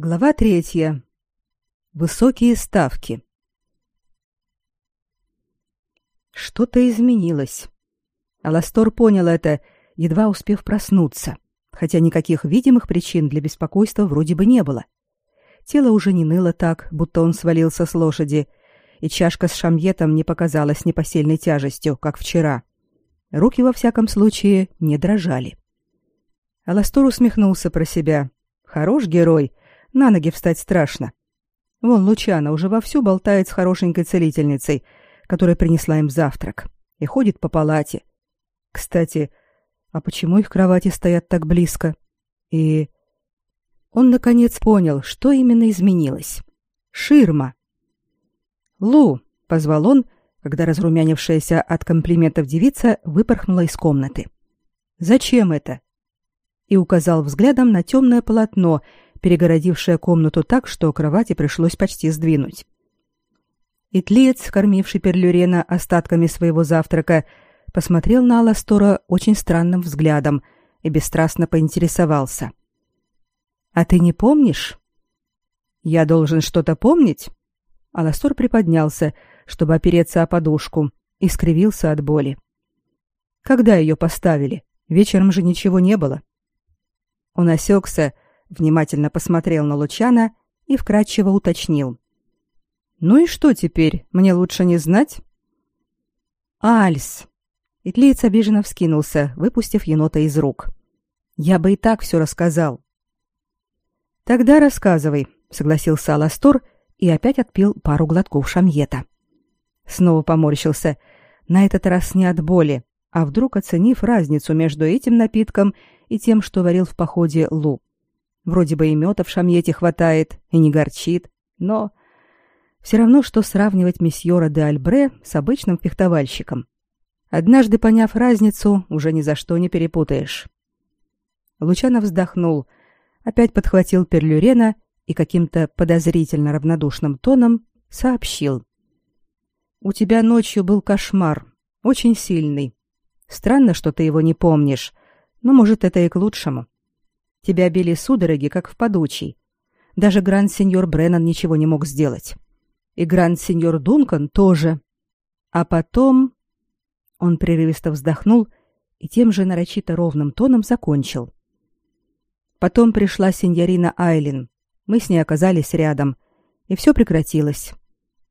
Глава третья. Высокие ставки. Что-то изменилось. Аластор понял это, едва успев проснуться, хотя никаких видимых причин для беспокойства вроде бы не было. Тело уже не ныло так, будто он свалился с лошади, и чашка с шамьетом не показалась непосильной тяжестью, как вчера. Руки, во всяком случае, не дрожали. Аластор усмехнулся про себя. Хорош герой, на ноги встать страшно. Вон Лучана уже вовсю болтает с хорошенькой целительницей, которая принесла им завтрак, и ходит по палате. Кстати, а почему их кровати стоят так близко? И он наконец понял, что именно изменилось. Ширма. Лу, позвал он, когда разрумянившаяся от комплиментов девица выпорхнула из комнаты. Зачем это? И указал взглядом на темное полотно, перегородившая комнату так, что кровати пришлось почти сдвинуть. Итлиец, кормивший Перлюрена остатками своего завтрака, посмотрел на Аластора очень странным взглядом и бесстрастно поинтересовался. «А ты не помнишь?» «Я должен что-то помнить?» Аластор приподнялся, чтобы опереться о подушку, и скривился от боли. «Когда ее поставили? Вечером же ничего не было». Он осекся, внимательно посмотрел на Лучана и вкратчиво уточнил. «Ну и что теперь? Мне лучше не знать?» «Альс!» Итлиец обиженно вскинулся, выпустив енота из рук. «Я бы и так все рассказал». «Тогда рассказывай», — согласился Аластор и опять отпил пару глотков шамьета. Снова поморщился, на этот раз не от боли, а вдруг оценив разницу между этим напитком и тем, что варил в походе Лу. Вроде бы и мёда в шамьете хватает, и не горчит, но все равно, что сравнивать месьеора де Альбре с обычным фехтовальщиком. Однажды поняв разницу, уже ни за что не перепутаешь. Лучанов вздохнул, опять подхватил Перлюрена и каким-то подозрительно равнодушным тоном сообщил. «У тебя ночью был кошмар, очень сильный. Странно, что ты его не помнишь, но, может, это и к лучшему. Тебя били судороги, как в подучий. Даже гранд-сеньор Бреннан ничего не мог сделать. И гранд-сеньор Дункан тоже. А потом... Он прерывисто вздохнул и тем же нарочито ровным тоном закончил. Потом пришла сеньорина Айлин. Мы с ней оказались рядом, и все прекратилось.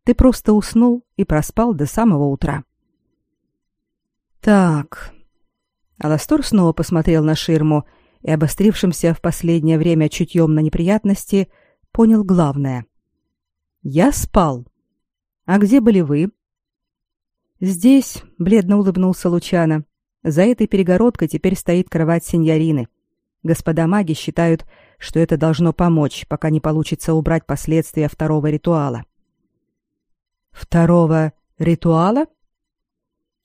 Ты просто уснул и проспал до самого утра. Так. Аластор снова посмотрел на ширму и обострившимся в последнее время чутьем на неприятности, понял главное. «Я спал. А где были вы?» «Здесь», — бледно улыбнулся Лучано. «За этой перегородкой теперь стоит кровать сеньорины. Господа маги считают, что это должно помочь, пока не получится убрать последствия второго ритуала». «Второго ритуала?»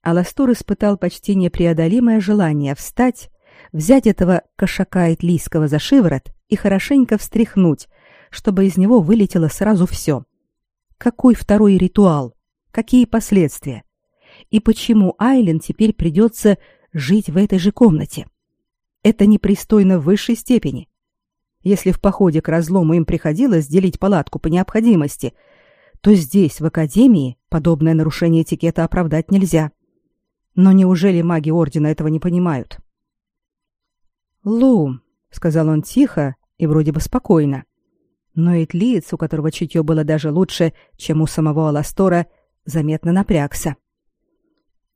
Аластур испытал почти непреодолимое желание встать взять этого кошака итлийского за шиворот и хорошенько встряхнуть, чтобы из него вылетело сразу все. Какой второй ритуал? Какие последствия? И почему Айлен теперь придется жить в этой же комнате? Это непристойно в высшей степени. Если в походе к разлому им приходилось делить палатку по необходимости, то здесь, в академии, подобное нарушение этикета оправдать нельзя. Но неужели маги ордена этого не понимают? «Лу», — сказал он тихо и вроде бы спокойно. Но Этлиец, у которого чутье было даже лучше, чем у самого Аластора, заметно напрягся.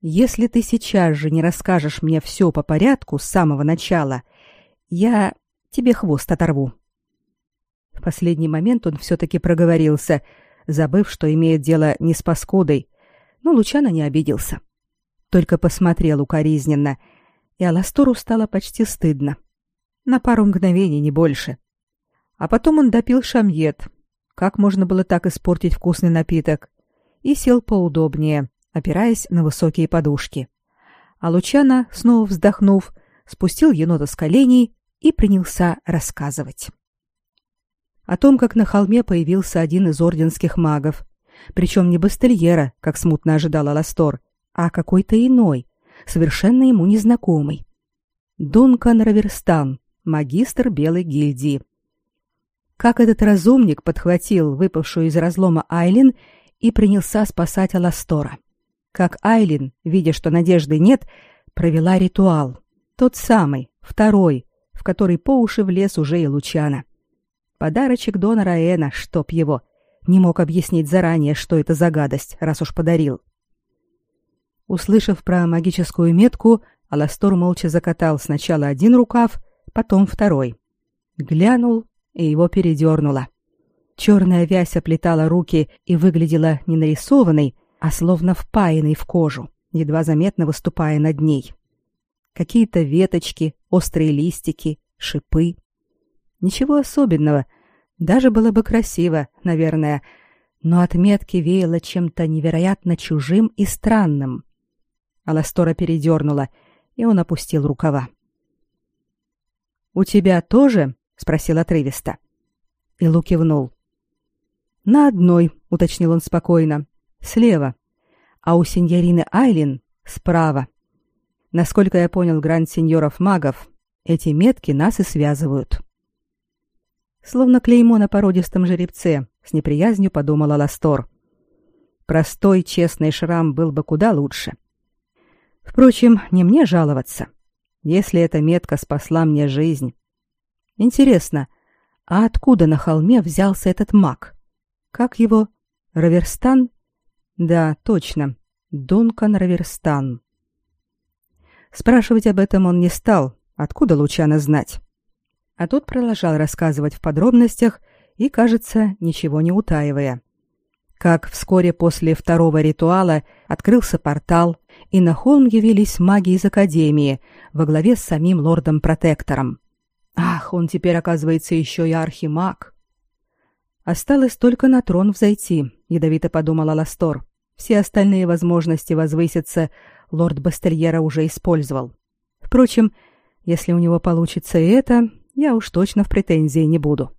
«Если ты сейчас же не расскажешь мне все по порядку с самого начала, я тебе хвост оторву». В последний момент он все-таки проговорился, забыв, что имеет дело не с паскудой, но Лучано не обиделся. Только посмотрел укоризненно — и Аластору стало почти стыдно. На пару мгновений, не больше. А потом он допил шамьет. Как можно было так испортить вкусный напиток? И сел поудобнее, опираясь на высокие подушки. А Лучана, снова вздохнув, спустил енота с коленей и принялся рассказывать. О том, как на холме появился один из орденских магов, причем не Бастельера, как смутно ожидал Аластор, а какой-то иной, совершенно ему незнакомый. Дункан Раверстан, магистр Белой гильдии. как этот разумник подхватил выпавшую из разлома Айлин и принялся спасать Аластора. Как Айлин, видя, что надежды нет, провела ритуал. Тот самый, второй, в который по уши влез уже и Лучана. Подарочек донора Эна, чтоб его. Не мог объяснить заранее, что это за гадость, раз уж подарил. Услышав про магическую метку, Аластор молча закатал сначала один рукав, потом второй. Глянул, и его передернуло. Черная вязь оплетала руки и выглядела не нарисованной, а словно впаянной в кожу, едва заметно выступая над ней. Какие-то веточки, острые листики, шипы. Ничего особенного, даже было бы красиво, наверное, но от метки веяло чем-то невероятно чужим и странным. Аластора передернула, и он опустил рукава. «У тебя тоже?» — спросил отрывисто. И Лу кивнул. «На одной», — уточнил он спокойно, — «слева, а у сеньорины Айлин справа. Насколько я понял гранд-сеньоров-магов, эти метки нас и связывают». Словно клеймо на породистом жеребце, с неприязнью подумала Ластор. Простой, честный шрам был бы куда лучше. Впрочем, не мне жаловаться. Если эта метка спасла мне жизнь. Интересно, а откуда на холме взялся этот маг? Как его? Раверстан? Да, точно. Дункан Раверстан. Спрашивать об этом он не стал. Откуда Лучана знать? А тот продолжал рассказывать в подробностях и, кажется, ничего не утаивая. Как вскоре после второго ритуала открылся портал, и на холм явились маги из Академии во главе с самим лордом-протектором. Ах, он теперь, оказывается, еще и архимаг. Осталось только на трон взойти, ядовито подумала Ластор. Все остальные возможности возвыситься лорд Бастельера уже использовал. Впрочем, если у него получится и это, я уж точно в претензии не буду.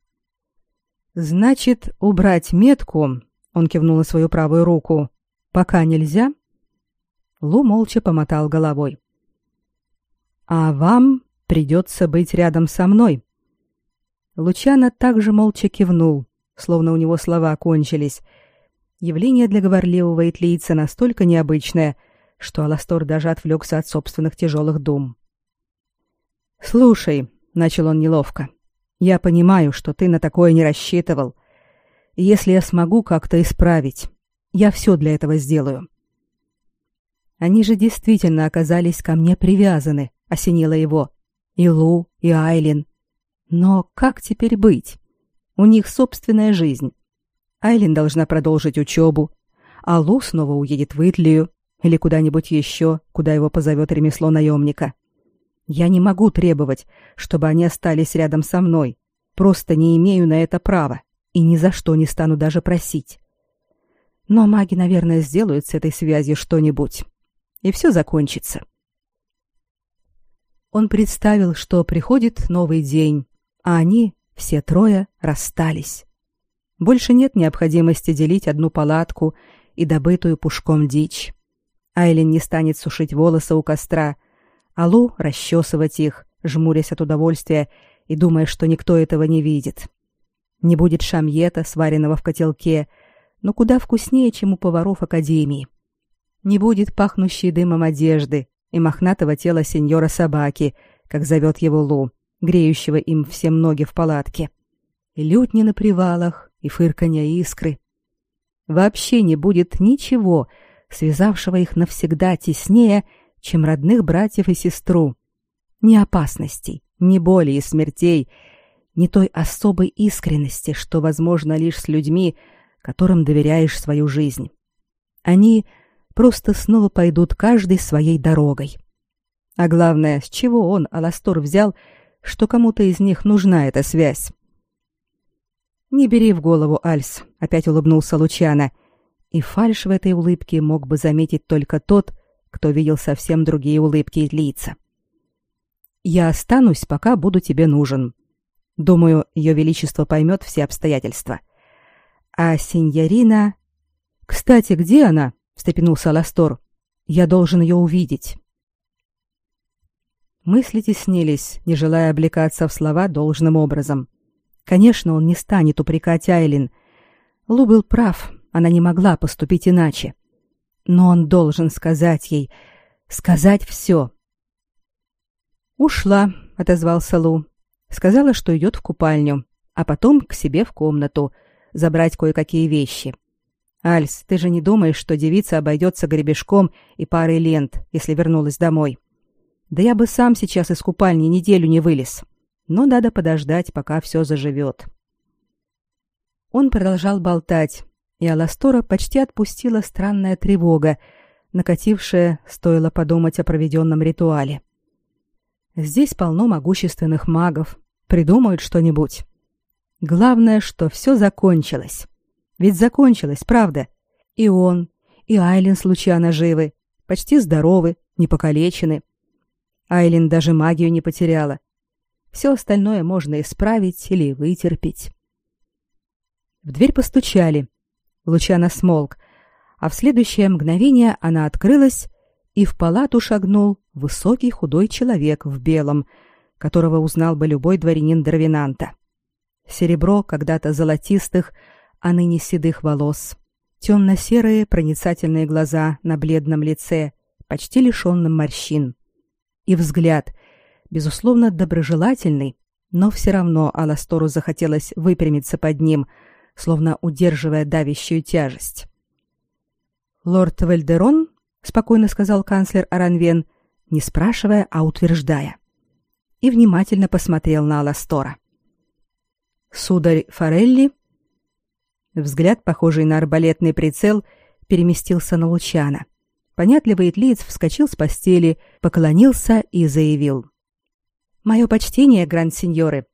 Значит, убрать метку, он кивнул на свою правую руку, пока нельзя? Лу молча помотал головой. А вам придется быть рядом со мной. Лучано также молча кивнул, словно у него слова кончились. Явление для говорливого итлийца настолько необычное, что Аластор даже отвлекся от собственных тяжелых дум. «Слушай», — начал он неловко, — «я понимаю, что ты на такое не рассчитывал. Если я смогу как-то исправить, я все для этого сделаю». Они же действительно оказались ко мне привязаны, осенило его и Лу, и Айлин. Но как теперь быть? У них собственная жизнь. Айлин должна продолжить учебу, а Лу снова уедет в Итлию или куда-нибудь еще, куда его позовет ремесло наемника. Я не могу требовать, чтобы они остались рядом со мной. Просто не имею на это права и ни за что не стану даже просить. Но маги, наверное, сделают с этой связью что-нибудь. И все закончится. — он представил, что приходит новый день, а они, все трое, расстались. Больше нет необходимости делить одну палатку и добытую пушком дичь. Айлин не станет сушить волосы у костра, а Лу расчесывать их, жмурясь от удовольствия и думая, что никто этого не видит. Не будет шамьета, сваренного в котелке, но куда вкуснее, чем у поваров Академии. Не будет пахнущей дымом одежды, и мохнатого тела сеньора собаки, как зовет его Лу, греющего им все ноги в палатке. И лютни на привалах, и фырканья искры. Вообще не будет ничего, связавшего их навсегда теснее, чем родных братьев и сестру. Ни опасностей, ни боли и смертей, ни той особой искренности, что возможно лишь с людьми, которым доверяешь свою жизнь. Они просто снова пойдут каждый своей дорогой. А главное, с чего он, Аластор, взял, что кому-то из них нужна эта связь? «Не бери в голову, Альс», — опять улыбнулся Лучана. И фальшь в этой улыбке мог бы заметить только тот, кто видел совсем другие улыбки и лица. «Я останусь, пока буду тебе нужен. Думаю, ее величество поймет все обстоятельства. А сеньорина... Кстати, где она?» встрепенулся Ластор. Я должен ее увидеть. Мысли теснились, не желая облекаться в слова должным образом. Конечно, он не станет упрекать Айлин. Лу был прав, она не могла поступить иначе. Но он должен сказать ей, сказать все. «Ушла», — отозвался Лу. Сказала, что идет в купальню, а потом к себе в комнату, забрать кое-какие вещи. «Альс, ты же не думаешь, что девица обойдется гребешком и парой лент, если вернулась домой?» Да я бы сам сейчас из купальни неделю не вылез. Но надо подождать, пока все заживет. Он продолжал болтать, и Аластора почти отпустила странная тревога, накатившая, стоило подумать о проведенном ритуале. Здесь полно могущественных магов, придумают что-нибудь. Главное, что все закончилось. Ведь закончилось, правда? И он, и Айлин с Лучана живы, почти здоровы, не покалечены. Айлин даже магию не потеряла. Все остальное можно исправить или вытерпеть. В дверь постучали. Лучано смолк, а в следующее мгновение она открылась, и в палату шагнул высокий худой человек в белом, которого узнал бы любой дворянин Дровинанта. Серебро когда-то золотистых, а ныне седых волос, темно-серые проницательные глаза на бледном лице, почти лишенном морщин и взгляд, безусловно, доброжелательный, но все равно Аластору захотелось выпрямиться под ним, словно удерживая давящую тяжесть. «Лорд Вальдерон?» — спокойно сказал канцлер Аранвен, не спрашивая, а утверждая. И внимательно посмотрел на Аластора. «Сударь Форелли?» Взгляд, похожий на арбалетный прицел, переместился на Лучана — Понятливый Итлиец вскочил с постели, поклонился и заявил. «Мое почтение, гранд-сеньоры.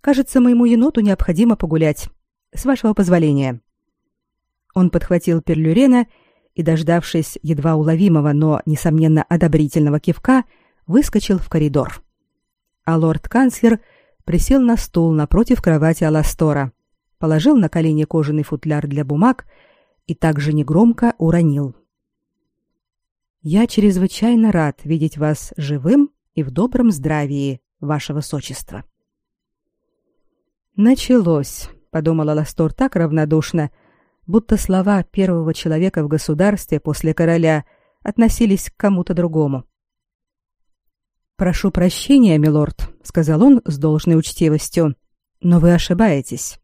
Кажется, моему еноту необходимо погулять. С вашего позволения». Он подхватил перлюрена и, дождавшись едва уловимого, но, несомненно, одобрительного кивка, выскочил в коридор. А лорд-канцлер присел на стул напротив кровати Аластора, положил на колени кожаный футляр для бумаг и также негромко уронил. Я чрезвычайно рад видеть вас живым и в добром здравии, ваше высочество. Началось, подумала Ластор так равнодушно, будто слова первого человека в государстве после короля относились к кому-то другому. Прошу прощения, милорд, сказал он с должной учтивостью, но вы ошибаетесь.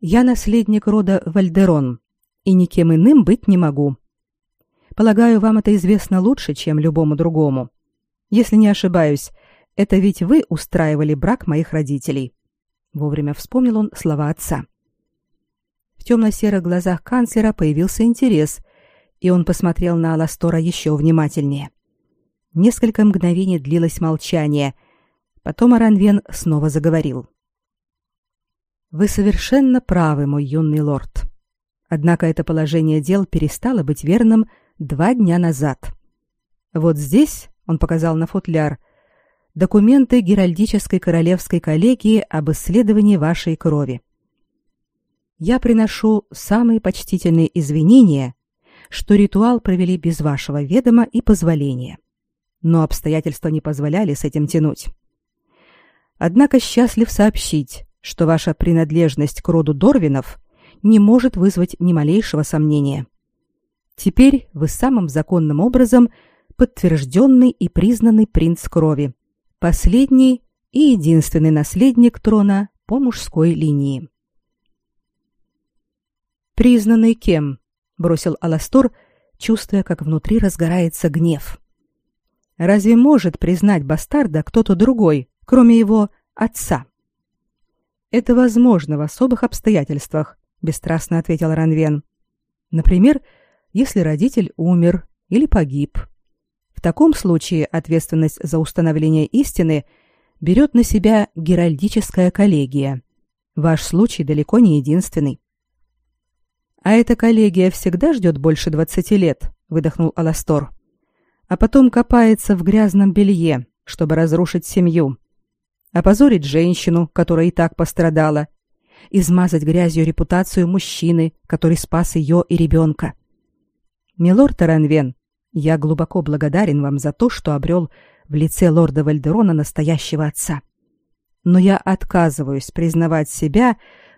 Я наследник рода Вальдерон и никем иным быть не могу. Полагаю, вам это известно лучше, чем любому другому. Если не ошибаюсь, это ведь вы устраивали брак моих родителей. Вовремя вспомнил он слова отца. Темно-серых глазах канцлера появился интерес, и он посмотрел на Аластора еще внимательнее. Несколько мгновений длилось молчание. Потом Аранвен снова заговорил. «Вы совершенно правы, мой юный лорд. Однако это положение дел перестало быть верным два дня назад. Вот здесь, он показал на футляр, документы Геральдической королевской коллегии об исследовании вашей крови. Я приношу самые почтительные извинения, что ритуал провели без вашего ведома и позволения. Но обстоятельства не позволяли с этим тянуть. Однако счастлив сообщить, что ваша принадлежность к роду Дорвинов не может вызвать ни малейшего сомнения. Теперь вы самым законным образом подтвержденный и признанный принц крови, последний и единственный наследник трона по мужской линии. Признанный кем? бросил Аластор, чувствуя, как внутри разгорается гнев. Разве может признать бастарда кто-то другой, кроме его отца? Это возможно в особых обстоятельствах, бесстрастно ответил Ранвен. Например, если родитель умер или погиб. В таком случае ответственность за установление истины берет на себя Геральдическая коллегия. Ваш случай далеко не единственный. А эта коллегия всегда ждет больше двадцати лет, выдохнул Аластор. А потом копается в грязном белье, чтобы разрушить семью, опозорить женщину, которая и так пострадала, измазать грязью репутацию мужчины, который спас ее и ребенка. Милорд Таранвен, я глубоко благодарен вам за то, что обрел в лице лорда Вальдерона настоящего отца. но я отказываюсь признавать себя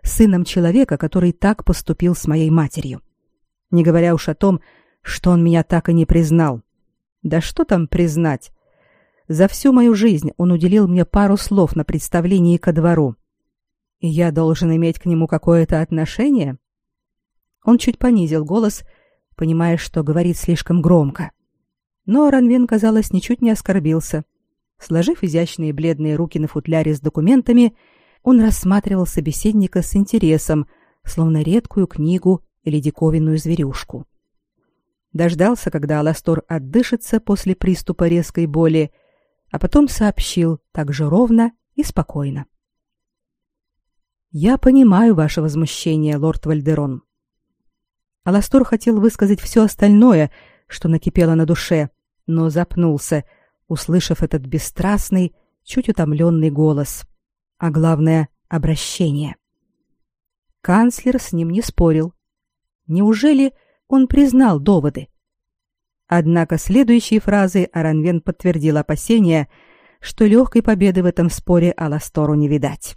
сыном человека, который так поступил с моей матерью. Не говоря уж о том, что он меня так и не признал. Да что там признать? За всю мою жизнь он уделил мне пару слов на представлении ко двору. И я должен иметь к нему какое-то отношение? Он чуть понизил голос, понимая, что говорит слишком громко. Но Ранвен, казалось, ничуть не оскорбился. Сложив изящные бледные руки на футляре с документами, он рассматривал собеседника с интересом, словно редкую книгу или диковинную зверюшку. Дождался, когда Аластор отдышится после приступа резкой боли, а потом сообщил так же ровно и спокойно. «Я понимаю ваше возмущение, лорд Вальдерон. Аластор хотел высказать все остальное, что накипело на душе, но запнулся, услышав этот бесстрастный, чуть утомленный голос, а главное — обращение. Канцлер с ним не спорил. Неужели он признал доводы? Однако следующей фразой Аранвен подтвердил опасения, что легкой победы в этом споре Аластору не видать.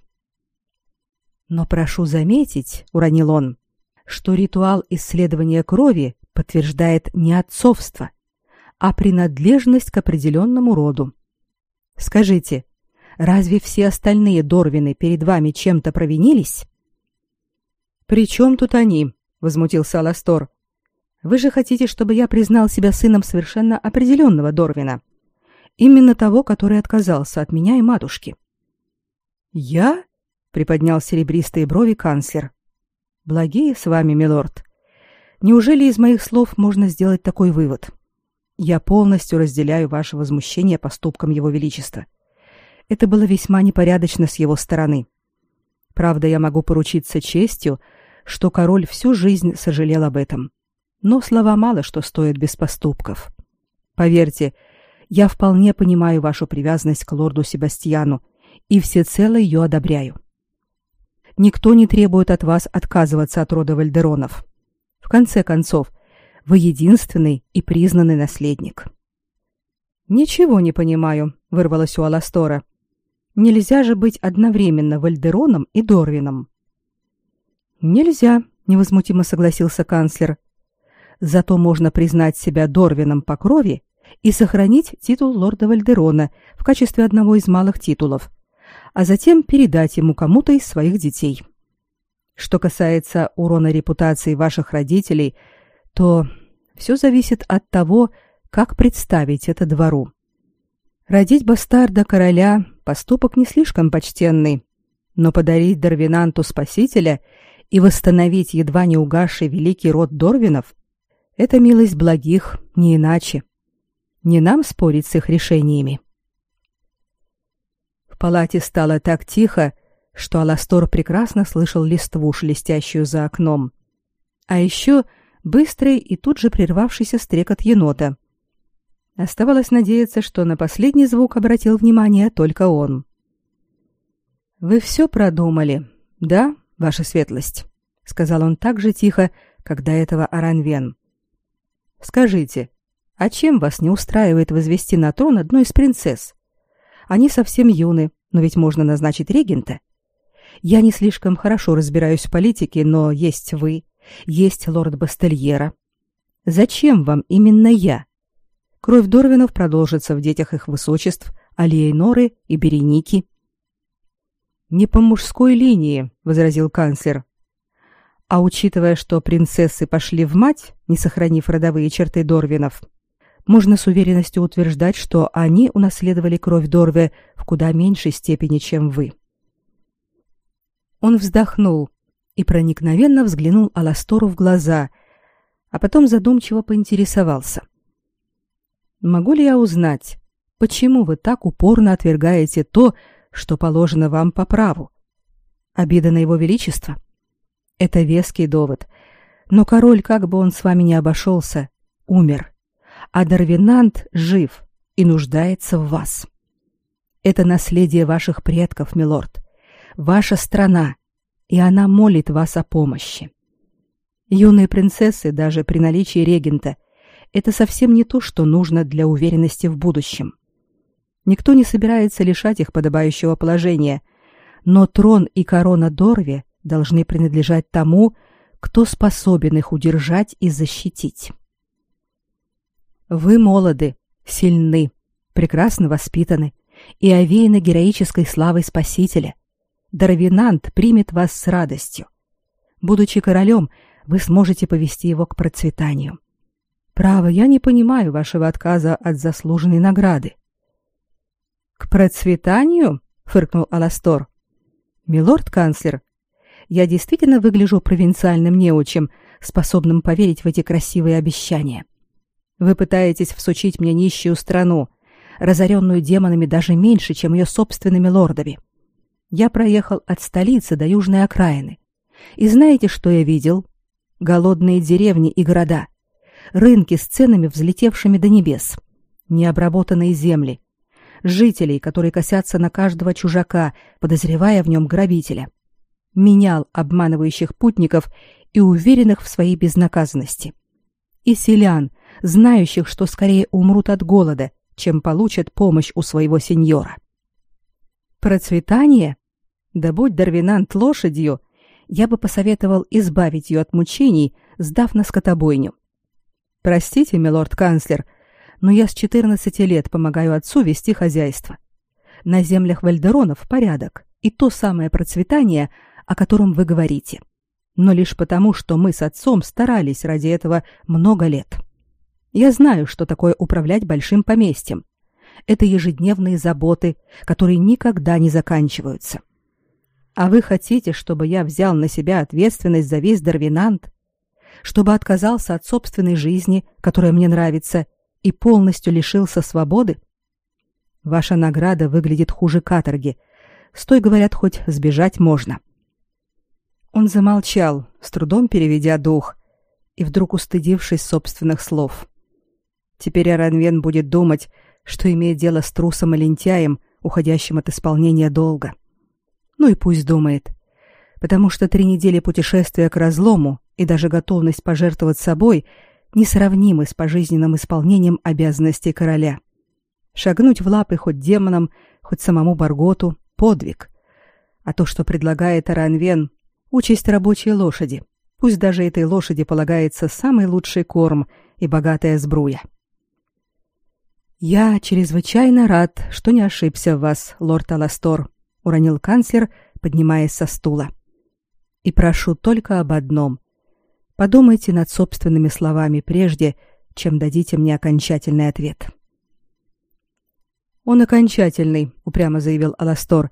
«Но прошу заметить», — уронил он, что ритуал исследования крови подтверждает не отцовство, а принадлежность к определенному роду. Скажите, разве все остальные Дорвины перед вами чем-то провинились? «При чем тут они?» — возмутился Аластор. «Вы же хотите, чтобы я признал себя сыном совершенно определенного Дорвина. Именно того, который отказался от меня и матушки». «Я?» — приподнял серебристые брови канцлер. Благие с вами, милорд. Неужели из моих слов можно сделать такой вывод? Я полностью разделяю ваше возмущение поступком его величества. Это было весьма непорядочно с его стороны. Правда, я могу поручиться честью, что король всю жизнь сожалел об этом. Но слова мало что стоят без поступков. Поверьте, я вполне понимаю вашу привязанность к лорду Себастьяну и всецело ее одобряю. Никто не требует от вас отказываться от рода Вальдеронов. В конце концов, вы единственный и признанный наследник. Ничего не понимаю, вырвалось у Аластора. Нельзя же быть одновременно Вальдероном и Дорвином. Нельзя, невозмутимо согласился канцлер. Зато можно признать себя Дорвином по крови и сохранить титул лорда Вальдерона в качестве одного из малых титулов, а затем передать ему кому-то из своих детей. Что касается урона репутации ваших родителей, то все зависит от того, как представить это двору. Родить бастарда короля – поступок не слишком почтенный, но подарить Дарвинанту спасителя и восстановить едва не угасший великий род Дорвинов – это милость благих, не иначе. Не нам спорить с их решениями палате стало так тихо, что Аластор прекрасно слышал листву, шелестящую за окном. А еще быстрый и тут же прервавшийся стрекот енота. Оставалось надеяться, что на последний звук обратил внимание только он. «Вы все продумали, да, ваша светлость?» — сказал он так же тихо, как до этого Аранвен. «Скажите, а чем вас не устраивает возвести на трон одну из принцесс? Они совсем юны, но ведь можно назначить регента. Я не слишком хорошо разбираюсь в политике, но есть вы, есть лорд Бастельера. Зачем вам именно я? Кровь Дорвинов продолжится в детях их высочеств, Алиейноры и Береники. Не по мужской линии, возразил канцлер. А учитывая, что принцессы пошли в мать, не сохранив родовые черты Дорвинов, можно с уверенностью утверждать, что они унаследовали кровь Дорве в куда меньшей степени, чем вы. Он вздохнул и проникновенно взглянул Аластору в глаза, а потом задумчиво поинтересовался. «Могу ли я узнать, почему вы так упорно отвергаете то, что положено вам по праву? Обида на его величество? Это веский довод, но король, как бы он с вами ни обошелся, умер а Дарвинант жив и нуждается в вас. Это наследие ваших предков, милорд. Ваша страна, и она молит вас о помощи. Юные принцессы, даже при наличии регента, это совсем не то, что нужно для уверенности в будущем. Никто не собирается лишать их подобающего положения, но трон и корона Дорве должны принадлежать тому, кто способен их удержать и защитить. Вы молоды, сильны, прекрасно воспитаны и овеяны героической славой Спасителя. Дарвинант примет вас с радостью. Будучи королем, вы сможете повести его к процветанию. Право, я не понимаю вашего отказа от заслуженной награды. К процветанию? фыркнул Аластор. Милорд канцлер, я действительно выгляжу провинциальным неучем, способным поверить в эти красивые обещания. Вы пытаетесь всучить мне нищую страну, разоренную демонами даже меньше, чем ее собственными лордами. Я проехал от столицы до южной окраины. И знаете, что я видел? Голодные деревни и города, рынки с ценами, взлетевшими до небес, необработанные земли, жителей, которые косятся на каждого чужака, подозревая в нем грабителя. Менял обманывающих путников и уверенных в своей безнаказанности. И селян, знающих, что скорее умрут от голода, чем получат помощь у своего сеньора. Процветание? Да будь Дарвинант лошадью, я бы посоветовал избавить ее от мучений, сдав на скотобойню. Простите, милорд-канцлер, но я с 14 лет помогаю отцу вести хозяйство. На землях Вальдеронов порядок и то самое процветание, о котором вы говорите. Но лишь потому, что мы с отцом старались ради этого много лет. Я знаю, что такое управлять большим поместьем. Это ежедневные заботы, которые никогда не заканчиваются. А вы хотите, чтобы я взял на себя ответственность за весь Дарвинант? Чтобы отказался от собственной жизни, которая мне нравится, и полностью лишился свободы? Ваша награда выглядит хуже каторги. С той, говорят, хоть сбежать можно. Он замолчал, с трудом переведя дух, и вдруг устыдившись собственных слов. Теперь Аранвен будет думать, что имеет дело с трусом и лентяем, уходящим от исполнения долга. Ну и пусть думает, потому что три недели путешествия к разлому и даже готовность пожертвовать собой — несравнимы с пожизненным исполнением обязанностей короля. Шагнуть в лапы хоть демонам, хоть самому Барготу — подвиг. А то, что предлагает Аранвен — участь рабочей лошади. Пусть даже этой лошади полагается самый лучший корм и богатая сбруя. «Я чрезвычайно рад, что не ошибся в вас, лорд Аластор», — уронил канцлер, поднимаясь со стула. «И прошу только об одном — Подумайте над собственными словами прежде, чем дадите мне окончательный ответ. Он окончательный, упрямо заявил Аластор,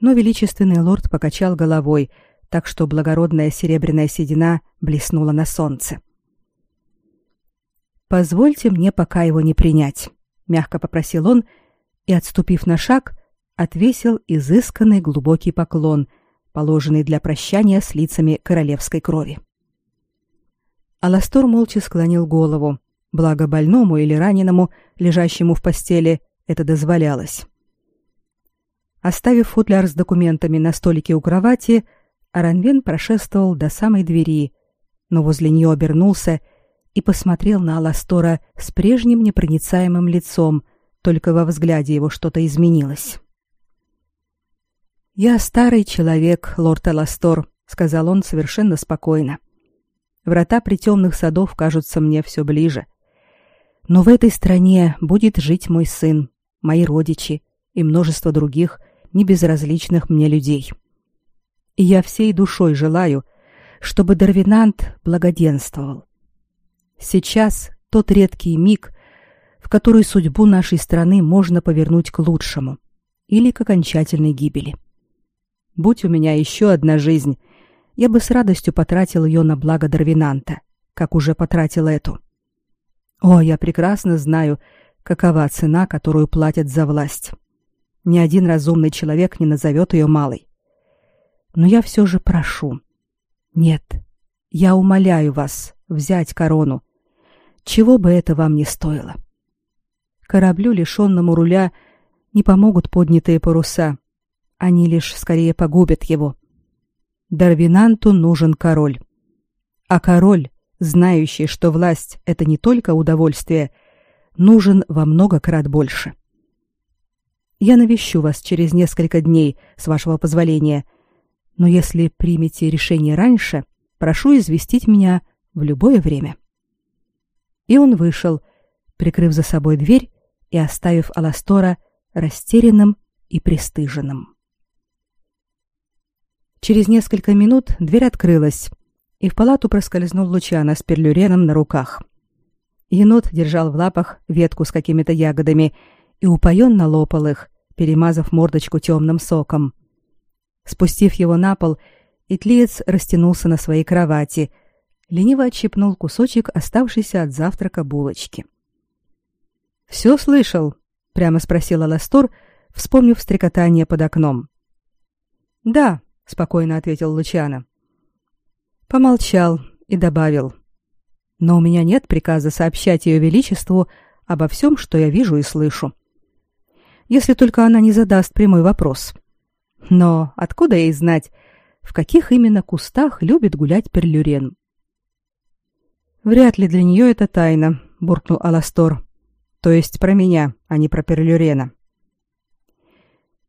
но величественный лорд покачал головой, так что благородная серебряная седина блеснула на солнце. Позвольте мне пока его не принять, мягко попросил он и, отступив на шаг, отвесил изысканный глубокий поклон, положенный для прощания с лицами королевской крови. Аластор молча склонил голову, благо больному или раненому, лежащему в постели, это дозволялось. Оставив футляр с документами на столике у кровати, Аранвен прошествовал до самой двери, но возле нее обернулся и посмотрел на Аластора с прежним непроницаемым лицом, только во взгляде его что-то изменилось. «Я старый человек, лорд Аластор», — сказал он совершенно спокойно. Врата притемных садов кажутся мне все ближе. Но в этой стране будет жить мой сын, мои родичи и множество других небезразличных мне людей. И я всей душой желаю, чтобы Дарвинант благоденствовал. Сейчас тот редкий миг, в который судьбу нашей страны можно повернуть к лучшему или к окончательной гибели. Будь у меня еще одна жизнь, я бы с радостью потратил ее на благо Дарвинанта, как уже потратил эту. О, я прекрасно знаю, какова цена, которую платят за власть. Ни один разумный человек не назовет ее малой. Но я все же прошу. Нет, я умоляю вас взять корону, чего бы это вам ни стоило. Кораблю, лишенному руля, не помогут поднятые паруса. Они лишь скорее погубят его. Дарвинанту нужен король. А король, знающий, что власть это не только удовольствие, нужен во много крат больше. Я навещу вас через несколько дней, с вашего позволения. Но если примете решение раньше, прошу известить меня в любое время. И он вышел, прикрыв за собой дверь и оставив Аластора растерянным и пристыженным. Через несколько минут дверь открылась, и в палату проскользнул Лучано с перлюреном на руках. Енот держал в лапах ветку с какими-то ягодами и упоенно лопал их, перемазав мордочку темным соком. Спустив его на пол, Итлиец растянулся на своей кровати, лениво отщипнул кусочек оставшейся от завтрака булочки. «Все слышал?» — прямо спросил Аластор, вспомнив стрекотание под окном. «Да», — спокойно ответил Лучано. Помолчал и добавил. «Но у меня нет приказа сообщать ее величеству обо всем, что я вижу и слышу. Если только она не задаст прямой вопрос. Но откуда ей знать, в каких именно кустах любит гулять Перлюрен?» «Вряд ли для нее это тайна», — буркнул Аластор. «То есть про меня, а не про Перлюрена».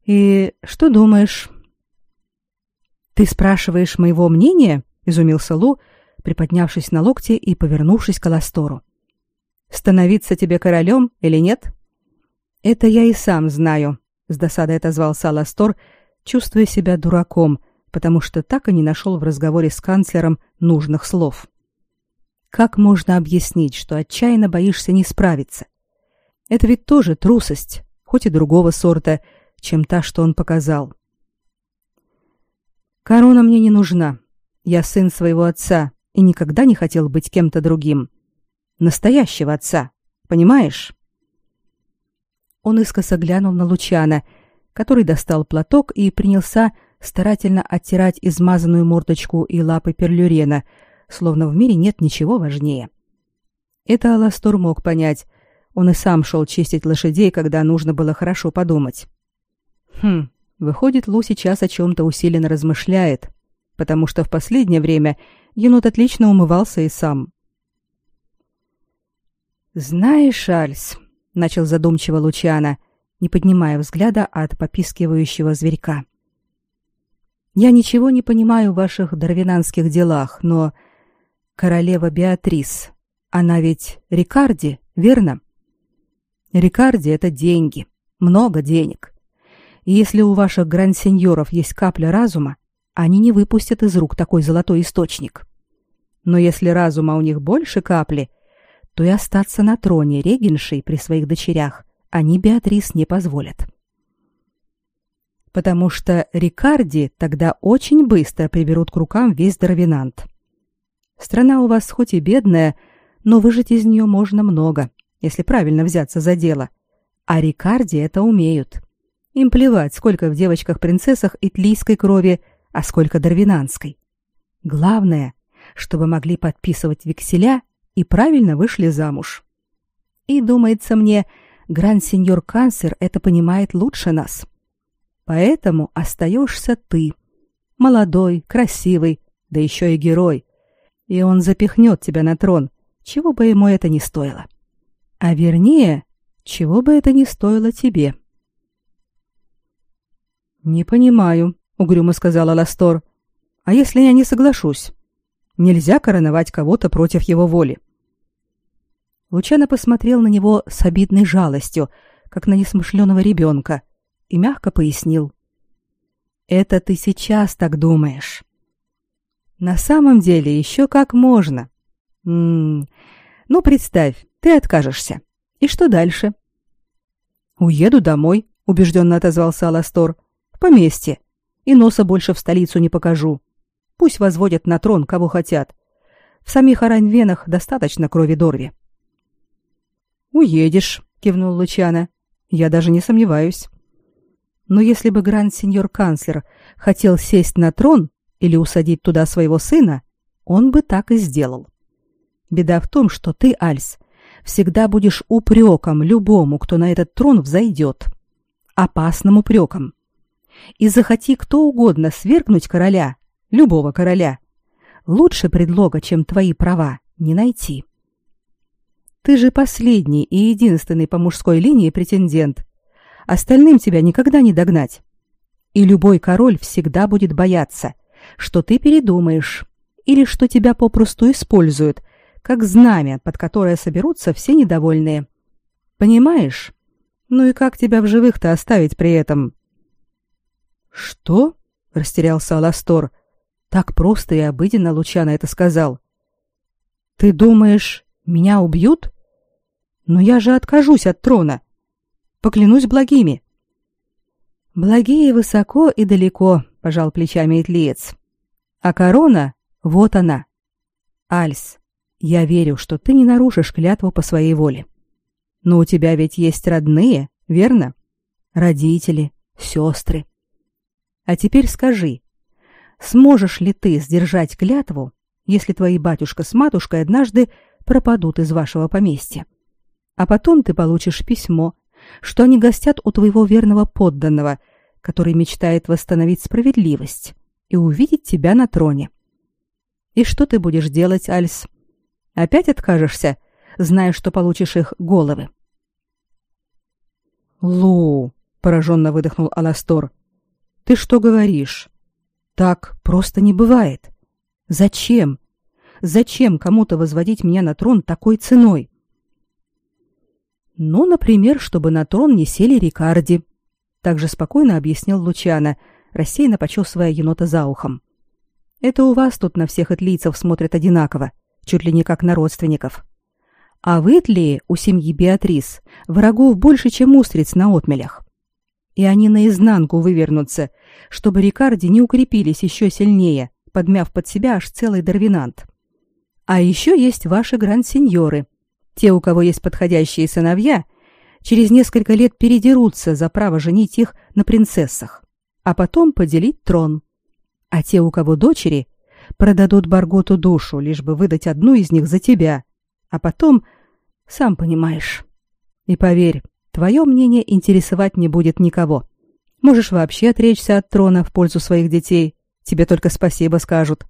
«И что думаешь?» «Ты спрашиваешь моего мнения?» — изумился Лу, приподнявшись на локте и повернувшись к Аластору. «Становиться тебе королем или нет?» «Это я и сам знаю», — с досадой отозвался Аластор, чувствуя себя дураком, потому что так и не нашел в разговоре с канцлером нужных слов. Как можно объяснить, что отчаянно боишься не справиться? Это ведь тоже трусость, хоть и другого сорта, чем та, что он показал. Корона мне не нужна. Я сын своего отца и никогда не хотел быть кем-то другим. Настоящего отца, понимаешь? Он искоса глянул на Лучана, который достал платок и принялся старательно оттирать измазанную мордочку и лапы перлюрена, словно в мире нет ничего важнее. Это Аластор мог понять. Он и сам шел чистить лошадей, когда нужно было хорошо подумать. Хм, Выходит, Лу сейчас о чем-то усиленно размышляет, потому что в последнее время енот отлично умывался и сам. «Знаешь, Альс», — начал задумчиво Лучана, не поднимая взгляда от попискивающего зверька. «Я ничего не понимаю в ваших дарвинанских делах, но королева Беатрис, она ведь Рикарди, верно? Рикарди — это деньги, много денег. Если у ваших гранд-сеньоров есть капля разума, они не выпустят из рук такой золотой источник. Но если разума у них больше капли, то и остаться на троне регеншей при своих дочерях они Беатрис не позволят. Потому что Рикарди тогда очень быстро приберут к рукам весь Дарвинант. Страна у вас хоть и бедная, но выжить из нее можно много, если правильно взяться за дело. А Рикарди это умеют. Им плевать, сколько в девочках-принцессах итлийской крови, а сколько дарвинанской. Главное, чтобы могли подписывать векселя и правильно вышли замуж. И, думается мне, гранд-сеньор Канцер это понимает лучше нас. Поэтому остаешься ты. Молодой, красивый, да еще и герой. И он запихнет тебя на трон, чего бы ему это ни стоило. А вернее, чего бы это ни стоило тебе. — «Не понимаю», — угрюмо сказала Ластор. «А если я не соглашусь? Нельзя короновать кого-то против его воли». Лучано посмотрел на него с обидной жалостью, как на несмышленого ребенка, и мягко пояснил. «Это ты сейчас так думаешь. На самом деле еще как можно. М -м -м. Ну, представь, ты откажешься. И что дальше?» «Уеду домой», — убежденно отозвался Аластор поместье, и носа больше в столицу не покажу. Пусть возводят на трон кого хотят. В самих Араньвенах достаточно крови Дорви. Уедешь, кивнул Лучана. Я даже не сомневаюсь. Но если бы гранд-сеньор канцлер хотел сесть на трон или усадить туда своего сына, он бы так и сделал. Беда в том, что ты, Альс, всегда будешь упреком любому, кто на этот трон взойдет. Опасным упреком и захоти кто угодно свергнуть короля, любого короля, лучше предлога, чем твои права, не найти. Ты же последний и единственный по мужской линии претендент, Остальным тебя никогда не догнать. И любой король всегда будет бояться, что ты передумаешь или что тебя попросту используют, как знамя, под которое соберутся все недовольные. Понимаешь? Ну и как тебя в живых-то оставить при этом? Что? растерялся Аластор. Так просто и обыденно Лучано это сказал. Ты думаешь, меня убьют? Но я же откажусь от трона. Поклянусь благими. Благие высоко и далеко, пожал плечами Итлиец. А корона, вот она. Альс, я верю, что ты не нарушишь клятву по своей воле. Но у тебя ведь есть родные, верно? Родители, сестры. А теперь скажи, сможешь ли ты сдержать клятву, если твои батюшка с матушкой однажды пропадут из вашего поместья? А потом ты получишь письмо, что они гостят у твоего верного подданного, который мечтает восстановить справедливость и увидеть тебя на троне. И что ты будешь делать, Альс? Опять откажешься, зная, что получишь их головы? Лу, пораженно выдохнул Аластор. Ты что говоришь? Так просто не бывает. Зачем? Зачем кому-то возводить меня на трон такой ценой? Ну, например, чтобы на трон не сели Рикарди, также спокойно объяснил Лучано, рассеянно почесывая енота за ухом. Это у вас тут на всех этлийцев смотрят одинаково, чуть ли не как на родственников. А в Итлии у семьи Беатрис врагов больше, чем устриц на отмелях и они наизнанку вывернутся, чтобы Рикарди не укрепились еще сильнее, подмяв под себя аж целый дарвинант. А еще есть ваши гранд-сеньоры. Те, у кого есть подходящие сыновья, через несколько лет передерутся за право женить их на принцессах, а потом поделить трон. А те, у кого дочери, продадут Барготу душу, лишь бы выдать одну из них за тебя, а потом, сам понимаешь. И поверь, Твое мнение интересовать не будет никого. Можешь вообще отречься от трона в пользу своих детей. Тебе только спасибо скажут.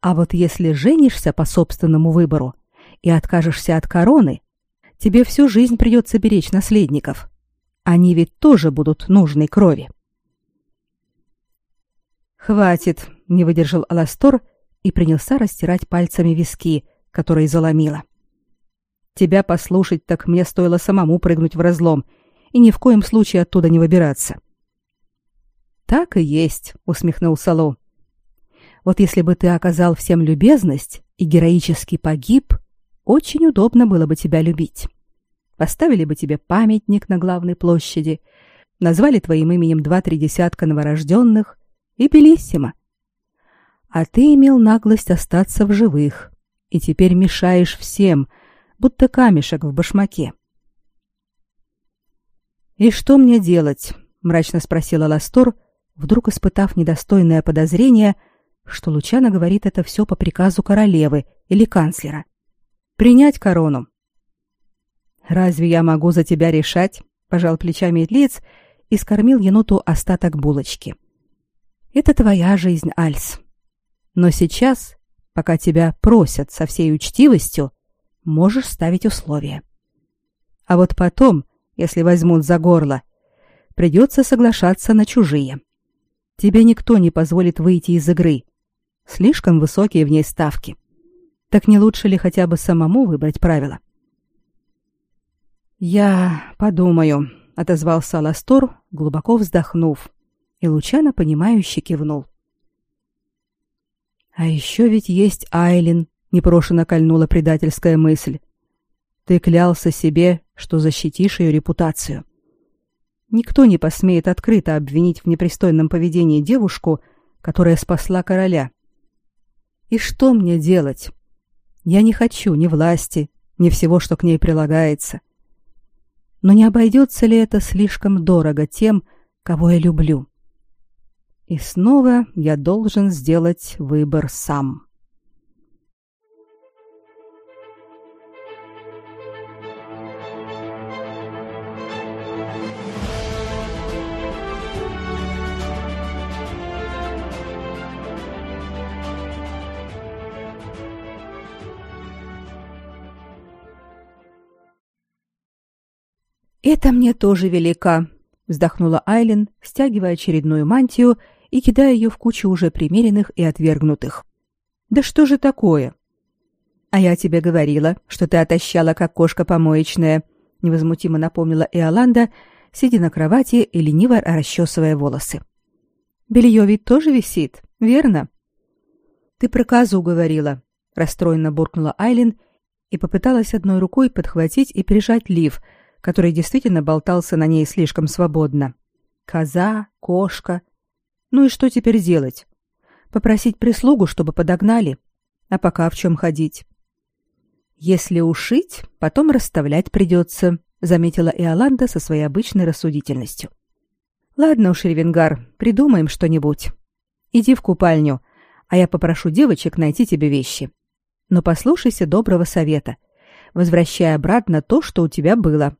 А вот если женишься по собственному выбору и откажешься от короны, тебе всю жизнь придется беречь наследников. Они ведь тоже будут нужной крови. Хватит, не выдержал Аластор и принялся растирать пальцами виски, которые заломило. Тебя послушать, так мне стоило самому прыгнуть в разлом и ни в коем случае оттуда не выбираться. Так и есть, усмехнулся Ло. Вот если бы ты оказал всем любезность и героически погиб, очень удобно было бы тебя любить. Поставили бы тебе памятник на главной площади, назвали твоим именем два-три десятка новорожденных и белиссимо. А ты имел наглость остаться в живых и теперь мешаешь всем — будто камешек в башмаке. «И что мне делать?» — мрачно спросила Ластор, вдруг испытав недостойное подозрение, что Лучано говорит это все по приказу королевы или канцлера. «Принять корону». «Разве я могу за тебя решать?» — пожал плечами Идлиц и скормил еноту остаток булочки. «Это твоя жизнь, Альс. Но сейчас, пока тебя просят со всей учтивостью, можешь ставить условия. А вот потом, если возьмут за горло, придется соглашаться на чужие. Тебе никто не позволит выйти из игры. Слишком высокие в ней ставки. Так не лучше ли хотя бы самому выбрать правила? Я подумаю, отозвался Ластор, глубоко вздохнув, и Лучано понимающе кивнул. А еще ведь есть Айлин, непрошено кольнула предательская мысль. Ты клялся себе, что защитишь ее репутацию. Никто не посмеет открыто обвинить в непристойном поведении девушку, которая спасла короля. И что мне делать? Я не хочу ни власти, ни всего, что к ней прилагается. Но не обойдется ли это слишком дорого тем, кого я люблю? И снова я должен сделать выбор сам. Это мне тоже велика, вздохнула Айлин, стягивая очередную мантию и кидая ее в кучу уже примеренных и отвергнутых. Да что же такое? А я тебе говорила, что ты отощала как кошка помоечная, невозмутимо напомнила Иоланда, сидя на кровати и лениво расчесывая волосы. Белье ведь тоже висит, верно? Ты про козу говорила, расстроенно буркнула Айлин и попыталась одной рукой подхватить и прижать лиф, который действительно болтался на ней слишком свободно. Коза, кошка. Ну и что теперь делать? Попросить прислугу, чтобы подогнали? А пока в чем ходить? Если ушить, потом расставлять придется, заметила Иоланда со своей обычной рассудительностью. Ладно уж, Ревенгар, придумаем что-нибудь. Иди в купальню, а я попрошу девочек найти тебе вещи. Но послушайся доброго совета. Возвращай обратно то, что у тебя было.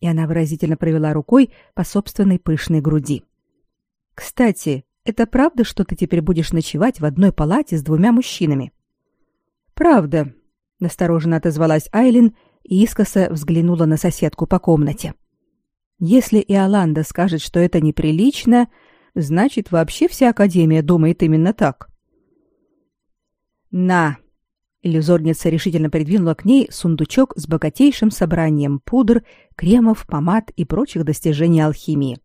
И она выразительно провела рукой по собственной пышной груди. Кстати, это правда, что ты теперь будешь ночевать в одной палате с двумя мужчинами? Правда, настороженно отозвалась Айлин и искоса взглянула на соседку по комнате. Если Иоланда скажет, что это неприлично, значит, вообще вся академия думает именно так. На. Иллюзорница решительно придвинула к ней сундучок с богатейшим собранием пудр, кремов, помад и прочих достижений алхимии.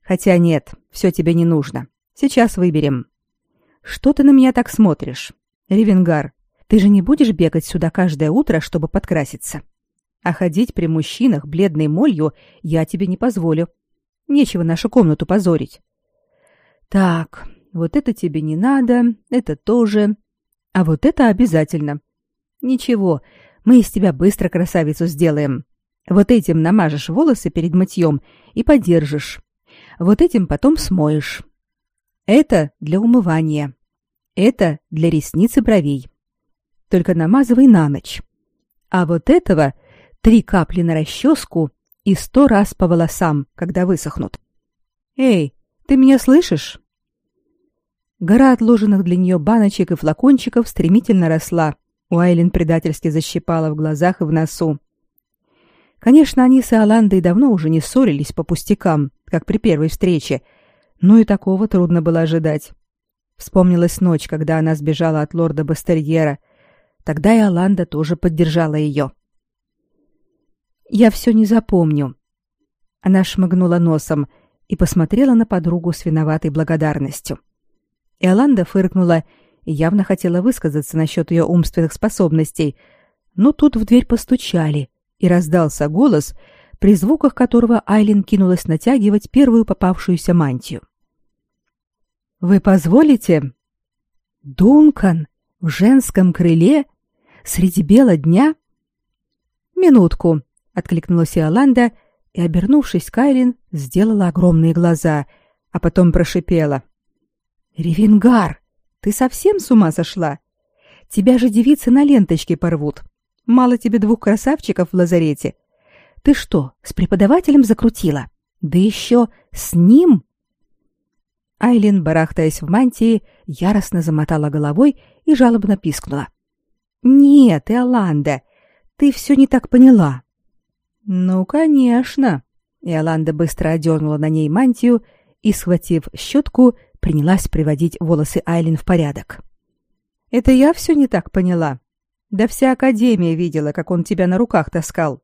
Хотя нет, все тебе не нужно. Сейчас выберем. Что ты на меня так смотришь? Ревенгар, ты же не будешь бегать сюда каждое утро, чтобы подкраситься. А ходить при мужчинах бледной молью я тебе не позволю. Нечего нашу комнату позорить. Так, вот это тебе не надо, это тоже. А вот это обязательно. Ничего, мы из тебя быстро красавицу сделаем. Вот этим намажешь волосы перед мытьем и подержишь. Вот этим потом смоешь. Это для умывания. Это для ресниц и бровей. Только намазывай на ночь. А вот этого три капли на расческу и сто раз по волосам, когда высохнут. Эй, ты меня слышишь? Гора отложенных для нее баночек и флакончиков стремительно росла. У Айлин предательски защипала в глазах и в носу. Конечно, они с Иоландой давно уже не ссорились по пустякам, как при первой встрече, но и такого трудно было ожидать. Вспомнилась ночь, когда она сбежала от лорда Бастерьера. Тогда Иоланда тоже поддержала ее. «Я все не запомню». Она шмыгнула носом и посмотрела на подругу с виноватой благодарностью. — Иоланда фыркнула и явно хотела высказаться насчет ее умственных способностей, но тут в дверь постучали, и раздался голос, при звуках которого Айлин кинулась натягивать первую попавшуюся мантию. «Вы позволите?» «Дункан? В женском крыле? Среди бела дня?» «Минутку», — откликнулась Иоланда и, обернувшись к Айлин, сделала огромные глаза, а потом прошипела. Ревенгар, ты совсем с ума сошла? Тебя же девицы на ленточке порвут. Мало тебе двух красавчиков в лазарете. Ты что, с преподавателем закрутила? Да еще с ним? Айлин, барахтаясь в мантии, яростно замотала головой и жалобно пискнула. «Нет, Иоланда, ты все не так поняла». «Ну, конечно». Иоланда быстро одернула на ней мантию и, схватив щетку, принялась приводить волосы Айлин в порядок. «Это я все не так поняла. Да вся Академия видела, как он тебя на руках таскал.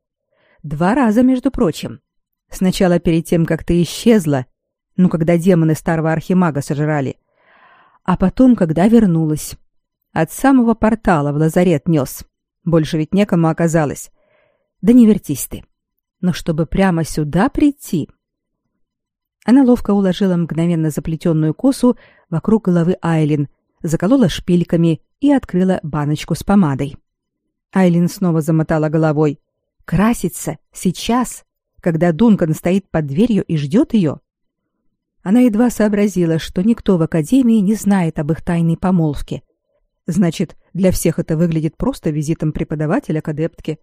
Два раза, между прочим. Сначала перед тем, как ты исчезла, ну, когда демоны старого архимага сожрали, а потом, когда вернулась. От самого портала в лазарет нес. Больше ведь некому оказалось. Да не вертись ты. Но чтобы прямо сюда прийти, она ловко уложила мгновенно заплетенную косу вокруг головы Айлин, заколола шпильками и открыла баночку с помадой. Айлин снова замотала головой. «Краситься? Сейчас? Когда Дункан стоит под дверью и ждет ее?» Она едва сообразила, что никто в Академии не знает об их тайной помолвке. Значит, для всех это выглядит просто визитом преподавателя к адептке.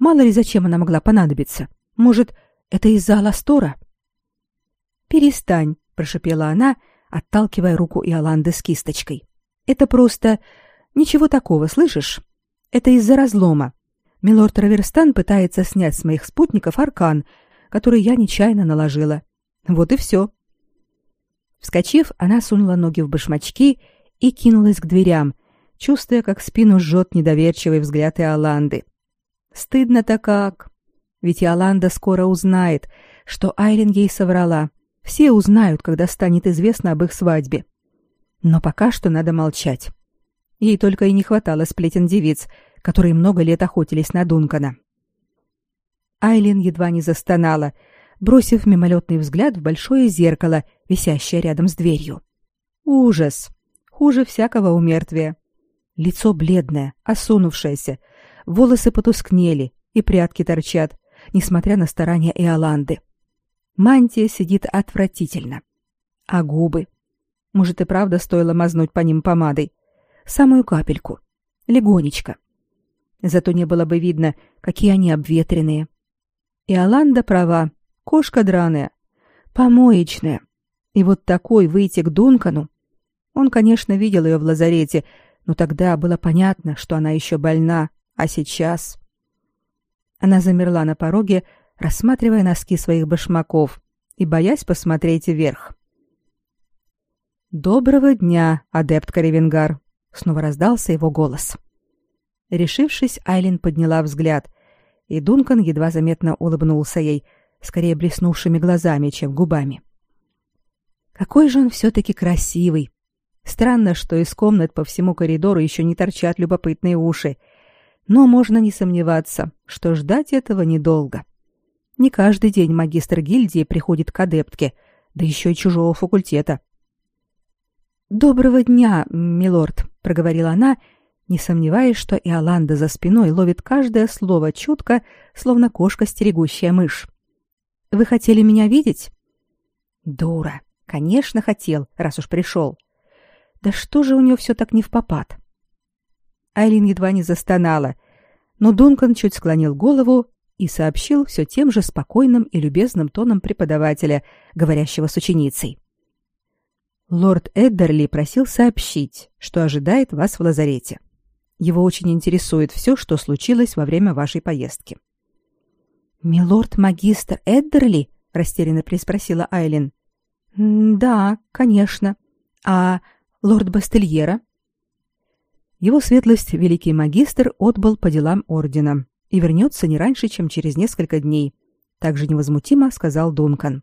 Мало ли зачем она могла понадобиться. Может, это из-за Аластора? «Перестань», — прошепела она, отталкивая руку Иоланды с кисточкой. «Это просто... Ничего такого, слышишь? Это из-за разлома. Милорд Раверстан пытается снять с моих спутников аркан, который я нечаянно наложила. Вот и все. Вскочив, она сунула ноги в башмачки и кинулась к дверям, чувствуя, как спину жжет недоверчивый взгляд Иоланды. Стыдно-то как. Ведь Иоланда скоро узнает, что Айлин ей соврала. Все узнают, когда станет известно об их свадьбе. Но пока что надо молчать. Ей только и не хватало сплетен девиц, которые много лет охотились на Дункана. Айлин едва не застонала, бросив мимолетный взгляд в большое зеркало, висящее рядом с дверью. Ужас! Хуже всякого умертвия. Лицо бледное, осунувшееся, волосы потускнели и прядки торчат, несмотря на старания Иоланды. Мантия сидит отвратительно. А губы? Может, и правда стоило мазнуть по ним помадой? Самую капельку. Легонечко. Зато не было бы видно, какие они обветренные. Иоланда права. Кошка драная. Помоечная. И вот такой выйти к Дункану. Он, конечно, видел ее в лазарете, но тогда было понятно, что она еще больна, а сейчас... Она замерла на пороге, рассматривая носки своих башмаков и боясь посмотреть вверх. «Доброго дня, адепт Каревенгар!» — снова раздался его голос. Решившись, Айлин подняла взгляд, и Дункан едва заметно улыбнулся ей, скорее блеснувшими глазами, чем губами. «Какой же он все-таки красивый!» Странно, что из комнат по всему коридору еще не торчат любопытные уши, но можно не сомневаться, что ждать этого недолго. Не каждый день магистр гильдии приходит к адептке, да еще и чужого факультета. «Доброго дня, милорд», — проговорила она, не сомневаясь, что Иоланда за спиной ловит каждое слово чутко, словно кошка, стерегущая мышь. «Вы хотели меня видеть?» «Дура! Конечно, хотел, раз уж пришел. Да что же у нее все так не в попад?» Айлин едва не застонала, но Дункан чуть склонил голову и сообщил все тем же спокойным и любезным тоном преподавателя, говорящего с ученицей. Лорд Эддерли просил сообщить, что ожидает вас в лазарете. Его очень интересует все, что случилось во время вашей поездки. Милорд-магистр Эддерли? растерянно приспросила Айлин. Да, конечно. А лорд Бастельера? Его светлость, великий магистр, отбыл по делам ордена и вернется не раньше, чем через несколько дней, также невозмутимо сказал Дункан.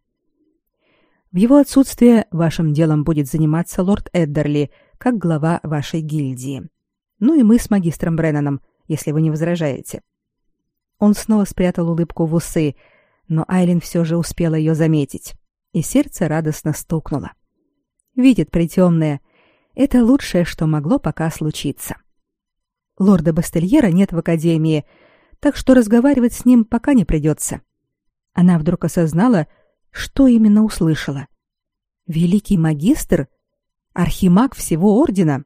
В его отсутствие вашим делом будет заниматься лорд Эддерли, как глава вашей гильдии. Ну и мы с магистром Бреннаном, если вы не возражаете. Он снова спрятал улыбку в усы, но Айлин все же успела ее заметить, и сердце радостно стукнуло. Видит притемное, это лучшее, что могло пока случиться. Лорда Бастельера нет в академии, так что разговаривать с ним пока не придется. Она вдруг осознала, что именно услышала. Великий магистр? Архимаг всего ордена?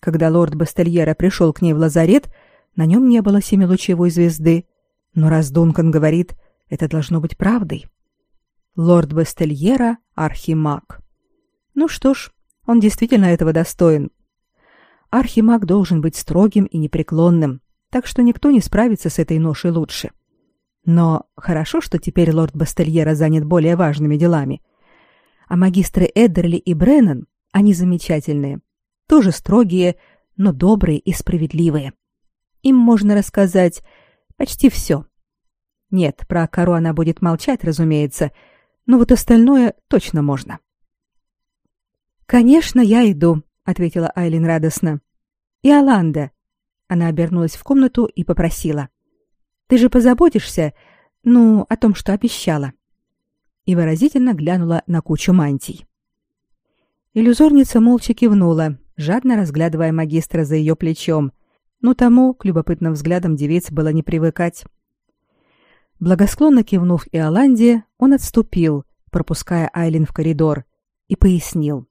Когда лорд Бастельера пришел к ней в лазарет, на нем не было семилучевой звезды, но раз Дункан говорит, это должно быть правдой. Лорд Бастельера — архимаг. Ну что ж, он действительно этого достоин. Архимаг должен быть строгим и непреклонным, так что никто не справится с этой ношей лучше. Но хорошо, что теперь лорд Бастельера занят более важными делами. А магистры Эддерли и Бреннан, они замечательные. Тоже строгие, но добрые и справедливые. Им можно рассказать почти все. Нет, про Кару она будет молчать, разумеется, но вот остальное точно можно. «Конечно, я иду», — ответила Айлин радостно. «И Аланда». Она обернулась в комнату и попросила. «Ты же позаботишься, ну, о том, что обещала». И выразительно глянула на кучу мантий. Иллюзорница молча кивнула, жадно разглядывая магистра за ее плечом, но тому к любопытным взглядам девиц было не привыкать. Благосклонно кивнув Иоланде, он отступил, пропуская Айлин в коридор, и пояснил.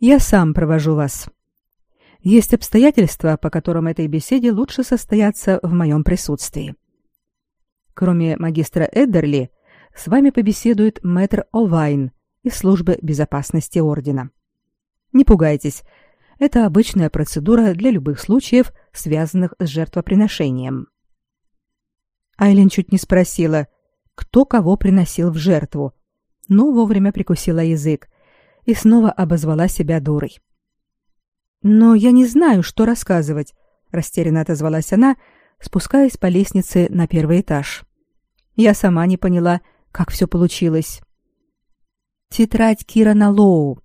Я сам провожу вас. Есть обстоятельства, по которым этой беседе лучше состояться в моем присутствии. Кроме магистра Эддерли, с вами побеседует мэтр Олвайн из службы безопасности ордена. Не пугайтесь, это обычная процедура для любых случаев, связанных с жертвоприношением. Айлин чуть не спросила, кто кого приносил в жертву, но вовремя прикусила язык и снова обозвала себя дурой. «Но я не знаю, что рассказывать», — растерянно отозвалась она, спускаясь по лестнице на первый этаж. «Я сама не поняла, как все получилось». «Тетрадь Кирана Лоу.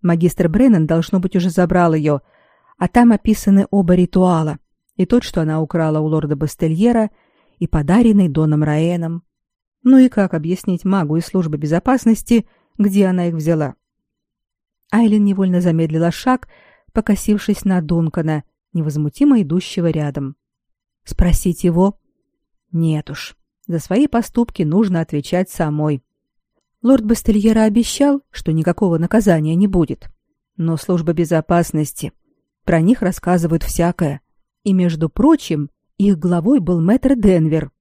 Магистр Бреннан, должно быть, уже забрал ее, а там описаны оба ритуала, и тот, что она украла у лорда Бастельера, и подаренный Доном Раэном. Ну и как объяснить магу из службы безопасности, где она их взяла? Айлин невольно замедлила шаг, покосившись на Дункана, невозмутимо идущего рядом. Спросить его? Нет уж, за свои поступки нужно отвечать самой. Лорд Бастельера обещал, что никакого наказания не будет. Но служба безопасности... Про них рассказывают всякое. И, между прочим, их главой был мэтр Денвер.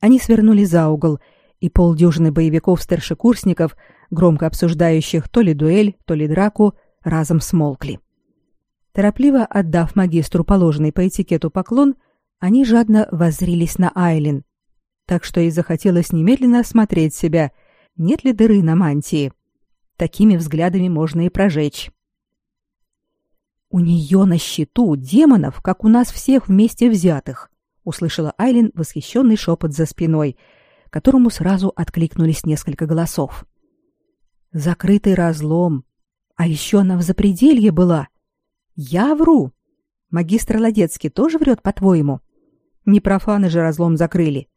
Они свернули за угол, и полдюжины боевиков-старшекурсников, громко обсуждающих то ли дуэль, то ли драку, разом смолкли. Торопливо отдав магистру положенный по этикету поклон, они жадно воззрились на Айлин, так что ей захотелось немедленно осмотреть себя, нет ли дыры на мантии. Такими взглядами можно и прожечь. У нее на счету демонов, как у нас всех вместе взятых, услышала Айлин восхищенный шепот за спиной, которому сразу откликнулись несколько голосов. Закрытый разлом. А еще она в запределье была. Я вру. Магистр Ладецкий тоже врет, по-твоему? Не профаны же разлом закрыли.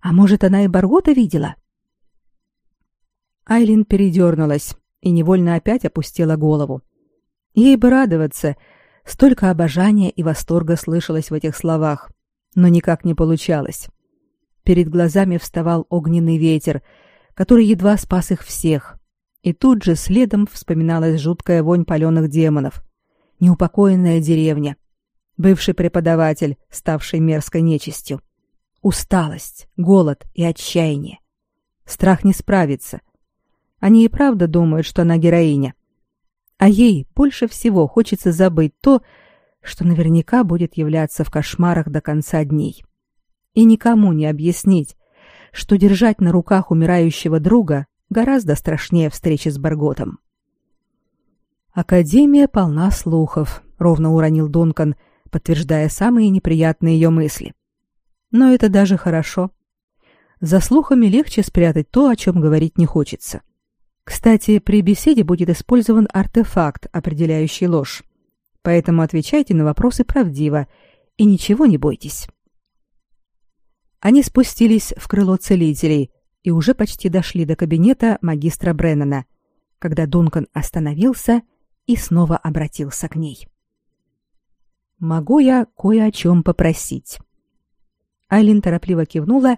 А может, она и Баргота видела? Айлин передернулась и невольно опять опустила голову. Ей бы радоваться. Столько обожания и восторга слышалось в этих словах но никак не получалось. Перед глазами вставал огненный ветер, который едва спас их всех. И тут же следом вспоминалась жуткая вонь паленых демонов. Неупокоенная деревня. Бывший преподаватель, ставший мерзкой нечистью. Усталость, голод и отчаяние. Страх не справиться. Они и правда думают, что она героиня. А ей больше всего хочется забыть то, что наверняка будет являться в кошмарах до конца дней. И никому не объяснить, что держать на руках умирающего друга гораздо страшнее встречи с Барготом. Академия полна слухов, ровно уронил Дункан, подтверждая самые неприятные ее мысли. Но это даже хорошо. За слухами легче спрятать то, о чем говорить не хочется. Кстати, при беседе будет использован артефакт, определяющий ложь поэтому отвечайте на вопросы правдиво и ничего не бойтесь. Они спустились в крыло целителей и уже почти дошли до кабинета магистра Бреннана, когда Дункан остановился и снова обратился к ней. «Могу я кое о чем попросить?» Айлин торопливо кивнула,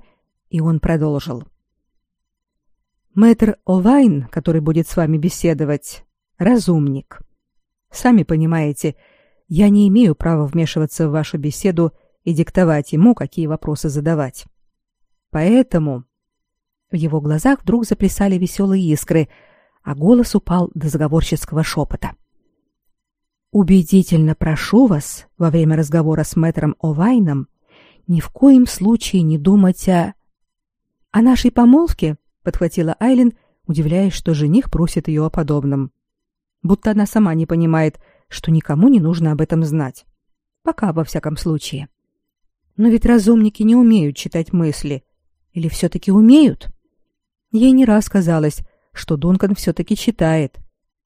и он продолжил. «Мэтр Овайн, который будет с вами беседовать, разумник. Сами понимаете, я не имею права вмешиваться в вашу беседу и диктовать ему, какие вопросы задавать. Поэтому в его глазах вдруг заплясали веселые искры, а голос упал до заговорческого шепота. Убедительно прошу вас во время разговора с мэтром Овайном ни в коем случае не думать о о нашей помолвке, подхватила Айлин, удивляясь, что жених просит ее о подобном будто она сама не понимает, что никому не нужно об этом знать. Пока, во всяком случае. Но ведь разумники не умеют читать мысли. Или все-таки умеют? Ей не раз казалось, что Дункан все-таки читает.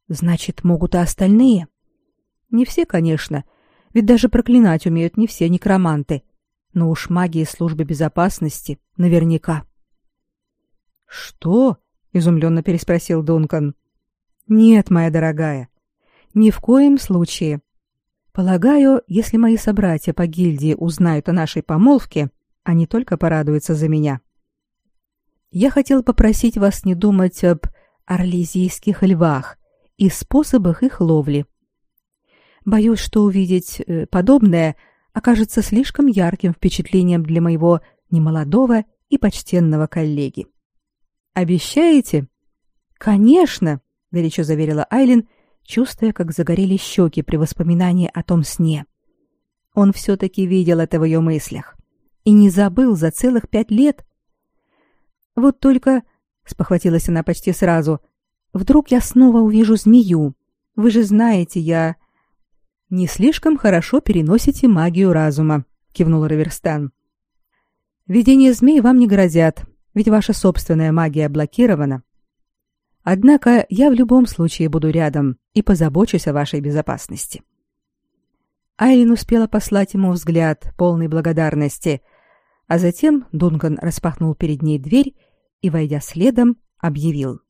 Значит, могут и остальные. Не все, конечно, ведь даже проклинать умеют не все некроманты. Но уж магии службы безопасности наверняка. «Что?» — изумленно переспросил Дункан. Нет, моя дорогая, ни в коем случае. Полагаю, если мои собратья по гильдии узнают о нашей помолвке, они только порадуются за меня. Я хотел попросить вас не думать об орлезийских львах и способах их ловли. Боюсь, что увидеть э, подобное окажется слишком ярким впечатлением для моего немолодого и почтенного коллеги. Обещаете? Конечно, горячо заверила Айлин, чувствуя, как загорелись щеки при воспоминании о том сне. Он все-таки видел это в ее мыслях и не забыл за целых пять лет. Вот только, спохватилась она почти сразу, вдруг я снова увижу змею. Вы же знаете, я не слишком хорошо переносите магию разума, кивнул Раверстан. Видения змей вам не грозят, ведь ваша собственная магия блокирована. Однако я в любом случае буду рядом и позабочусь о вашей безопасности. Айлин успела послать ему взгляд, полный благодарности, а затем Дункан распахнул перед ней дверь и, войдя следом, объявил.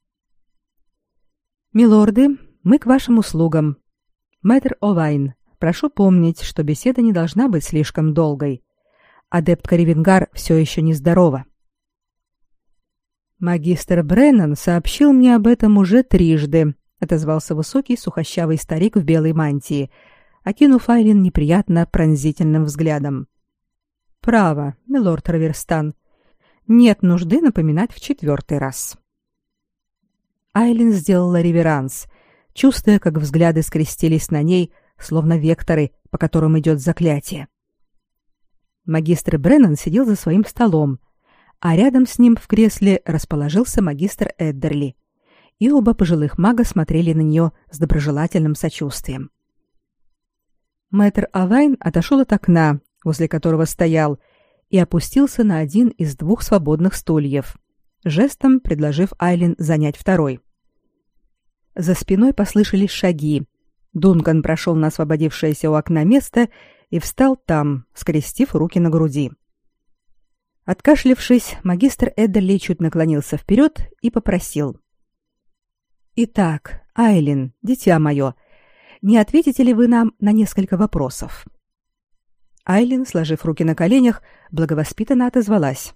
«Милорды, мы к вашим услугам. Мэтр Овайн, прошу помнить, что беседа не должна быть слишком долгой. Адепт Каревенгар все еще нездорова». Магистр Бреннан сообщил мне об этом уже трижды, отозвался высокий сухощавый старик в белой мантии, окинув Айлин неприятно пронзительным взглядом. Право, милорд Раверстан. Нет нужды напоминать в четвертый раз. Айлин сделала реверанс, чувствуя, как взгляды скрестились на ней, словно векторы, по которым идет заклятие. Магистр Бреннан сидел за своим столом, а рядом с ним в кресле расположился магистр Эддерли, и оба пожилых мага смотрели на нее с доброжелательным сочувствием. Мэтр Авайн отошел от окна, возле которого стоял, и опустился на один из двух свободных стульев, жестом предложив Айлин занять второй. За спиной послышались шаги. Дункан прошел на освободившееся у окна место и встал там, скрестив руки на груди. Откашлившись, магистр Эддерли чуть наклонился вперед и попросил. «Итак, Айлин, дитя мое, не ответите ли вы нам на несколько вопросов?» Айлин, сложив руки на коленях, благовоспитанно отозвалась.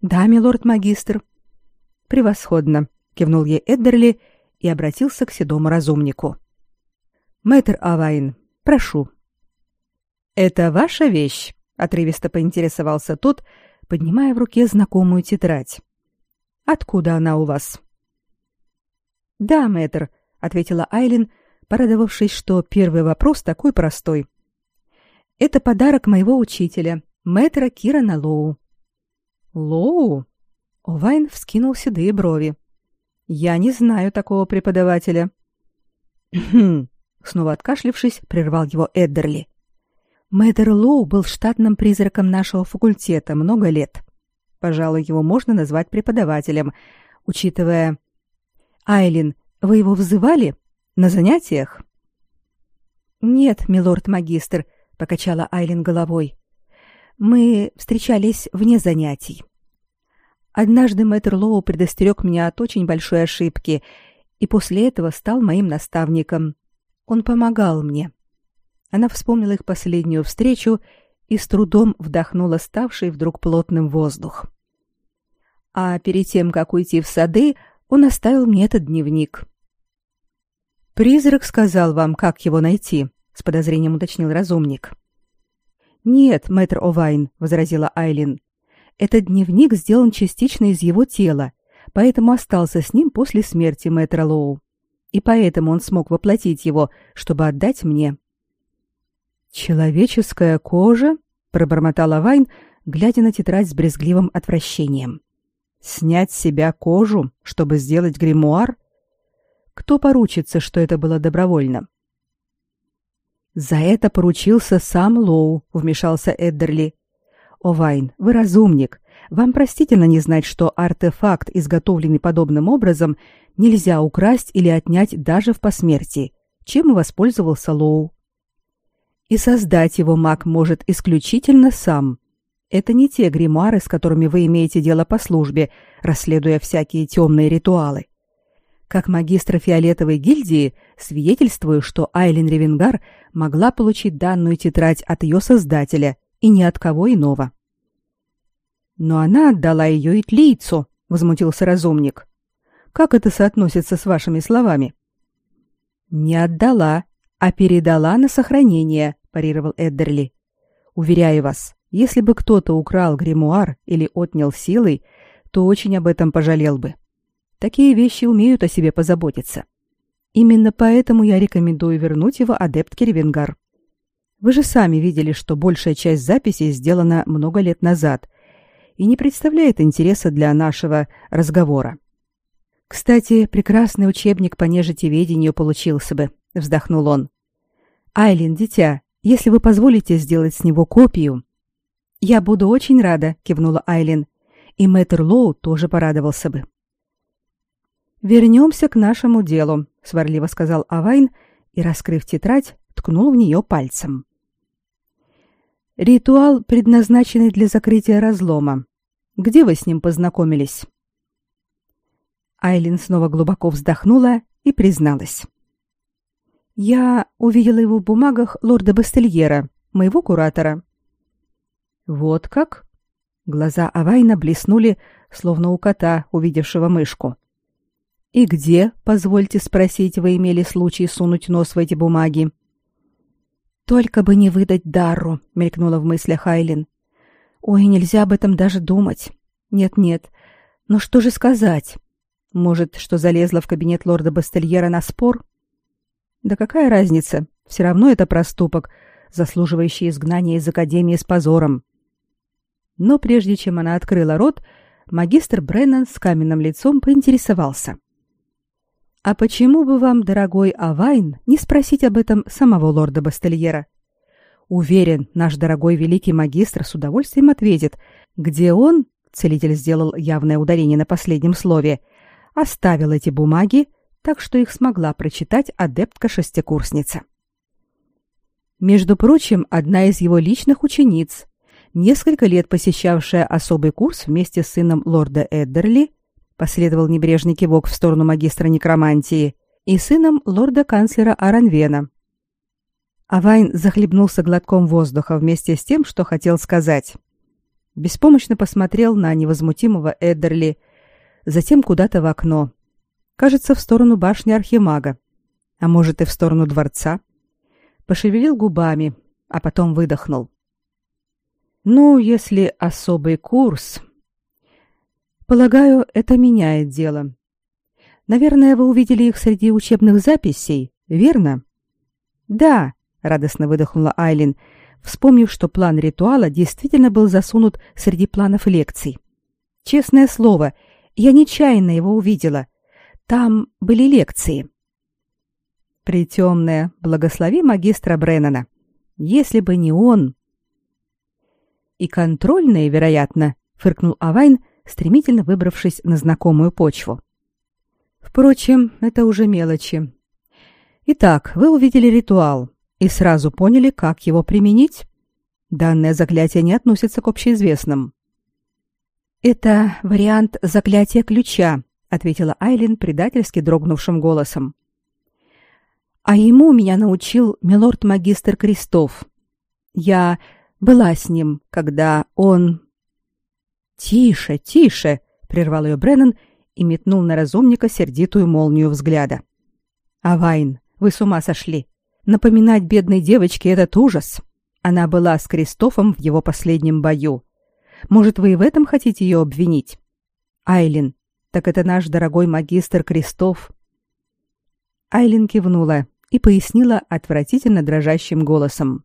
«Да, милорд-магистр». «Превосходно», — кивнул ей Эддерли и обратился к седому разумнику. «Мэтр Авайн, прошу». «Это ваша вещь?» — отрывисто поинтересовался тот, поднимая в руке знакомую тетрадь. «Откуда она у вас?» «Да, мэтр», — ответила Айлин, порадовавшись, что первый вопрос такой простой. «Это подарок моего учителя, мэтра Кирана Лоу». «Лоу?» — Овайн вскинул седые брови. «Я не знаю такого преподавателя». «Хм», — снова откашлившись, прервал его Эддерли. Мэтр Лоу был штатным призраком нашего факультета много лет. Пожалуй, его можно назвать преподавателем, учитывая... Айлин, вы его вызывали? На занятиях? Нет, милорд-магистр, покачала Айлин головой. Мы встречались вне занятий. Однажды мэтр Лоу предостерег меня от очень большой ошибки и после этого стал моим наставником. Он помогал мне. Она вспомнила их последнюю встречу и с трудом вдохнула ставший вдруг плотным воздух. А перед тем, как уйти в сады, он оставил мне этот дневник. «Призрак сказал вам, как его найти», — с подозрением уточнил разумник. «Нет, мэтр Овайн», — возразила Айлин. «Этот дневник сделан частично из его тела, поэтому остался с ним после смерти мэтра Лоу. И поэтому он смог воплотить его, чтобы отдать мне». Человеческая кожа, пробормотала Вайн, глядя на тетрадь с брезгливым отвращением. Снять с себя кожу, чтобы сделать гримуар? Кто поручится, что это было добровольно? За это поручился сам Лоу, вмешался Эддерли. О, Вайн, вы разумник. Вам простительно не знать, что артефакт, изготовленный подобным образом, нельзя украсть или отнять даже в посмертии, чем и воспользовался Лоу и создать его маг может исключительно сам. Это не те гримуары, с которыми вы имеете дело по службе, расследуя всякие темные ритуалы. Как магистр фиолетовой гильдии свидетельствую, что Айлин Ревенгар могла получить данную тетрадь от ее создателя и ни от кого иного. Но она отдала ее Итлийцу, возмутился разумник. Как это соотносится с вашими словами? Не отдала, а передала на сохранение, парировал Эддерли. Уверяю вас, если бы кто-то украл гримуар или отнял силой, то очень об этом пожалел бы. Такие вещи умеют о себе позаботиться. Именно поэтому я рекомендую вернуть его адептке Ревенгар. Вы же сами видели, что большая часть записей сделана много лет назад, и не представляет интереса для нашего разговора. Кстати, прекрасный учебник по нежитеведению получился бы, вздохнул он. Айлин, дитя, если вы позволите сделать с него копию. Я буду очень рада, кивнула Айлин. И мэтр Лоу тоже порадовался бы. Вернемся к нашему делу, сварливо сказал Авайн и, раскрыв тетрадь, ткнул в нее пальцем. Ритуал, предназначенный для закрытия разлома. Где вы с ним познакомились? Айлин снова глубоко вздохнула и призналась. Я увидела его в бумагах лорда Бастельера, моего куратора. Вот как? Глаза Авайна блеснули, словно у кота, увидевшего мышку. И где, позвольте спросить, вы имели случай сунуть нос в эти бумаги? Только бы не выдать Дарру, мелькнула в мыслях Айлин. Ой, нельзя об этом даже думать. Нет-нет. Но что же сказать? Может, что залезла в кабинет лорда Бастельера на спор? Да какая разница? Все равно это проступок, заслуживающий изгнания из академии с позором. Но прежде чем она открыла рот, магистр Бреннан с каменным лицом поинтересовался: а почему бы вам, дорогой Авайн, не спросить об этом самого лорда Бастельера? Уверен, наш дорогой великий магистр с удовольствием ответит, где он, целитель сделал явное ударение на последнем слове, оставил эти бумаги, так что их смогла прочитать адептка-шестикурсница. Между прочим, одна из его личных учениц, несколько лет посещавшая особый курс вместе с сыном лорда Эддерли, последовал небрежный кивок в сторону магистра некромантии и сыном лорда-канцлера Аранвена. Авайн захлебнулся глотком воздуха вместе с тем, что хотел сказать. Беспомощно посмотрел на невозмутимого Эддерли, затем куда-то в окно. Кажется, в сторону башни Архимага, а может и в сторону дворца. Пошевелил губами, а потом выдохнул. Ну, если особый курс, Полагаю, это меняет дело. Наверное, вы увидели их среди учебных записей, верно? Да, радостно выдохнула Айлин, вспомнив, что план ритуала действительно был засунут среди планов лекций. Честное слово, я нечаянно его увидела. Там были лекции. Притемная, благослови магистра Бреннана. Если бы не он... И контрольные, вероятно, фыркнул Авайн, стремительно выбравшись на знакомую почву. Впрочем, это уже мелочи. Итак, вы увидели ритуал и сразу поняли, как его применить? Данное заклятие не относится к общеизвестным. Это вариант заклятия ключа, ответила Айлин предательски дрогнувшим голосом. А ему меня научил милорд-магистр Крестов. Я была с ним, когда он «Тише, тише!» — прервал ее Бреннан и метнул на разумника сердитую молнию взгляда. «Авайн, вы с ума сошли! Напоминать бедной девочке этот ужас! Она была с Кристофом в его последнем бою. Может, вы и в этом хотите ее обвинить? Айлин, так это наш дорогой магистр Кристоф!» Айлин кивнула и пояснила отвратительно дрожащим голосом.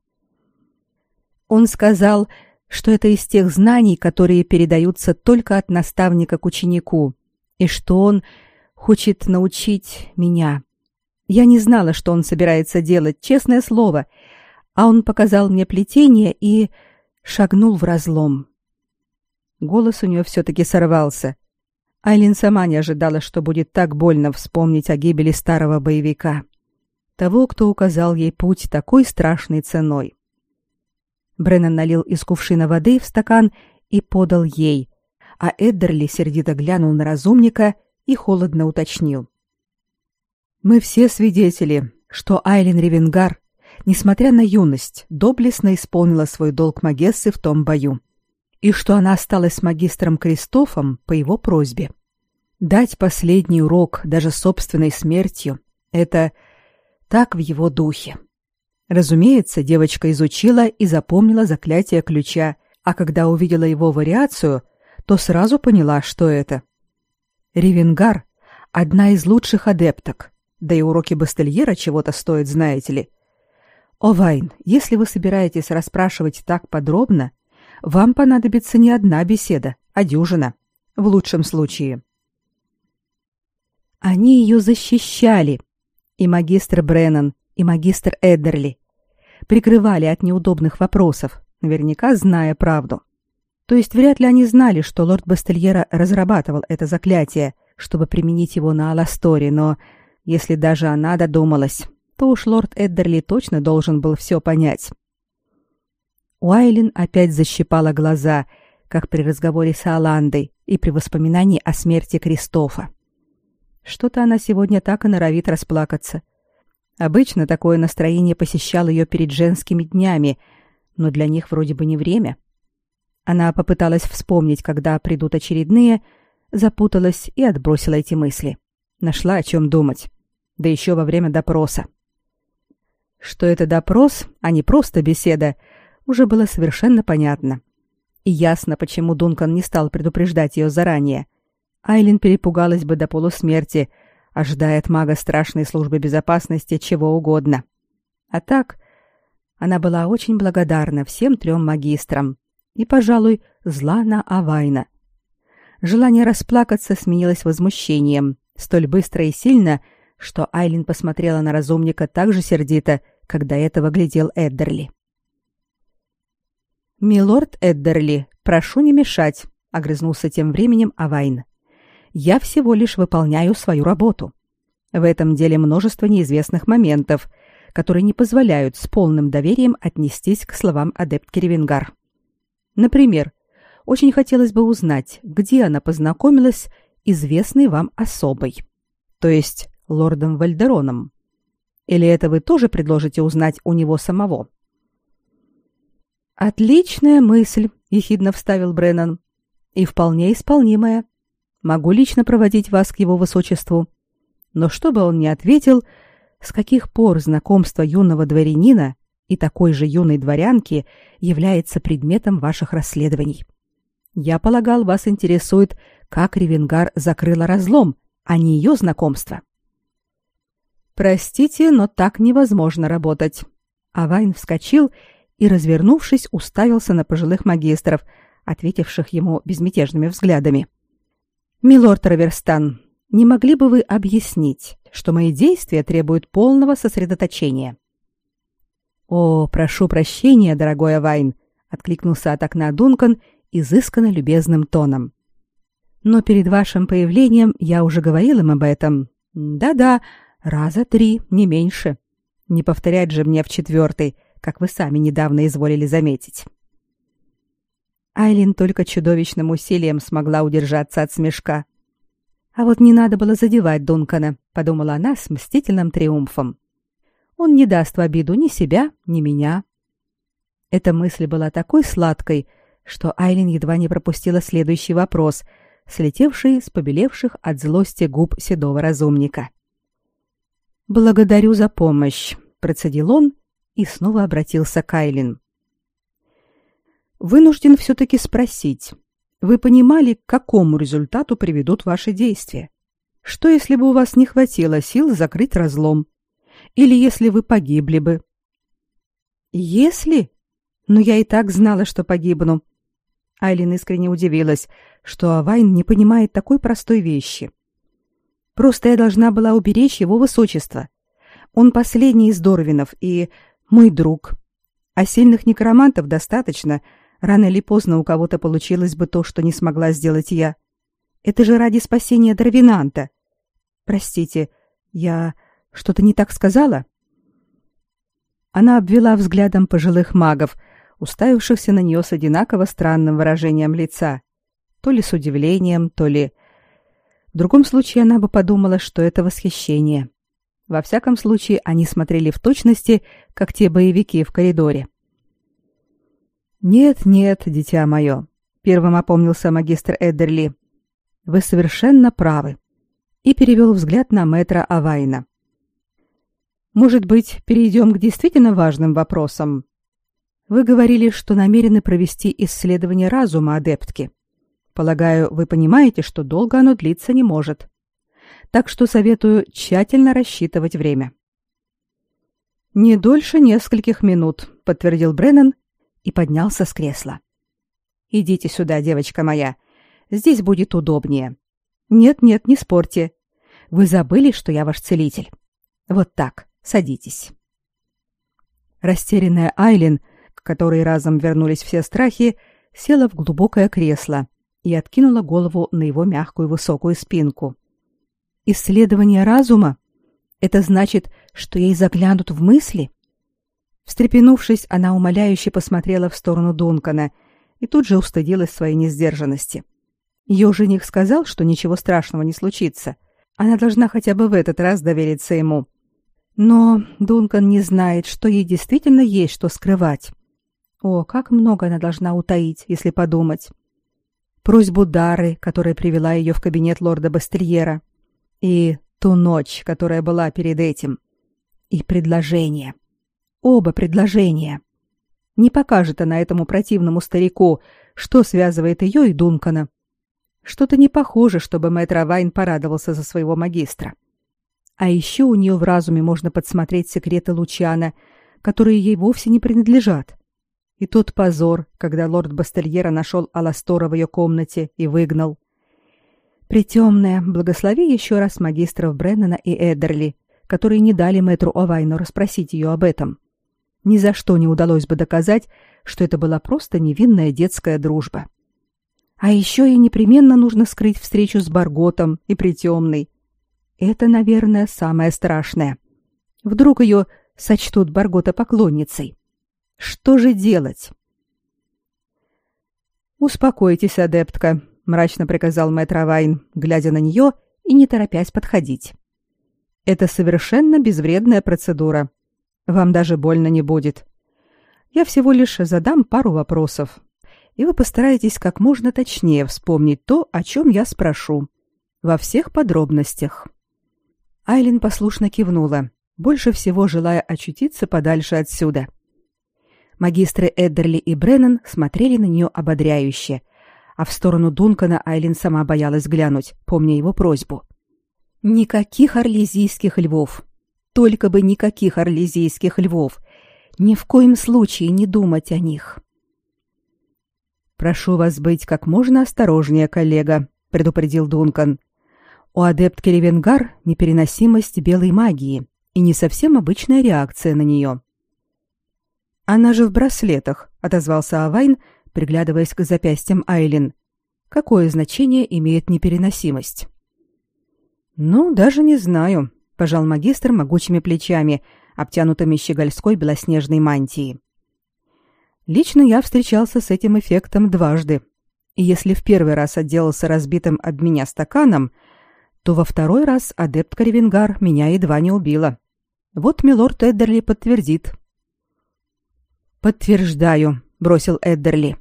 Он сказал, что это из тех знаний, которые передаются только от наставника к ученику, и что он хочет научить меня. Я не знала, что он собирается делать, честное слово, а он показал мне плетение и шагнул в разлом. Голос у нее все-таки сорвался. Айлин сама не ожидала, что будет так больно вспомнить о гибели старого боевика. Того, кто указал ей путь такой страшной ценой. Бреннан налил из кувшина воды в стакан и подал ей, а Эддерли сердито глянул на разумника и холодно уточнил. «Мы все свидетели, что Айлин Ревенгар, несмотря на юность, доблестно исполнила свой долг Магессы в том бою, и что она осталась магистром Кристофом по его просьбе. Дать последний урок даже собственной смертью — это так в его духе. Разумеется, девочка изучила и запомнила заклятие ключа, а когда увидела его вариацию, то сразу поняла, что это. Ревенгар — одна из лучших адепток, да и уроки Бастельера чего-то стоят, знаете ли. О, Вайн, если вы собираетесь расспрашивать так подробно, вам понадобится не одна беседа, а дюжина. В лучшем случае. Они ее защищали. И магистр Бреннан, и магистр Эддерли. Прикрывали от неудобных вопросов, наверняка зная правду. То есть вряд ли они знали, что лорд Бастельера разрабатывал это заклятие, чтобы применить его на Аласторе, но если даже она додумалась, то уж лорд Эддерли точно должен был все понять. Уайлин опять защипала глаза, как при разговоре с Аландой и при воспоминании о смерти Кристофа. Что-то она сегодня так и норовит расплакаться. Обычно такое настроение посещало ее перед женскими днями, но для них вроде бы не время. Она попыталась вспомнить, когда придут очередные, запуталась и отбросила эти мысли. Нашла о чем думать. Да еще во время допроса. Что это допрос, а не просто беседа, уже было совершенно понятно. И ясно, почему Дункан не стал предупреждать ее заранее. Айлин перепугалась бы до полусмерти, ожидая от мага страшной службы безопасности чего угодно. А так, она была очень благодарна всем трем магистрам и, пожалуй, зла на Авайна. Желание расплакаться сменилось возмущением, столь быстро и сильно, что Айлин посмотрела на разумника так же сердито, как до этого глядел Эддерли. «Милорд Эддерли, прошу не мешать», — огрызнулся тем временем Авайн. «Я всего лишь выполняю свою работу. В этом деле множество неизвестных моментов, которые не позволяют с полным доверием отнестись к словам адептки Ревенгар. Например, очень хотелось бы узнать, где она познакомилась известной вам особой, то есть лордом Вальдероном. Или это вы тоже предложите узнать у него самого?» Отличная мысль, ехидно вставил Бреннан. И вполне исполнимая. Могу лично проводить вас к его высочеству. Но что бы он ни ответил, с каких пор знакомство юного дворянина и такой же юной дворянки является предметом ваших расследований? Я полагал, вас интересует, как Ревенгар закрыла разлом, а не ее знакомство. Простите, но так невозможно работать. Авайн вскочил и, развернувшись, уставился на пожилых магистров, ответивших ему безмятежными взглядами. «Милорд Раверстан, не могли бы вы объяснить, что мои действия требуют полного сосредоточения?» «О, прошу прощения, дорогой Авайн», — откликнулся от окна Дункан изысканно любезным тоном. «Но перед вашим появлением я уже говорил им об этом. Да-да, раза три, не меньше. Не повторять же мне в четвертый, как вы сами недавно изволили заметить. Айлин только чудовищным усилием смогла удержаться от смешка. А вот не надо было задевать Дункана, подумала она с мстительным триумфом. Он не даст в обиду ни себя, ни меня. Эта мысль была такой сладкой, что Айлин едва не пропустила следующий вопрос, слетевший с побелевших от злости губ седого разумника. «Благодарю за помощь», — процедил он и снова обратился к Айлин. Вынужден все таки спросить. Вы понимали, к какому результату приведут ваши действия? Что если бы у вас не хватило сил закрыть разлом? Или если вы погибли бы? Если? Но я и так знала, что погибну. Айлин искренне удивилась, что Авайн не понимает такой простой вещи. Просто я должна была уберечь его высочество. Он последний из Дорвинов, и мой друг. А сильных некромантов достаточно. Рано или поздно у кого-то получилось бы то, что не смогла сделать я. Это же ради спасения Дравинанта. Простите, я что-то не так сказала? Она обвела взглядом пожилых магов, уставившихся на нее с одинаково странным выражением лица, то ли с удивлением, то ли В другом случае она бы подумала, что это восхищение. Во всяком случае, они смотрели в точности, как те боевики в коридоре. «Нет, нет, дитя мое», — первым опомнился магистр Эддерли. «Вы совершенно правы». И перевел взгляд на мэтра Авайна. «Может быть, перейдем к действительно важным вопросам? Вы говорили, что намерены провести исследование разума адептки. Полагаю, вы понимаете, что долго оно длиться не может так что советую тщательно рассчитывать время. Не дольше нескольких минут, подтвердил Бреннан и поднялся с кресла. Идите сюда, девочка моя. Здесь будет удобнее. Нет-нет, не спорьте. Вы забыли, что я ваш целитель. Вот так. Садитесь. Растерянная Айлин, к которой разом вернулись все страхи, села в глубокое кресло и откинула голову на его мягкую высокую спинку. Исследование разума? Это значит, что ей заглянут в мысли? Встрепенувшись, она умоляюще посмотрела в сторону Дункана и тут же устыдилась своей несдержанности. Ее жених сказал, что ничего страшного не случится. Она должна хотя бы в этот раз довериться ему. Но Дункан не знает, что ей действительно есть что скрывать. О, как много она должна утаить, если подумать. Просьбу Дары, которая привела ее в кабинет лорда Бастильера, и ту ночь, которая была перед этим, и предложение. Оба предложения. Не покажет она этому противному старику, что связывает ее и Дункана. Что-то не похоже, чтобы мэтр Вайн порадовался за своего магистра. А еще у нее в разуме можно подсмотреть секреты Лучана, которые ей вовсе не принадлежат. И тот позор, когда лорд Бастельера нашел Аластора в ее комнате и выгнал. Притемная, благослови еще раз магистров Бреннана и Эдерли, которые не дали мэтру Овайну расспросить ее об этом. Ни за что не удалось бы доказать, что это была просто невинная детская дружба. А еще ей непременно нужно скрыть встречу с Барготом и Притемной, это, наверное, самое страшное. Вдруг ее сочтут Баргота поклонницей. Что же делать? Успокойтесь, адептка, мрачно приказал мэтр Вайн, глядя на нее и не торопясь подходить. Это совершенно безвредная процедура. Вам даже больно не будет. Я всего лишь задам пару вопросов, и вы постараетесь как можно точнее вспомнить то, о чем я спрошу, во всех подробностях. Айлин послушно кивнула, больше всего желая очутиться подальше отсюда. Магистры Эддерли и Бреннан смотрели на нее ободряюще, а в сторону Дункана Айлин сама боялась глянуть, помня его просьбу. Никаких орлезийских львов. Только бы никаких орлезийских львов. Ни в коем случае не думать о них. Прошу вас быть как можно осторожнее, коллега, предупредил Дункан. У адептки Ревенгар непереносимость белой магии и не совсем обычная реакция на нее. Она же в браслетах, отозвался Авайн, приглядываясь к запястьям Айлин. Какое значение имеет непереносимость? Ну, даже не знаю, пожал магистр могучими плечами, обтянутыми щегольской белоснежной мантией. Лично я встречался с этим эффектом дважды. И если в первый раз отделался разбитым об меня стаканом, то во второй раз адепт Каревенгар меня едва не убила. Вот милорд Эддерли подтвердит. Подтверждаю, бросил Эддерли.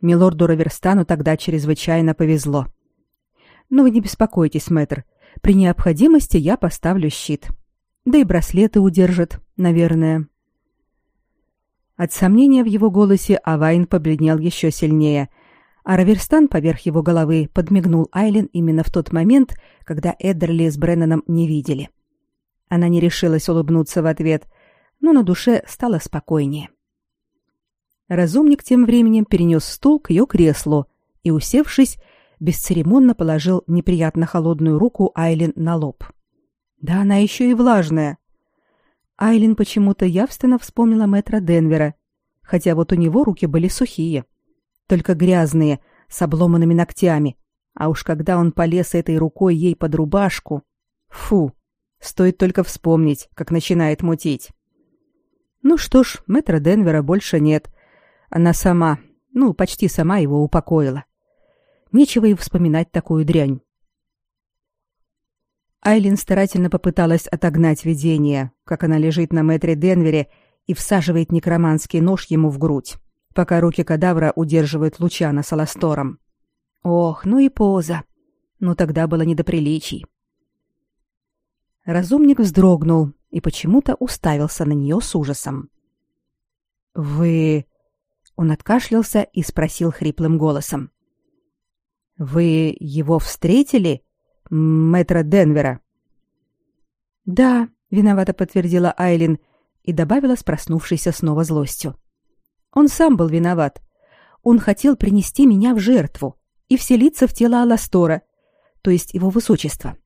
Милорду Раверстану тогда чрезвычайно повезло. Но вы не беспокойтесь, мэтр. При необходимости я поставлю щит. Да и браслеты удержат, наверное. От сомнения в его голосе Авайн побледнел еще сильнее — а Раверстан поверх его головы подмигнул Айлен именно в тот момент, когда Эддерли с Бреннаном не видели. Она не решилась улыбнуться в ответ, но на душе стало спокойнее. Разумник тем временем перенес стул к ее креслу и, усевшись, бесцеремонно положил неприятно холодную руку Айлен на лоб. Да она еще и влажная. Айлин почему-то явственно вспомнила мэтра Денвера, хотя вот у него руки были сухие только грязные, с обломанными ногтями. А уж когда он полез этой рукой ей под рубашку... Фу, стоит только вспомнить, как начинает мутить. Ну что ж, мэтра Денвера больше нет. Она сама, ну, почти сама его упокоила. Нечего и вспоминать такую дрянь. Айлин старательно попыталась отогнать видение, как она лежит на мэтре Денвере и всаживает некроманский нож ему в грудь пока руки кадавра удерживают Лучана с Аластором. Ох, ну и поза. Ну тогда было не до приличий. Разумник вздрогнул и почему-то уставился на нее с ужасом. Вы Он откашлялся и спросил хриплым голосом: Вы его встретили, мэтра Денвера? Да, виновато подтвердила Айлин и добавила с проснувшейся снова злостью. Он сам был виноват. Он хотел принести меня в жертву, и вселиться в тело Аластора, то есть его высочества.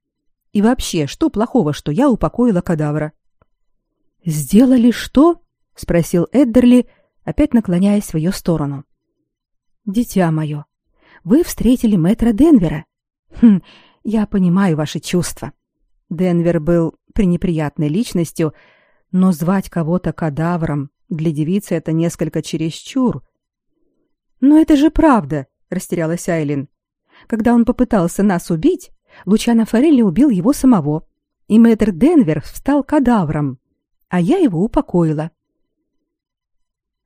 И вообще, что плохого, что я упокоила кадавра? Сделали что? спросил Эддерли, опять наклоняясь в ее сторону. Дитя мое, вы встретили мэтра Денвера. Хм, я понимаю ваши чувства. Денвер был пренеприятной личностью, но звать кого-то кадавром для девицы это несколько чересчур. Но это же правда, растерялась Айлин. Когда он попытался нас убить, Лучано Форелли убил его самого, и мэтр Денвер стал кадавром, а я его упокоила.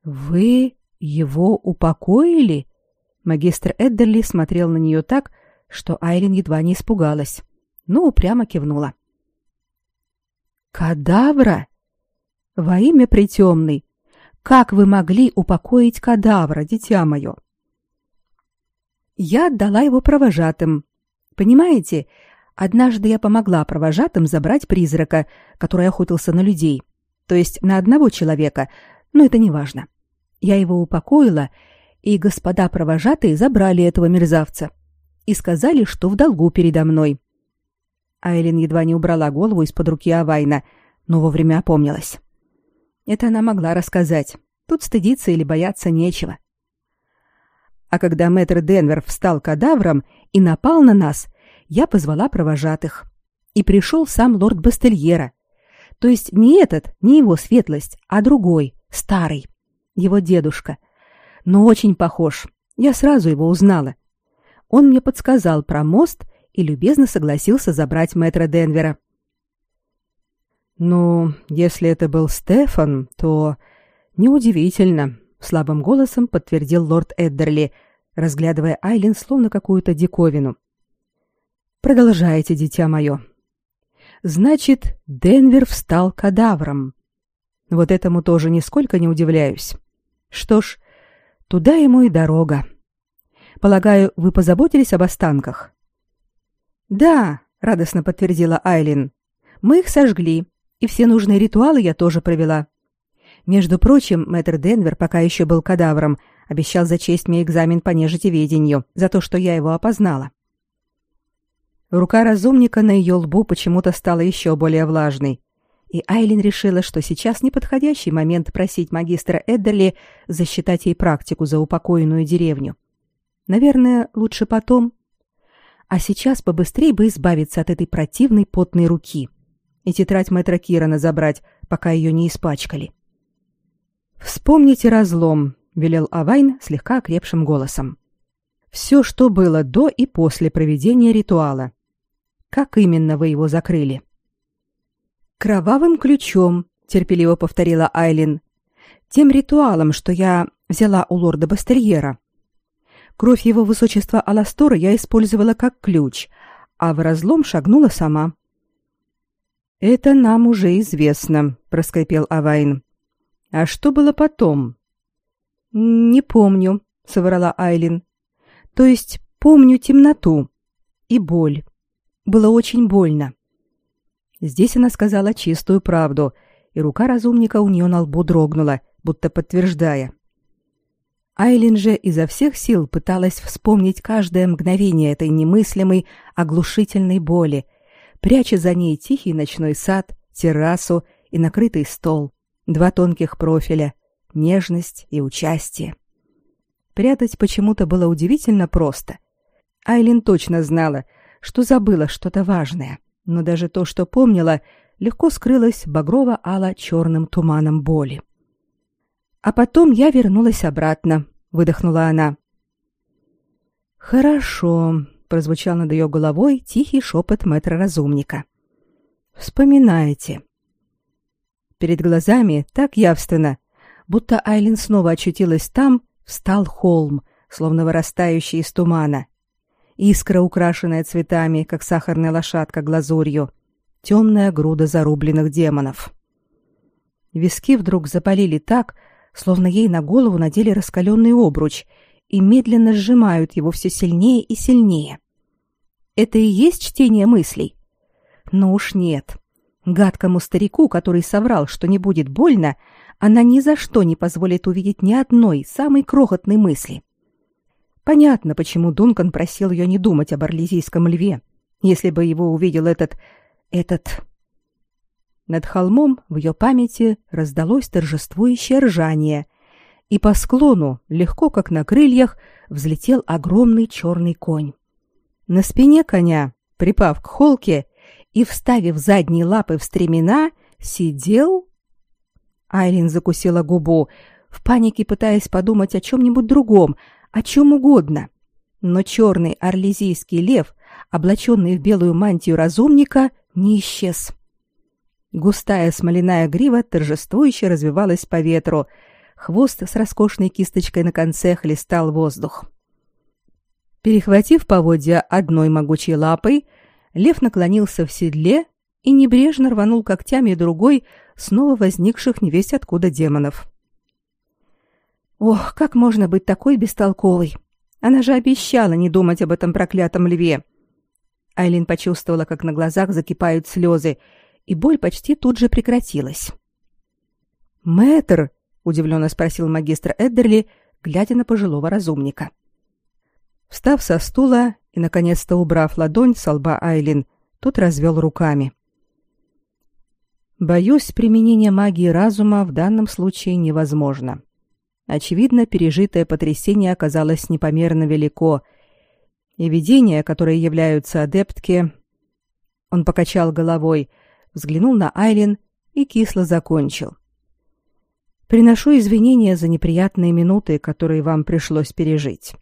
Вы его упокоили? Магистр Эддерли смотрел на нее так, что Айлин едва не испугалась, но упрямо кивнула. Кадавра? Во имя притемный, как вы могли упокоить кадавра, дитя мое? Я отдала его провожатым. Понимаете, однажды я помогла провожатым забрать призрака, который охотился на людей, то есть на одного человека, но это не важно. Я его упокоила, и господа провожатые забрали этого мерзавца и сказали, что в долгу передо мной. Айлин едва не убрала голову из-под руки Авайна, но вовремя опомнилась. Это она могла рассказать. Тут стыдиться или бояться нечего. А когда мэтр Денвер встал кадавром и напал на нас, я позвала провожатых. И пришел сам лорд Бастельера. То есть не этот, не его светлость, а другой, старый. Его дедушка. Но очень похож. Я сразу его узнала. Он мне подсказал про мост и любезно согласился забрать мэтра Денвера. «Ну, если это был Стефан, то неудивительно», слабым голосом подтвердил лорд Эддерли, разглядывая Айлин словно какую-то диковину. Продолжайте, дитя мое. Значит, Денвер встал кадавром. Вот этому тоже нисколько не удивляюсь. Что ж, туда ему и дорога. Полагаю, вы позаботились об останках? Да, радостно подтвердила Айлин. Мы их сожгли, и все нужные ритуалы я тоже провела. Между прочим, мэтр Денвер, пока еще был кадавром, обещал зачесть мне экзамен по нежитеведению за то, что я его опознала. Рука разумника на ее лбу почему-то стала еще более влажной, и Айлин решила, что сейчас неподходящий момент просить магистра Эддерли засчитать ей практику за упокоенную деревню. Наверное, лучше потом. А сейчас побыстрее бы избавиться от этой противной потной руки и тетрадь мэтра Кирана забрать, пока ее не испачкали. — Вспомните разлом, велел Авайн слегка окрепшим голосом. Все, что было до и после проведения ритуала. Как именно вы его закрыли? Кровавым ключом, терпеливо повторила Айлин. Тем ритуалом, что я взяла у лорда Бастерьера. Кровь его высочества Аластора я использовала как ключ, а в разлом шагнула сама. Это нам уже известно, проскрипел Авайн. А что было потом? Не помню, соврала Айлин. То есть помню темноту и боль. Было очень больно. Здесь она сказала чистую правду, и рука разумника у нее на лбу дрогнула, будто подтверждая. Айлин же изо всех сил пыталась вспомнить каждое мгновение этой немыслимой, оглушительной боли, пряча за ней тихий ночной сад, террасу и накрытый стол. Два тонких профиля, нежность и участие. Прятать почему-то было удивительно просто. Айлин точно знала, что забыла что-то важное, но даже то, что помнила, легко скрылось багрово-ало-черным туманом боли. А потом я вернулась обратно, выдохнула она. Хорошо, прозвучал над ее головой тихий шепот мэтра разумника. Вспоминайте. Перед глазами так явственно, будто Айлин снова очутилась там, встал холм, словно вырастающий из тумана. Искра, украшенная цветами, как сахарная лошадка глазурью, темная груда зарубленных демонов. Виски вдруг запалили так, словно ей на голову надели раскаленный обруч и медленно сжимают его все сильнее и сильнее. Это и есть чтение мыслей? Ну уж нет. Гадкому старику, который соврал, что не будет больно, она ни за что не позволит увидеть ни одной самой крохотной мысли. Понятно, почему Дункан просил ее не думать об орлезийском льве. Если бы его увидел этот... этот... Над холмом в ее памяти раздалось торжествующее ржание, и по склону, легко как на крыльях, взлетел огромный черный конь. На спине коня, припав к холке и вставив задние лапы в стремена, сидел... Айлин закусила губу, в панике пытаясь подумать о чем-нибудь другом, о чем угодно. Но черный орлезийский лев, облаченный в белую мантию разумника, не исчез. Густая смоляная грива торжествующе развивалась по ветру, хвост с роскошной кисточкой на конце хлестал воздух. Перехватив поводья одной могучей лапой, лев наклонился в седле и небрежно рванул когтями другой снова возникших невесть откуда демонов. Ох, как можно быть такой бестолковой? Она же обещала не думать об этом проклятом льве. Айлин почувствовала, как на глазах закипают слезы, и боль почти тут же прекратилась. «Мэтр?» — удивленно спросил магистр Эддерли, глядя на пожилого разумника. Встав со стула и, наконец-то, убрав ладонь с лба Айлин, тот развел руками. «Боюсь, применение магии разума в данном случае невозможно. Очевидно, пережитое потрясение оказалось непомерно велико, и видения, которые являются адептки...» Он покачал головой, взглянул на Айлин и кисло закончил. «Приношу извинения за неприятные минуты, которые вам пришлось пережить».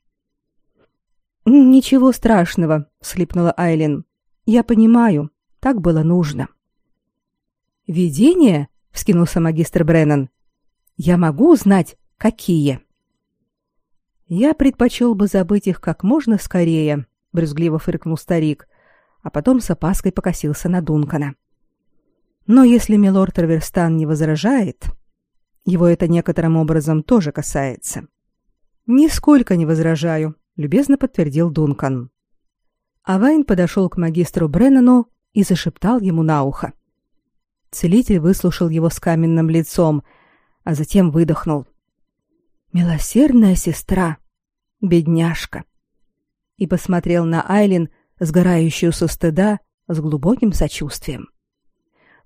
«Ничего страшного», — всхлипнула Айлин. «Я понимаю, так было нужно». «Видение?» — вскинулся магистр Бреннан. «Я могу узнать, какие?» «Я предпочел бы забыть их как можно скорее», — брюзгливо фыркнул старик, а потом с опаской покосился на Дункана. «Но если милорд Раверстан не возражает, его это некоторым образом тоже касается». «Нисколько не возражаю», любезно подтвердил Дункан. Авайн подошел к магистру Бреннану и зашептал ему на ухо. Целитель выслушал его с каменным лицом, а затем выдохнул. «Милосердная сестра, бедняжка!» и посмотрел на Айлин, сгорающую со стыда, с глубоким сочувствием.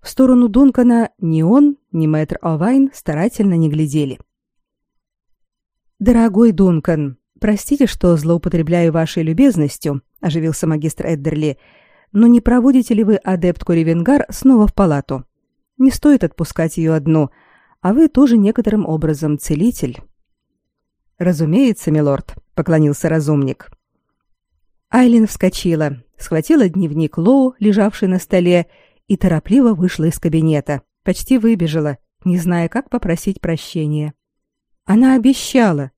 В сторону Дункана ни он, ни мэтр Овайн старательно не глядели. «Дорогой Дункан, Простите, что злоупотребляю вашей любезностью, оживился магистр Эддерли. Но не проводите ли вы адептку Ревенгар снова в палату? Не стоит отпускать ее одну, а вы тоже некоторым образом целитель. Разумеется, милорд, поклонился разумник. Айлин вскочила, схватила дневник Лоу, лежавший на столе, и торопливо вышла из кабинета, почти выбежала, не зная, как попросить прощения. Она обещала,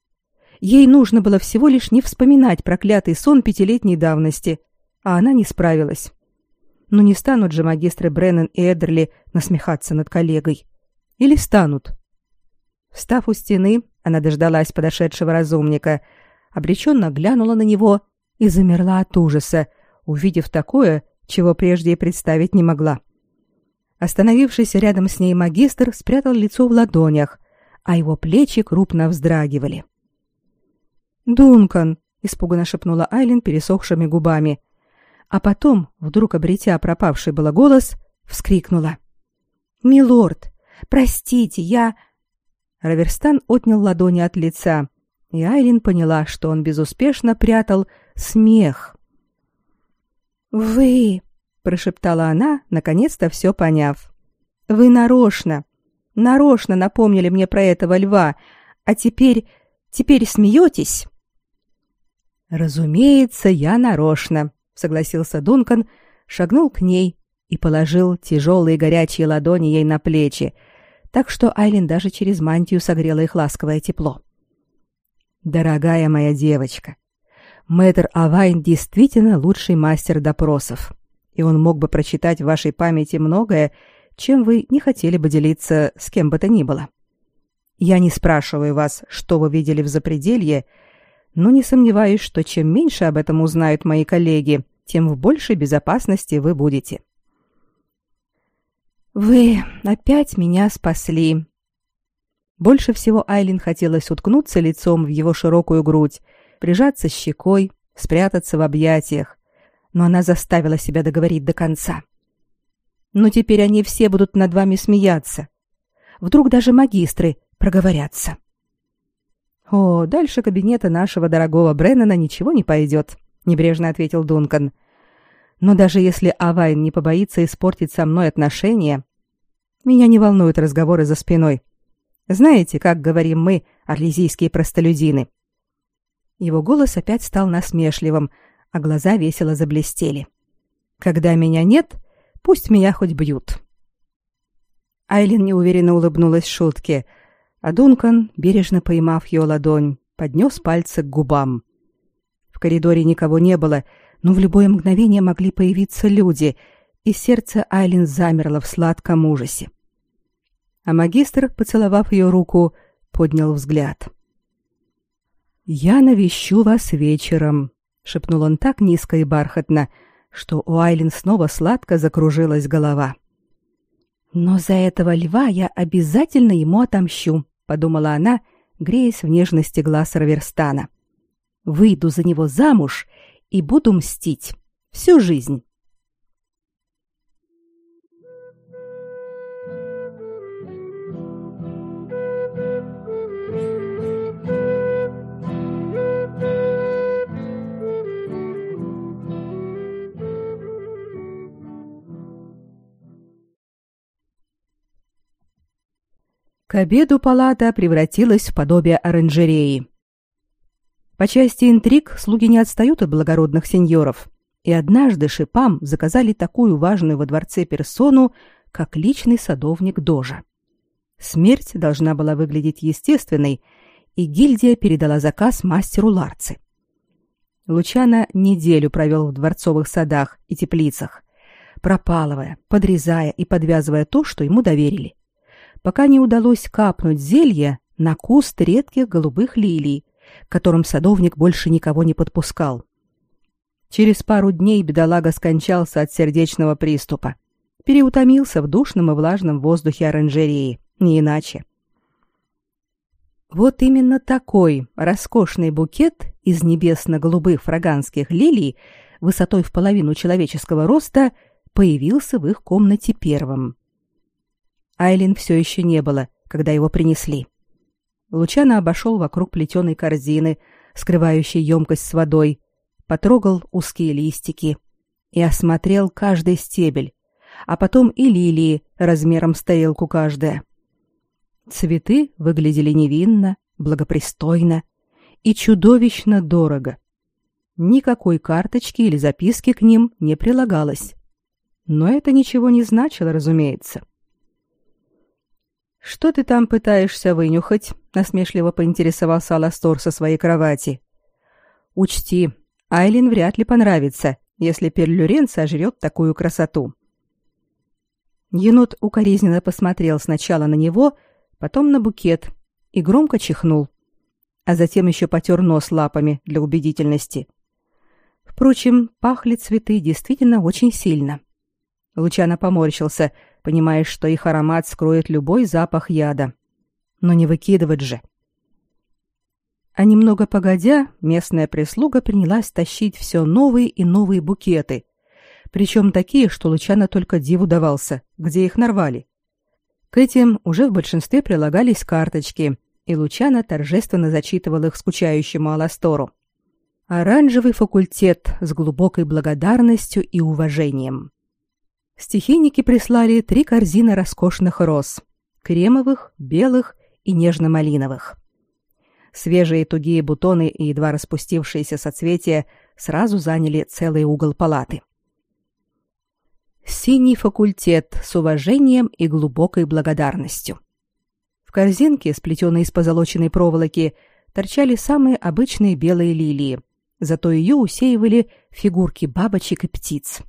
Ей нужно было всего лишь не вспоминать проклятый сон пятилетней давности, а она не справилась. Но не станут же магистры Бреннан и Эдерли насмехаться над коллегой. Или станут? Встав у стены, она дождалась подошедшего разумника, обреченно глянула на него и замерла от ужаса, увидев такое, чего прежде и представить не могла. Остановившийся рядом с ней магистр спрятал лицо в ладонях, а его плечи крупно вздрагивали. — «Дункан!» — испуганно шепнула Айлин пересохшими губами. А потом, вдруг обретя пропавший было голос, вскрикнула. «Милорд, простите, я...» Раверстан отнял ладони от лица, и Айлин поняла, что он безуспешно прятал смех. «Вы...» — прошептала она, наконец-то все поняв. «Вы нарочно, нарочно напомнили мне про этого льва, а теперь... теперь смеетесь?» Разумеется, я нарочно, согласился Дункан, шагнул к ней и положил тяжелые горячие ладони ей на плечи, так что Айлин даже через мантию согрела их ласковое тепло. Дорогая моя девочка, мэтр Авайн действительно лучший мастер допросов, и он мог бы прочитать в вашей памяти многое, чем вы не хотели бы делиться с кем бы то ни было. Я не спрашиваю вас, что вы видели в запределье, но не сомневаюсь, что чем меньше об этом узнают мои коллеги, тем в большей безопасности вы будете. Вы опять меня спасли. Больше всего Айлин хотелось уткнуться лицом в его широкую грудь прижаться щекой, спрятаться в объятиях. Но она заставила себя договорить до конца. Но теперь они все будут над вами смеяться. Вдруг даже магистры проговорятся. О, дальше кабинета нашего дорогого Бреннана ничего не пойдет, небрежно ответил Дункан. Но даже если Авайн не побоится испортить со мной отношения, меня не волнуют разговоры за спиной. Знаете, как говорим мы, орлезийские простолюдины? Его голос опять стал насмешливым, а глаза весело заблестели. Когда меня нет, пусть меня хоть бьют. Айлин неуверенно улыбнулась шутке, а Дункан, бережно поймав ее ладонь, поднес пальцы к губам. В коридоре никого не было, но в любое мгновение могли появиться люди, и сердце Айлин замерло в сладком ужасе. А магистр, поцеловав ее руку, поднял взгляд. «Я навещу вас вечером», — шепнул он так низко и бархатно, что у Айлин снова сладко закружилась голова. «Но за этого льва я обязательно ему отомщу», — подумала она, греясь в нежности глаз Раверстана. «Выйду за него замуж и буду мстить всю жизнь». К обеду палата превратилась в подобие оранжереи. По части интриг слуги не отстают от благородных сеньоров, и однажды шипам заказали такую важную во дворце персону, как личный садовник Дожа. Смерть должна была выглядеть естественной, и гильдия передала заказ мастеру Ларцы. Лучано неделю провел в дворцовых садах и теплицах, пропалывая, подрезая и подвязывая то, что ему доверили пока не удалось капнуть зелье на куст редких голубых лилий, которым садовник больше никого не подпускал. Через пару дней бедолага скончался от сердечного приступа. Переутомился в душном и влажном воздухе оранжереи, не иначе. Вот именно такой роскошный букет из небесно-голубых фраганских лилий высотой в половину человеческого роста появился в их комнате первым. Айлин все еще не было, когда его принесли. Лучано обошел вокруг плетеной корзины, скрывающей емкость с водой, потрогал узкие листики и осмотрел каждый стебель, а потом и лилии размером с тарелку каждая. Цветы выглядели невинно, благопристойно и чудовищно дорого. Никакой карточки или записки к ним не прилагалось. Но это ничего не значило, разумеется. — «Что ты там пытаешься вынюхать?» — насмешливо поинтересовался Аластор со своей кровати. «Учти, Айлин вряд ли понравится, если Перлюрен сожрет такую красоту». Енот укоризненно посмотрел сначала на него, потом на букет и громко чихнул, а затем еще потер нос лапами для убедительности. Впрочем, пахли цветы действительно очень сильно. Лучано поморщился — понимаешь, что их аромат скроет любой запах яда. Но не выкидывать же. А немного погодя, местная прислуга принялась тащить все новые и новые букеты, причем такие, что Лучано только диву давался, где их нарвали. К этим уже в большинстве прилагались карточки, и Лучано торжественно зачитывал их скучающему Аластору. Оранжевый факультет с глубокой благодарностью и уважением. Стихийники прислали три корзины роскошных роз: кремовых, белых и нежно-малиновых. Свежие тугие бутоны и едва распустившиеся соцветия сразу заняли целый угол палаты. Синий факультет с уважением и глубокой благодарностью. В корзинке, сплетенной из позолоченной проволоки, торчали самые обычные белые лилии, зато ее усеивали фигурки бабочек и птиц.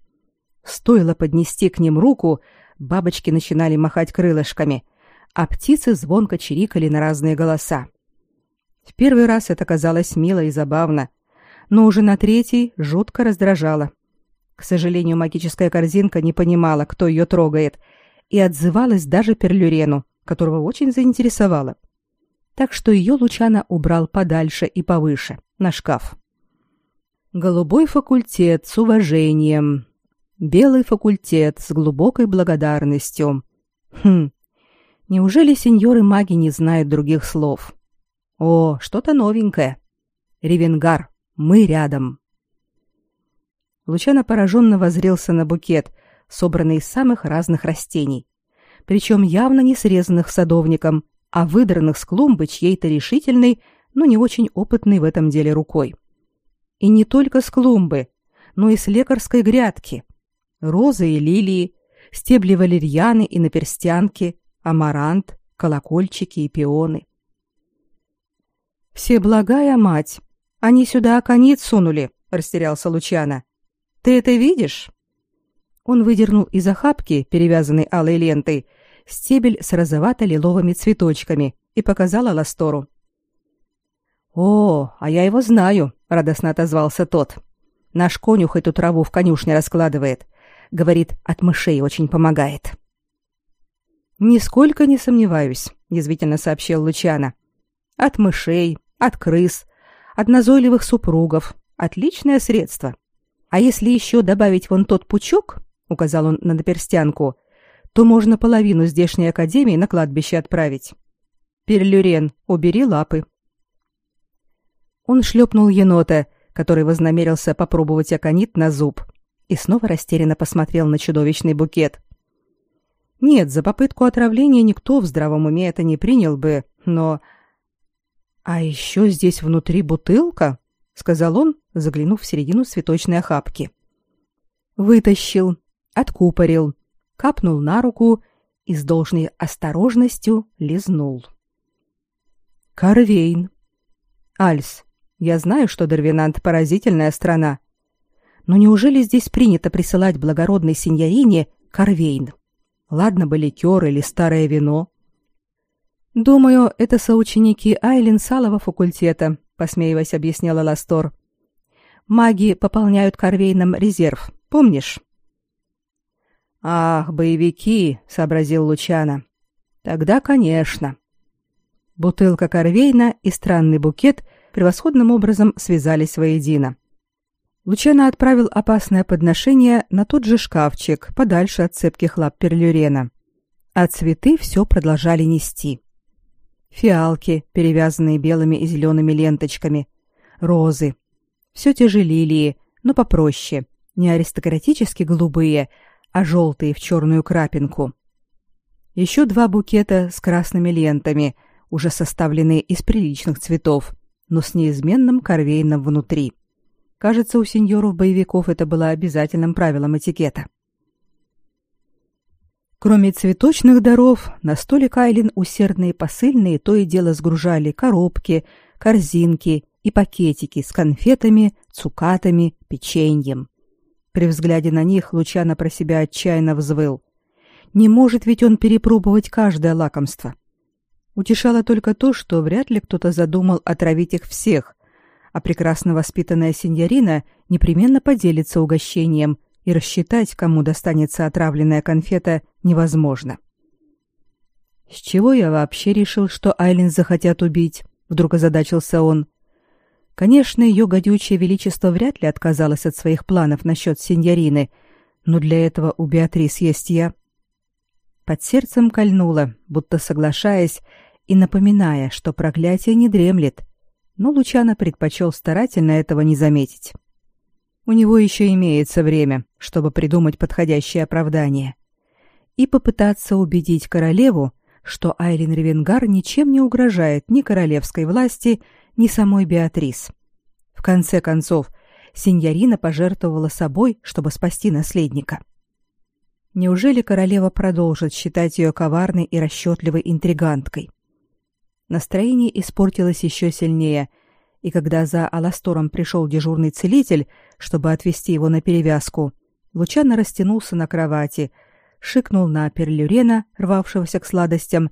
Стоило поднести к ним руку, бабочки начинали махать крылышками, а птицы звонко чирикали на разные голоса. В первый раз это казалось мило и забавно, но уже на третий жутко раздражало. К сожалению, магическая корзинка не понимала, кто ее трогает, и отзывалась даже Перлюрену, которого очень заинтересовала. Так что ее Лучана убрал подальше и повыше, на шкаф. Голубой факультет с уважением. Белый факультет с глубокой благодарностью. Хм. Неужели сеньоры-маги не знают других слов? О, что-то новенькое. Ревенгар, мы рядом. Лучано пораженно возрился на букет, собранный из самых разных растений, причем явно не срезанных садовником, а выдранных с клумбы чьей-то решительной, но не очень опытной в этом деле рукой. И не только с клумбы, но и с лекарской грядки. Розы и лилии, стебли валерьяны и наперстянки, амарант, колокольчики и пионы. «Все благая мать! Они сюда оконит сунули!» — растерялся Лучана. «Ты это видишь?» Он выдернул из охапки, перевязанной алой лентой, стебель с розовато-лиловыми цветочками и показал Аластору. «О, а я его знаю», — радостно отозвался тот. «Наш конюх эту траву в конюшне раскладывает. Говорит, от мышей очень помогает». «Нисколько не сомневаюсь», — язвительно сообщил Лучана. «От мышей, от крыс, от назойливых супругов. Отличное средство. А если еще добавить вон тот пучок, — указал он на наперстянку, — то можно половину здешней академии на кладбище отправить. Перлюрен, убери лапы. Он шлепнул енота, который вознамерился попробовать аконит на зуб, и снова растерянно посмотрел на чудовищный букет. Нет, за попытку отравления никто в здравом уме это не принял бы, но... А еще здесь внутри бутылка, — сказал он, заглянув в середину цветочной охапки. Вытащил, откупорил, капнул на руку и с должной осторожностью лизнул. Карвейн. Альс, я знаю, что Дарвинант поразительная страна. Но неужели здесь принято присылать благородной сеньорине Карвейн? Ладно бы ликер или старое вино. Думаю, это соученики Айлин Салова факультета, посмеиваясь, объясняла Ластор. Маги пополняют Карвейном резерв, помнишь? Ах, боевики, сообразил Лучана. Тогда, конечно. Бутылка Карвейна и странный букет превосходным образом связались воедино. Лучано отправил опасное подношение на тот же шкафчик, подальше от цепких лап перлюрена. А цветы все продолжали нести. Фиалки, перевязанные белыми и зелеными ленточками, розы. Все те же лилии, но попроще, не аристократически голубые, а желтые в черную крапинку. Еще два букета с красными лентами, уже составленные из приличных цветов – но с неизменным корвейном внутри. Кажется, у сеньоров-боевиков это было обязательным правилом этикета. Кроме цветочных даров, на столик Айлин усердные посыльные то и дело сгружали коробки, корзинки и пакетики с конфетами, цукатами, печеньем. При взгляде на них Лучано про себя отчаянно взвыл. Не может ведь он перепробовать каждое лакомство. — Утешало только то, что вряд ли кто-то задумал отравить их всех, а прекрасно воспитанная сеньорина непременно поделится угощением, и рассчитать, кому достанется отравленная конфета, невозможно. «С чего я вообще решил, что Айлин захотят убить?» — вдруг озадачился он. Конечно, ее гадючее величество вряд ли отказалось от своих планов насчет сеньорины, но для этого у Беатрис есть я. Под сердцем кольнуло, будто соглашаясь, и напоминая, что проклятие не дремлет, но Лучано предпочел старательно этого не заметить. У него еще имеется время, чтобы придумать подходящее оправдание и попытаться убедить королеву, что Айлин Ревенгар ничем не угрожает ни королевской власти, ни самой Беатрис. В конце концов, сеньорина пожертвовала собой, чтобы спасти наследника. Неужели королева продолжит считать ее коварной и расчетливой интриганткой? Настроение испортилось еще сильнее, и когда за Аластором пришел дежурный целитель, чтобы отвести его на перевязку, Лучано растянулся на кровати, шикнул на перлюрена, рвавшегося к сладостям,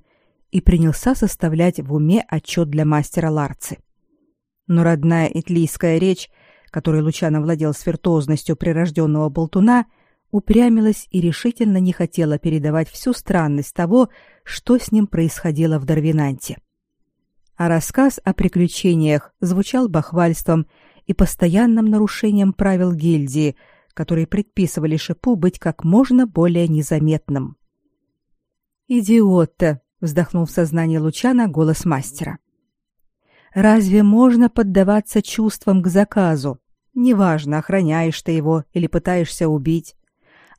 и принялся составлять в уме отчет для мастера Ларцы. Но родная итлийская речь, которой Лучано владел с виртуозностью прирожденного болтуна, упрямилась и решительно не хотела передавать всю странность того, что с ним происходило в Дарвинанте. А рассказ о приключениях звучал бахвальством и постоянным нарушением правил гильдии, которые предписывали Шипу быть как можно более незаметным. «Идиот-то!» — вздохнул в сознании Лучана голос мастера. «Разве можно поддаваться чувствам к заказу? Неважно, охраняешь ты его или пытаешься убить.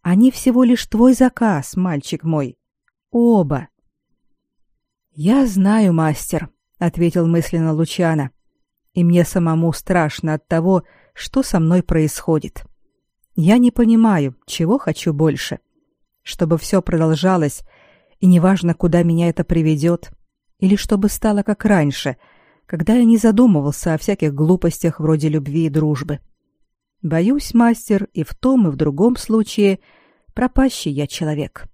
Они всего лишь твой заказ, мальчик мой. Оба!» «Я знаю, мастер», — ответил мысленно Лучана. «И мне самому страшно от того, что со мной происходит. Я не понимаю, чего хочу больше. Чтобы все продолжалось, и неважно, куда меня это приведет, или чтобы стало как раньше, когда я не задумывался о всяких глупостях вроде любви и дружбы. Боюсь, мастер, и в том, и в другом случае пропащий я человек.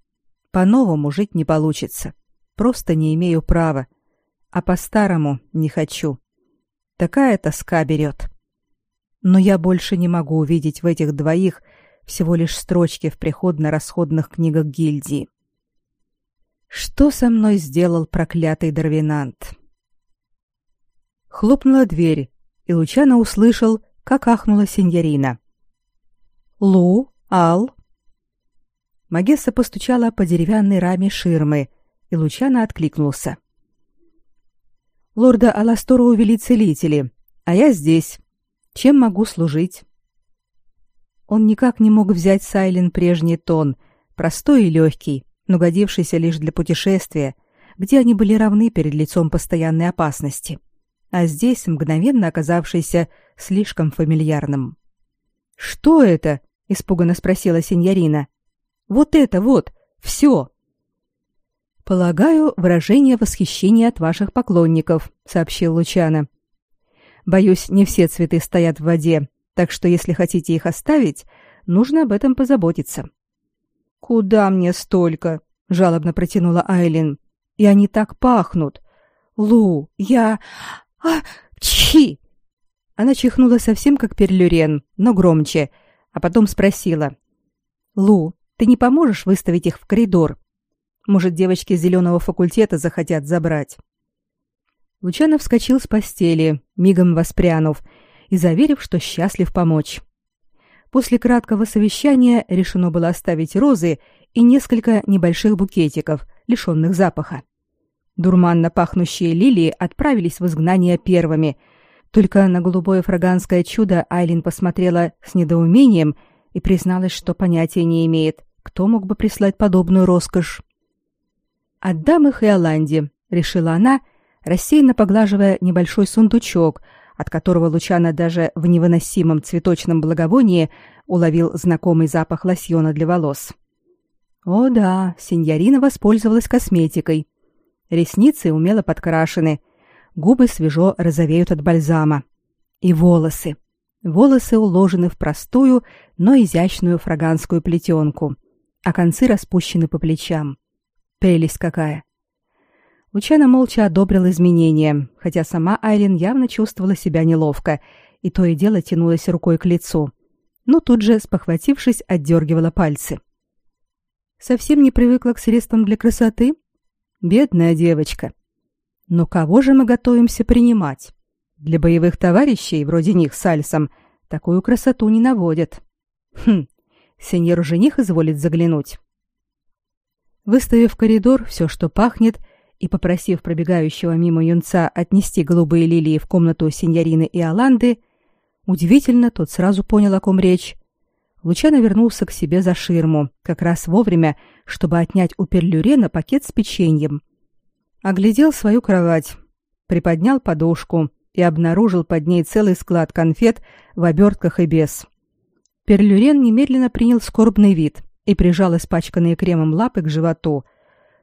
По-новому жить не получится. Просто не имею права а по-старому не хочу. Такая тоска берет. Но я больше не могу увидеть в этих двоих всего лишь строчки в приходно-расходных книгах гильдии. Что со мной сделал проклятый Дарвинант? Хлопнула дверь, и Лучано услышал, как ахнула сеньорина. «Лу? Ал?» Магесса постучала по деревянной раме ширмы, и Лучано откликнулся. Лорда Аластора увели целители, а я здесь. Чем могу служить? Он никак не мог взять Сайлен прежний тон, простой и легкий, но годившийся лишь для путешествия, где они были равны перед лицом постоянной опасности, а здесь мгновенно оказавшийся слишком фамильярным. «Что это?» — испуганно спросила сеньорина. «Вот это вот, все!» Полагаю, выражение восхищения от ваших поклонников, сообщил Лучано. Боюсь, не все цветы стоят в воде, так что если хотите их оставить, нужно об этом позаботиться. Куда мне столько? жалобно протянула Айлин. И они так пахнут. Лу, я а чи. Она чихнула совсем как перлюрен, но громче, а потом спросила: "Лу, ты не поможешь выставить их в коридор? Может, девочки зеленого факультета захотят забрать. Лучанов вскочил с постели, мигом воспрянув и заверив, что счастлив помочь. После краткого совещания решено было оставить розы и несколько небольших букетиков, лишенных запаха. Дурманно пахнущие лилии отправились в изгнание первыми. Только на голубое фраганское чудо Айлин посмотрела с недоумением и призналась, что понятия не имеет, кто мог бы прислать подобную роскошь. Отдам их и Аланде, решила она, рассеянно поглаживая небольшой сундучок, от которого Лучана даже в невыносимом цветочном благовонии уловил знакомый запах лосьона для волос. О да, сеньорина воспользовалась косметикой. Ресницы умело подкрашены, губы свежо розовеют от бальзама. И волосы. Волосы уложены в простую, но изящную фраганскую плетенку, а концы распущены по плечам. Прелесть какая. Лучана молча одобрил изменения, хотя сама Айлин явно чувствовала себя неловко, и то и дело тянулась рукой к лицу. Но тут же, спохватившись, отдергивала пальцы. Совсем не привыкла к средствам для красоты? Бедная девочка. Но кого же мы готовимся принимать? Для боевых товарищей, вроде них с Альсом, такую красоту не наводят. Хм, сеньор-жених изволит заглянуть. Выставив в коридор все, что пахнет, и попросив пробегающего мимо юнца отнести голубые лилии в комнату сеньорины и Аланды, удивительно, тот сразу понял, о ком речь. Лучано вернулся к себе за ширму, как раз вовремя, чтобы отнять у Перлюрена пакет с печеньем. Оглядел свою кровать, приподнял подушку и обнаружил под ней целый склад конфет в обертках и без. Перлюрен немедленно принял скорбный вид и прижал испачканные кремом лапы к животу.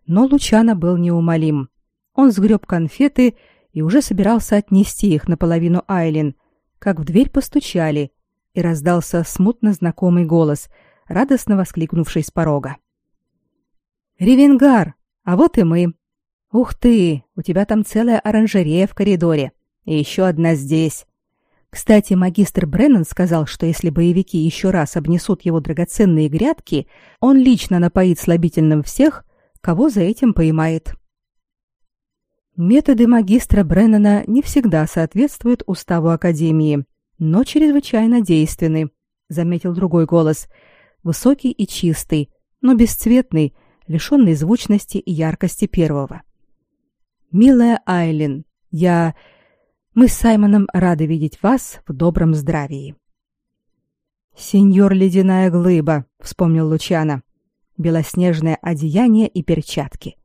Но Лучано был неумолим. Он сгреб конфеты и уже собирался отнести их наполовину Айлин, как в дверь постучали, и раздался смутно знакомый голос, радостно воскликнувший с порога. «Ревенгар! А вот и мы! Ух ты! У тебя там целая оранжерея в коридоре, и еще одна здесь. Кстати, магистр Бреннан сказал, что если боевики еще раз обнесут его драгоценные грядки, он лично напоит слабительным всех, кого за этим поймает. Методы магистра Бреннана не всегда соответствуют уставу Академии, но чрезвычайно действенны, заметил другой голос, высокий и чистый, но бесцветный, лишенный звучности и яркости первого. Милая Айлин, я мы с Саймоном рады видеть вас в добром здравии. Сеньор ледяная глыба, вспомнил Лучана. Белоснежное одеяние и перчатки.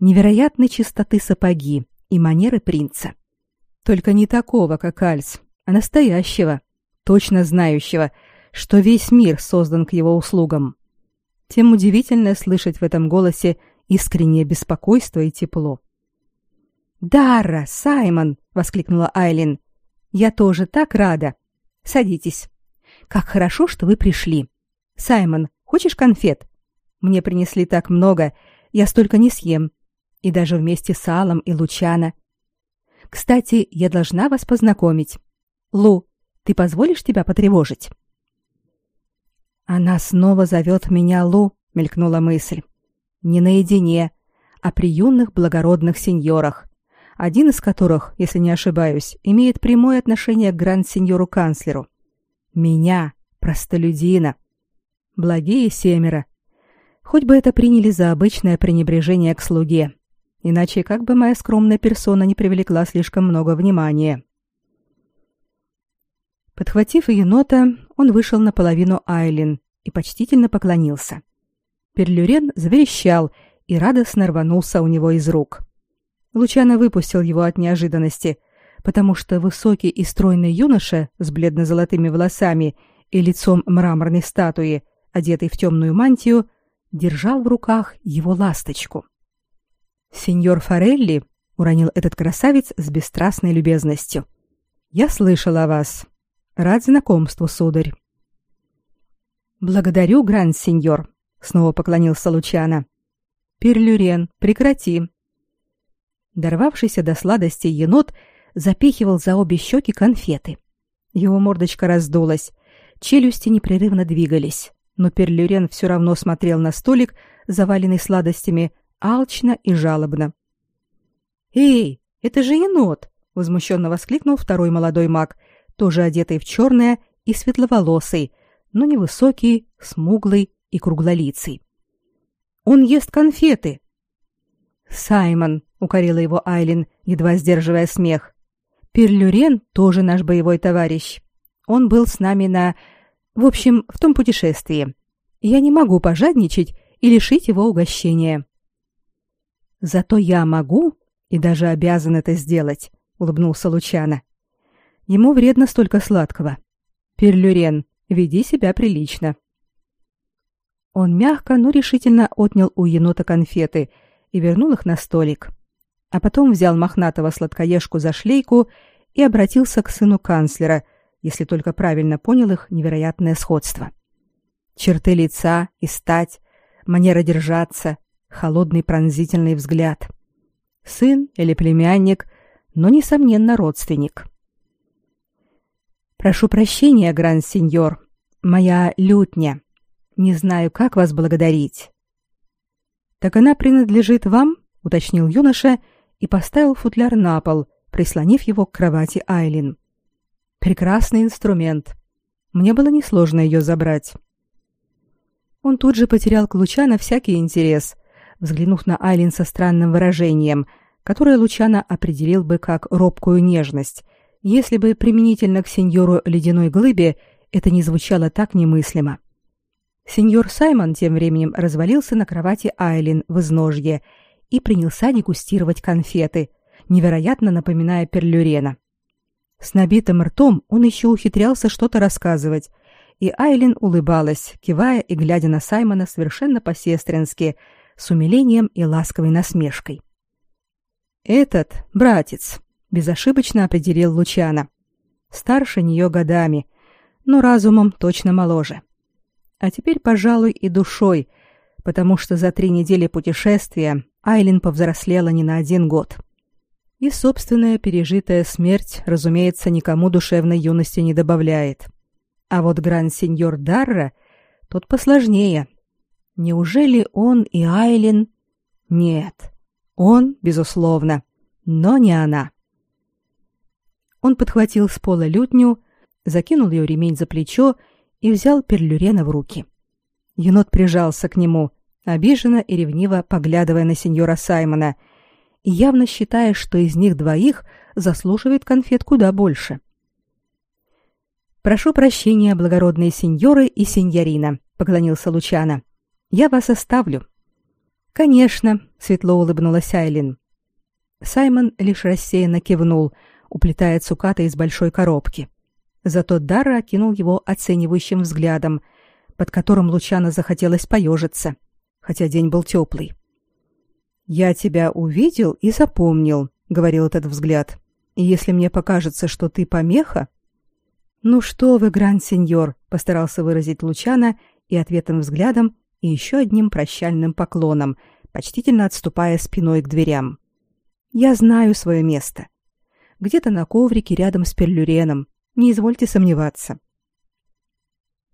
Невероятной чистоты сапоги и манеры принца. Только не такого, как Альс, а настоящего, точно знающего, что весь мир создан к его услугам. Тем удивительно слышать в этом голосе искреннее беспокойство и тепло. «Дара, Саймон!» — воскликнула Айлин. «Я тоже так рада. Садитесь. Как хорошо, что вы пришли. Саймон, хочешь конфет? Мне принесли так много, я столько не съем. И даже вместе с Алом и Лучана. Кстати, я должна вас познакомить. Лу, ты позволишь тебя потревожить?» «Она снова зовет меня Лу», — мелькнула мысль. «Не наедине, а при юных благородных сеньорах один из которых, если не ошибаюсь, имеет прямое отношение к гранд-сеньору-канцлеру. Меня, простолюдина. Благие семеро. Хоть бы это приняли за обычное пренебрежение к слуге. Иначе как бы моя скромная персона не привлекла слишком много внимания. Подхватив енота, он вышел наполовину Айлин и почтительно поклонился. Перлюрен заверещал и радостно рванулся у него из рук. Лучано выпустил его от неожиданности, потому что высокий и стройный юноша с бледно-золотыми волосами и лицом мраморной статуи, одетый в темную мантию, держал в руках его ласточку. «Сеньор Форелли», — уронил этот красавец с бесстрастной любезностью, — «я слышал о вас. Рад знакомству, сударь». «Благодарю, гранд-сеньор», — снова поклонился Лучано. «Перлюрен, прекрати. Дорвавшийся до сладости енот запихивал за обе щеки конфеты. Его мордочка раздулась, челюсти непрерывно двигались, но Перлюрен все равно смотрел на столик, заваленный сладостями, алчно и жалобно. «Эй, это же енот!» — возмущенно воскликнул второй молодой маг, тоже одетый в черное и светловолосый, но невысокий, смуглый и круглолицый. «Он ест конфеты!» «Саймон!» — укорила его Айлин, едва сдерживая смех. «Перлюрен тоже наш боевой товарищ. Он был с нами на... В общем, в том путешествии. Я не могу пожадничать и лишить его угощения». «Зато я могу и даже обязан это сделать», — улыбнулся Лучано. «Ему вредно столько сладкого. Перлюрен, веди себя прилично». Он мягко, но решительно отнял у енота конфеты и вернул их на столик а потом взял мохнатого сладкоежку за шлейку и обратился к сыну канцлера, если только правильно понял их невероятное сходство. Черты лица и стать, манера держаться, холодный пронзительный взгляд. Сын или племянник, но, несомненно, родственник. «Прошу прощения, гранд-сеньор, моя лютня. Не знаю, как вас благодарить». «Так она принадлежит вам?» — уточнил юноша — и поставил футляр на пол, прислонив его к кровати Айлин. Прекрасный инструмент. Мне было несложно ее забрать. Он тут же потерял к Лучана всякий интерес, взглянув на Айлин со странным выражением, которое Лучана определил бы как робкую нежность, если бы применительно к сеньору ледяной глыбе это не звучало так немыслимо. Сеньор Саймон тем временем развалился на кровати Айлин в изножье и принялся дегустировать конфеты, невероятно напоминая перлюрена. С набитым ртом он еще ухитрялся что-то рассказывать, и Айлин улыбалась, кивая и глядя на Саймона совершенно по-сестрински, с умилением и ласковой насмешкой. «Этот, братец», — безошибочно определил Лучана. «Старше нее годами, но разумом точно моложе. А теперь, пожалуй, и душой, потому что за три недели путешествия Айлин повзрослела не на один год. И собственная пережитая смерть, разумеется, никому душевной юности не добавляет. А вот гранд-сеньор Дарра, тот посложнее. Неужели он и Айлин? Нет, он, безусловно, Но не она. Он подхватил с пола лютню, закинул ее ремень за плечо и взял Перлюрена в руки. Енот прижался к нему, обиженно и ревниво поглядывая на сеньора Саймона, и явно считая, что из них двоих заслуживает конфет куда больше. «Прошу прощения, благородные сеньоры и сеньорина», — поклонился Лучано. «Я вас оставлю». «Конечно», — светло улыбнулась Айлин. Саймон лишь рассеянно кивнул, уплетая цукаты из большой коробки. Зато Дарра окинул его оценивающим взглядом, под которым Лучано захотелось поежиться, хотя день был теплый. «Я тебя увидел и запомнил», — говорил этот взгляд. «И если мне покажется, что ты помеха...» «Ну что вы, гранд-сеньор», — постарался выразить Лучано и ответным взглядом, и еще одним прощальным поклоном, почтительно отступая спиной к дверям. «Я знаю свое место. Где-то на коврике рядом с Перлюреном, не извольте сомневаться.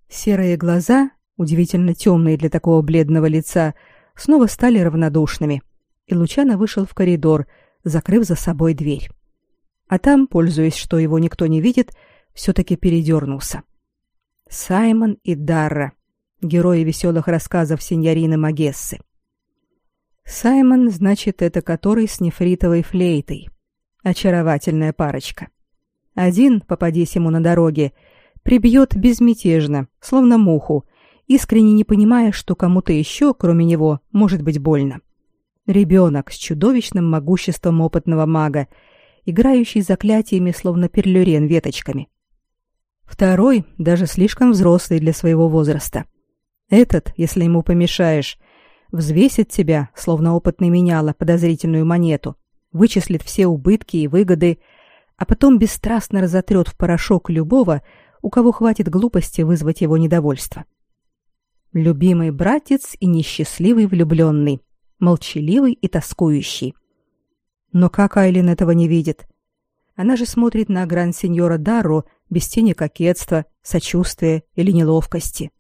Серые глаза, удивительно темные для такого бледного лица, снова стали равнодушными, и Лучано вышел в коридор, закрыв за собой дверь. А там, пользуясь, что его никто не видит, все-таки передернулся. Саймон и Дарра, герои веселых рассказов сеньорины Магессы. Саймон, значит, это который с нефритовой флейтой. Очаровательная парочка. Один, попадись ему на дороге, прибьет безмятежно, словно муху, искренне не понимая, что кому-то еще, кроме него, может быть больно. Ребенок с чудовищным могуществом опытного мага, играющий заклятиями, словно перлюрен веточками. Второй, даже слишком взрослый для своего возраста. Этот, если ему помешаешь, взвесит тебя, словно опытный меняла, подозрительную монету, вычислит все убытки и выгоды, а потом бесстрастно разотрет в порошок любого, у кого хватит глупости вызвать его недовольство. Любимый братец и несчастливый влюбленный, молчаливый и тоскующий. Но как Айлин этого не видит? Она же смотрит на гранд-сеньора Дарро без тени кокетства, сочувствия или неловкости.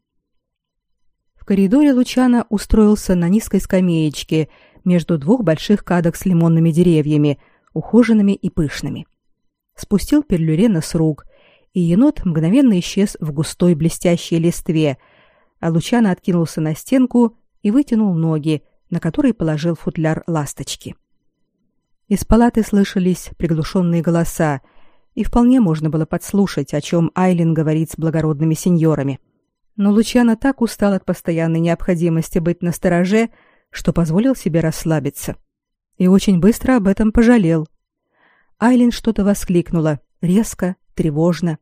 В коридоре Лучана устроился на низкой скамеечке между двух больших кадок с лимонными деревьями, ухоженными и пышными спустил перлюрена с рук, и енот мгновенно исчез в густой блестящей листве, а Лучано откинулся на стенку и вытянул ноги, на которые положил футляр ласточки. Из палаты слышались приглушенные голоса, и вполне можно было подслушать, о чем Айлин говорит с благородными сеньорами. Но Лучано так устал от постоянной необходимости быть настороже, что позволил себе расслабиться. И очень быстро об этом пожалел. Айлин что-то воскликнула, резко, тревожно.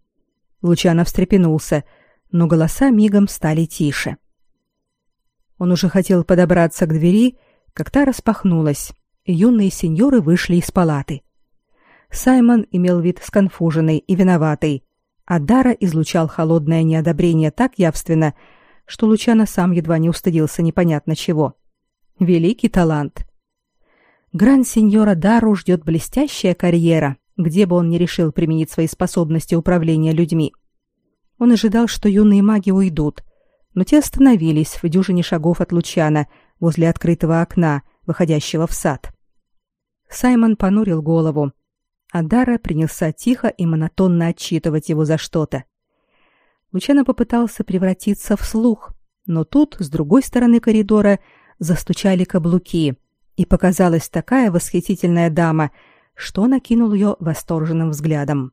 Лучано встрепенулся, но голоса мигом стали тише. Он уже хотел подобраться к двери, как та распахнулась, и юные сеньоры вышли из палаты. Саймон имел вид сконфуженный и виноватый, а Дара излучал холодное неодобрение так явственно, что Лучано сам едва не устыдился непонятно чего. Великий талант. Гран-сеньора Дару ждет блестящая карьера, где бы он ни решил применить свои способности управления людьми. Он ожидал, что юные маги уйдут, но те остановились в дюжине шагов от Лучана возле открытого окна, выходящего в сад. Саймон понурил голову, а Дара принялся тихо и монотонно отчитывать его за что-то. Лучано попытался превратиться в слух, но тут, с другой стороны коридора, застучали каблуки — и показалась такая восхитительная дама, что накинул ее восторженным взглядом.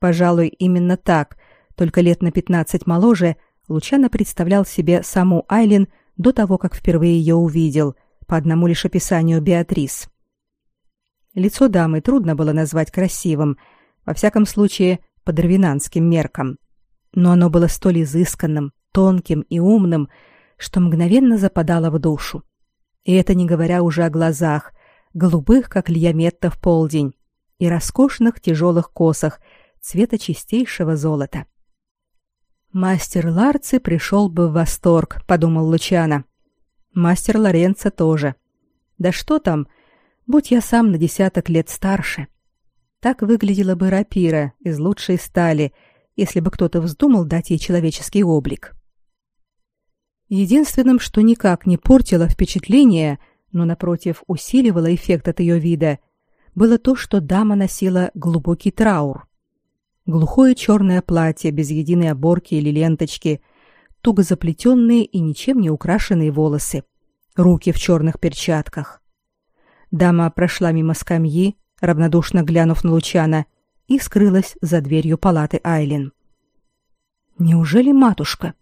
Пожалуй, именно так, только лет на пятнадцать моложе, Лучано представлял себе саму Айлин до того, как впервые ее увидел, по одному лишь описанию Беатрис. Лицо дамы трудно было назвать красивым, во всяком случае, по дарвинанским меркам. Но оно было столь изысканным, тонким и умным, что мгновенно западало в душу. И это не говоря уже о глазах, голубых, как льяметта в полдень, и роскошных тяжелых косах цвета чистейшего золота. Мастер Ларци пришел бы в восторг, подумал Лучано. Мастер Лоренцо тоже. Да что там, будь я сам на десяток лет старше. Так выглядела бы рапира из лучшей стали, если бы кто-то вздумал дать ей человеческий облик. Единственным, что никак не портило впечатление, но напротив усиливало эффект от ее вида, было то, что дама носила глубокий траур. Глухое черное платье без единой оборки или ленточки, туго заплетенные и ничем не украшенные волосы, руки в черных перчатках. Дама прошла мимо скамьи, равнодушно глянув на Лучана, и скрылась за дверью палаты Айлин. Неужели матушка?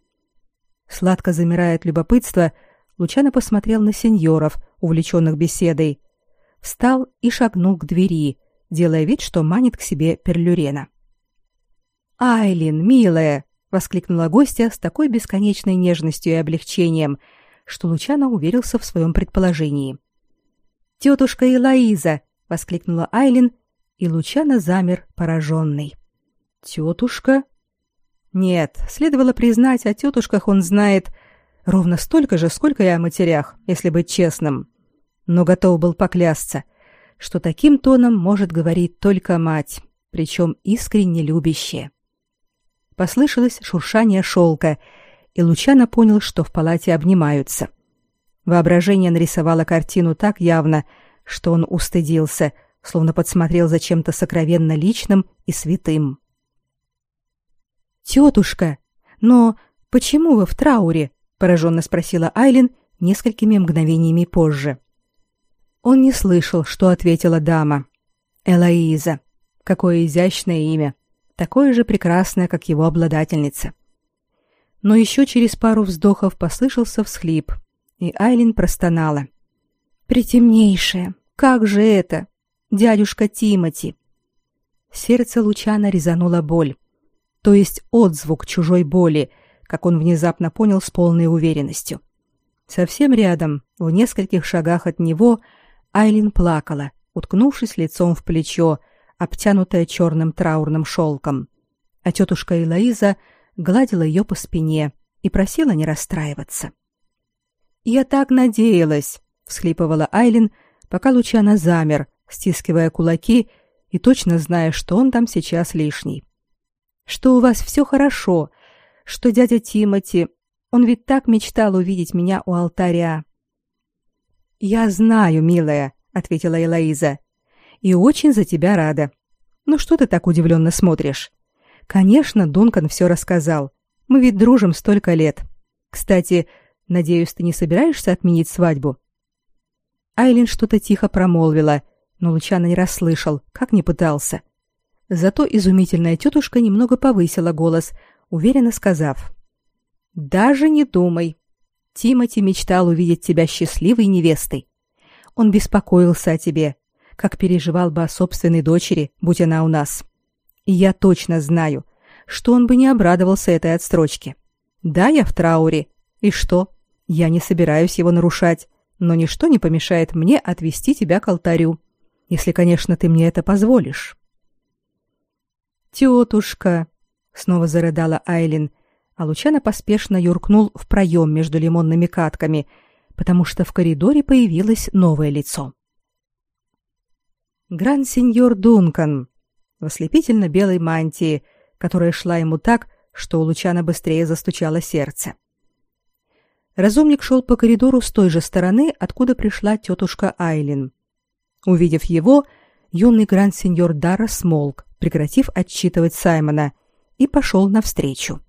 Сладко замирает любопытство, Лучано посмотрел на сеньоров, увлеченных беседой, встал и шагнул к двери, делая вид, что манит к себе Перлюрена. «Айлин, милая!» — воскликнула гостья с такой бесконечной нежностью и облегчением, что Лучано уверился в своем предположении. «Тетушка Элоиза!» — воскликнула Айлин, и Лучано замер, пораженный. «Тетушка?» Нет, следовало признать, о тетушках он знает ровно столько же, сколько и о матерях, если быть честным но готов был поклясться, что таким тоном может говорить только мать, причем искренне любящая. Послышалось шуршание шелка, и Лучано понял, что в палате обнимаются. Воображение нарисовало картину так явно, что он устыдился, словно подсмотрел за чем-то сокровенно личным и святым. «Тетушка, но почему вы в трауре?» — пораженно спросила Айлин несколькими мгновениями позже. — он не слышал, что ответила дама. Элоиза. Какое изящное имя. Такое же прекрасное, как его обладательница. Но еще через пару вздохов послышался всхлип, и Айлин простонала. «Притемнейшая! Как же это? Дядюшка Тимати!» Сердце Лучана резанула боль, то есть отзвук чужой боли, как он внезапно понял с полной уверенностью. Совсем рядом, в нескольких шагах от него, — Айлин плакала, уткнувшись лицом в плечо, обтянутое черным траурным шелком, а тетушка Элоиза гладила ее по спине и просила не расстраиваться. «Я так надеялась», — всхлипывала Айлин, пока Лучана замер, стискивая кулаки и точно зная, что он там сейчас лишний. «Что у вас все хорошо, что дядя Тимати, он ведь так мечтал увидеть меня у алтаря. Я знаю, милая, ответила Элоиза. И очень за тебя рада. Ну что ты так удивленно смотришь? Конечно, Дункан все рассказал. Мы ведь дружим столько лет. Кстати, надеюсь, ты не собираешься отменить свадьбу. Айлин что-то тихо промолвила, но Лучано не расслышал, как не пытался. Зато изумительная тетушка немного повысила голос, уверенно сказав: "Даже не думай. Тимати мечтал увидеть тебя счастливой невестой. Он беспокоился о тебе, как переживал бы о собственной дочери, будь она у нас. И я точно знаю, что он бы не обрадовался этой отстрочке. Да, я в трауре. И что? Я не собираюсь его нарушать, но ничто не помешает мне отвести тебя к алтарю, если, конечно, ты мне это позволишь. Тетушка, снова зарыдала Айлин, а Лучано поспешно юркнул в проем между лимонными катками, потому что в коридоре появилось новое лицо. Гранд-сеньор Дункан в ослепительно белой мантии, которая шла ему так, что у Лучана быстрее застучало сердце. Разумник шел по коридору с той же стороны, откуда пришла тетушка Айлин. Увидев его, юный гранд-сеньор Дара смолк, прекратив отчитывать Саймона, и пошел навстречу.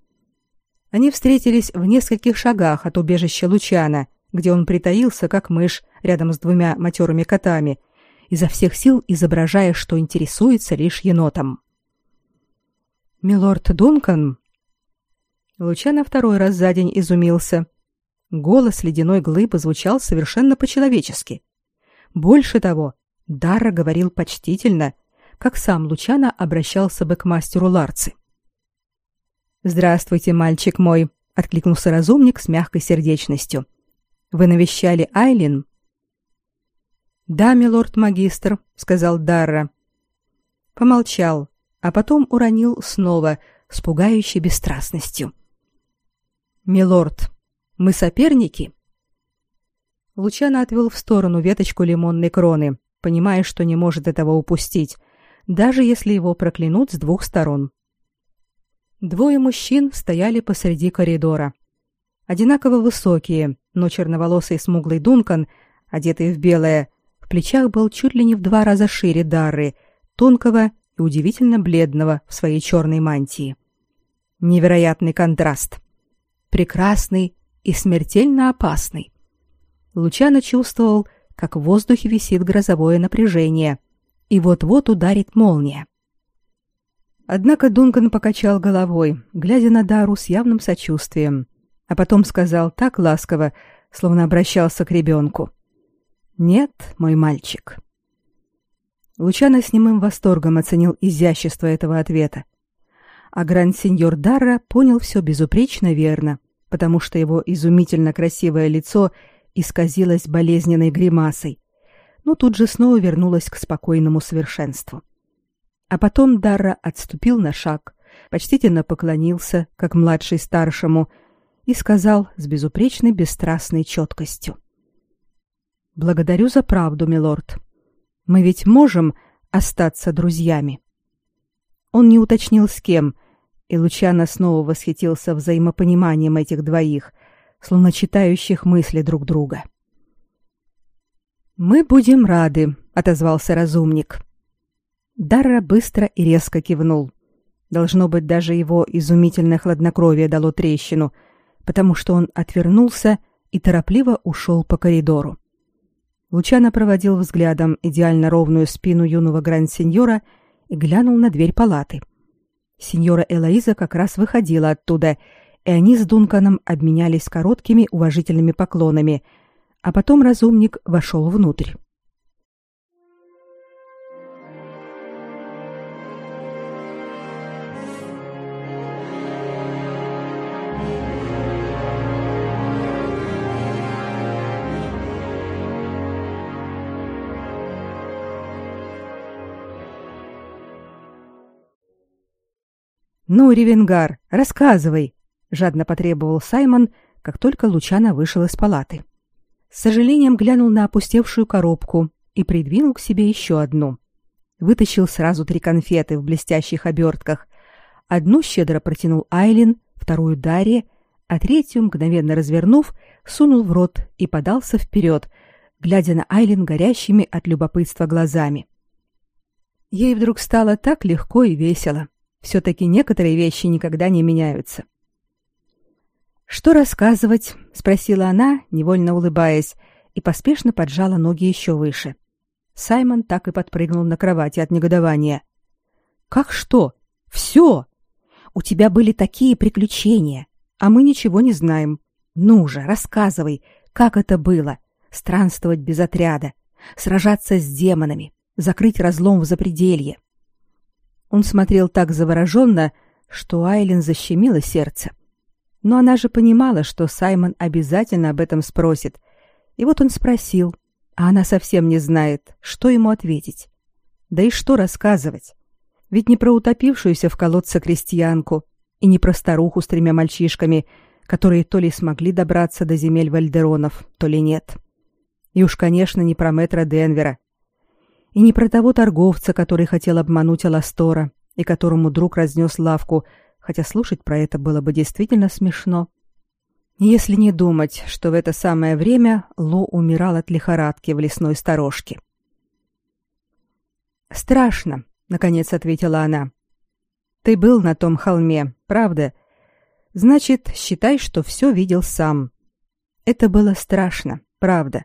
Они встретились в нескольких шагах от убежища Лучана, где он притаился, как мышь, рядом с двумя матерыми котами, изо всех сил изображая, что интересуется лишь енотом. «Милорд Дункан?» Лучано второй раз за день изумился. Голос ледяной глыбы звучал совершенно по-человечески. Больше того, Дара говорил почтительно, как сам Лучано обращался бы к мастеру Ларцы. Здравствуйте, мальчик мой, откликнулся разумник с мягкой сердечностью. Вы навещали Айлин? Да, милорд магистр, сказал Дарра. Помолчал, а потом уронил снова с пугающей бесстрастностью. Милорд, мы соперники? Лучано отвел в сторону веточку лимонной кроны, понимая, что не может этого упустить, даже если его проклянут с двух сторон. Двое мужчин стояли посреди коридора. Одинаково высокие, но черноволосый смуглый Дункан, одетый в белое, в плечах был чуть ли не в два раза шире Дары, тонкого и удивительно бледного в своей черной мантии. Невероятный контраст. Прекрасный и смертельно опасный. Лучано чувствовал, как в воздухе висит грозовое напряжение, и вот-вот ударит молния. Однако Дункан покачал головой, глядя на Дару с явным сочувствием, а потом сказал так ласково, словно обращался к ребенку. «Нет, мой мальчик». Лучано с немым восторгом оценил изящество этого ответа. А гранд-сеньор Дарра понял все безупречно верно, потому что его изумительно красивое лицо исказилось болезненной гримасой, но тут же снова вернулось к спокойному совершенству. А потом Дарра отступил на шаг, почтительно поклонился, как младший старшему, и сказал с безупречной бесстрастной четкостью. «Благодарю за правду, милорд. Мы ведь можем остаться друзьями». Он не уточнил с кем, и Лучано снова восхитился взаимопониманием этих двоих, словно читающих мысли друг друга. «Мы будем рады», — отозвался разумник. Дарра быстро и резко кивнул. Должно быть, даже его изумительное хладнокровие дало трещину, потому что он отвернулся и торопливо ушел по коридору. Лучано проводил взглядом идеально ровную спину юного гранд-сеньора и глянул на дверь палаты. Сеньора Элоиза как раз выходила оттуда, и они с Дунканом обменялись короткими уважительными поклонами, а потом разумник вошел внутрь. «Ну, Ревенгар, рассказывай!» — жадно потребовал Саймон, как только Лучано вышел из палаты. С сожалением глянул на опустевшую коробку и придвинул к себе еще одну. Вытащил сразу три конфеты в блестящих обертках. Одну щедро протянул Айлин, вторую Дарье, а третью, мгновенно развернув, сунул в рот и подался вперед, глядя на Айлин горящими от любопытства глазами. Ей вдруг стало так легко и весело. Все-таки некоторые вещи никогда не меняются. «Что рассказывать?» — спросила она, невольно улыбаясь, и поспешно поджала ноги еще выше. Саймон так и подпрыгнул на кровати от негодования. «Как что? Все! У тебя были такие приключения, а мы ничего не знаем. Ну же, рассказывай, как это было? Странствовать без отряда, сражаться с демонами, закрыть разлом в запределье, он смотрел так завороженно, что Айлин защемило сердце. Но она же понимала, что Саймон обязательно об этом спросит. И вот он спросил, а она совсем не знает, что ему ответить. Да и что рассказывать? Ведь не про утопившуюся в колодце крестьянку и не про старуху с тремя мальчишками, которые то ли смогли добраться до земель Вальдеронов, то ли нет. И уж, конечно, не про мэтра Денвера, и не про того торговца, который хотел обмануть Аластора и которому друг разнес лавку, хотя слушать про это было бы действительно смешно. Если не думать, что в это самое время Ло умирал от лихорадки в лесной сторожке. «Страшно», — наконец ответила она. «Ты был на том холме, правда? Значит, считай, что все видел сам. Это было страшно, правда.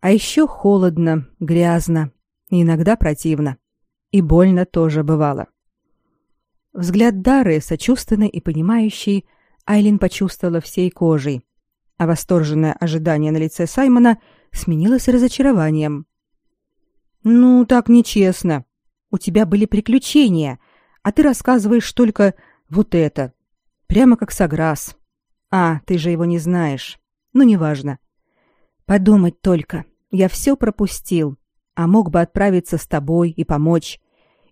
А еще холодно, грязно, иногда противно. И больно тоже бывало. Взгляд Дары, сочувственный и понимающий, Айлин почувствовала всей кожей, а восторженное ожидание на лице Саймона сменилось разочарованием. «Ну, так нечестно. У тебя были приключения, а ты рассказываешь только вот это. Прямо как Саграс. А, ты же его не знаешь. Ну, неважно. Подумать только. Я все пропустил а мог бы отправиться с тобой и помочь,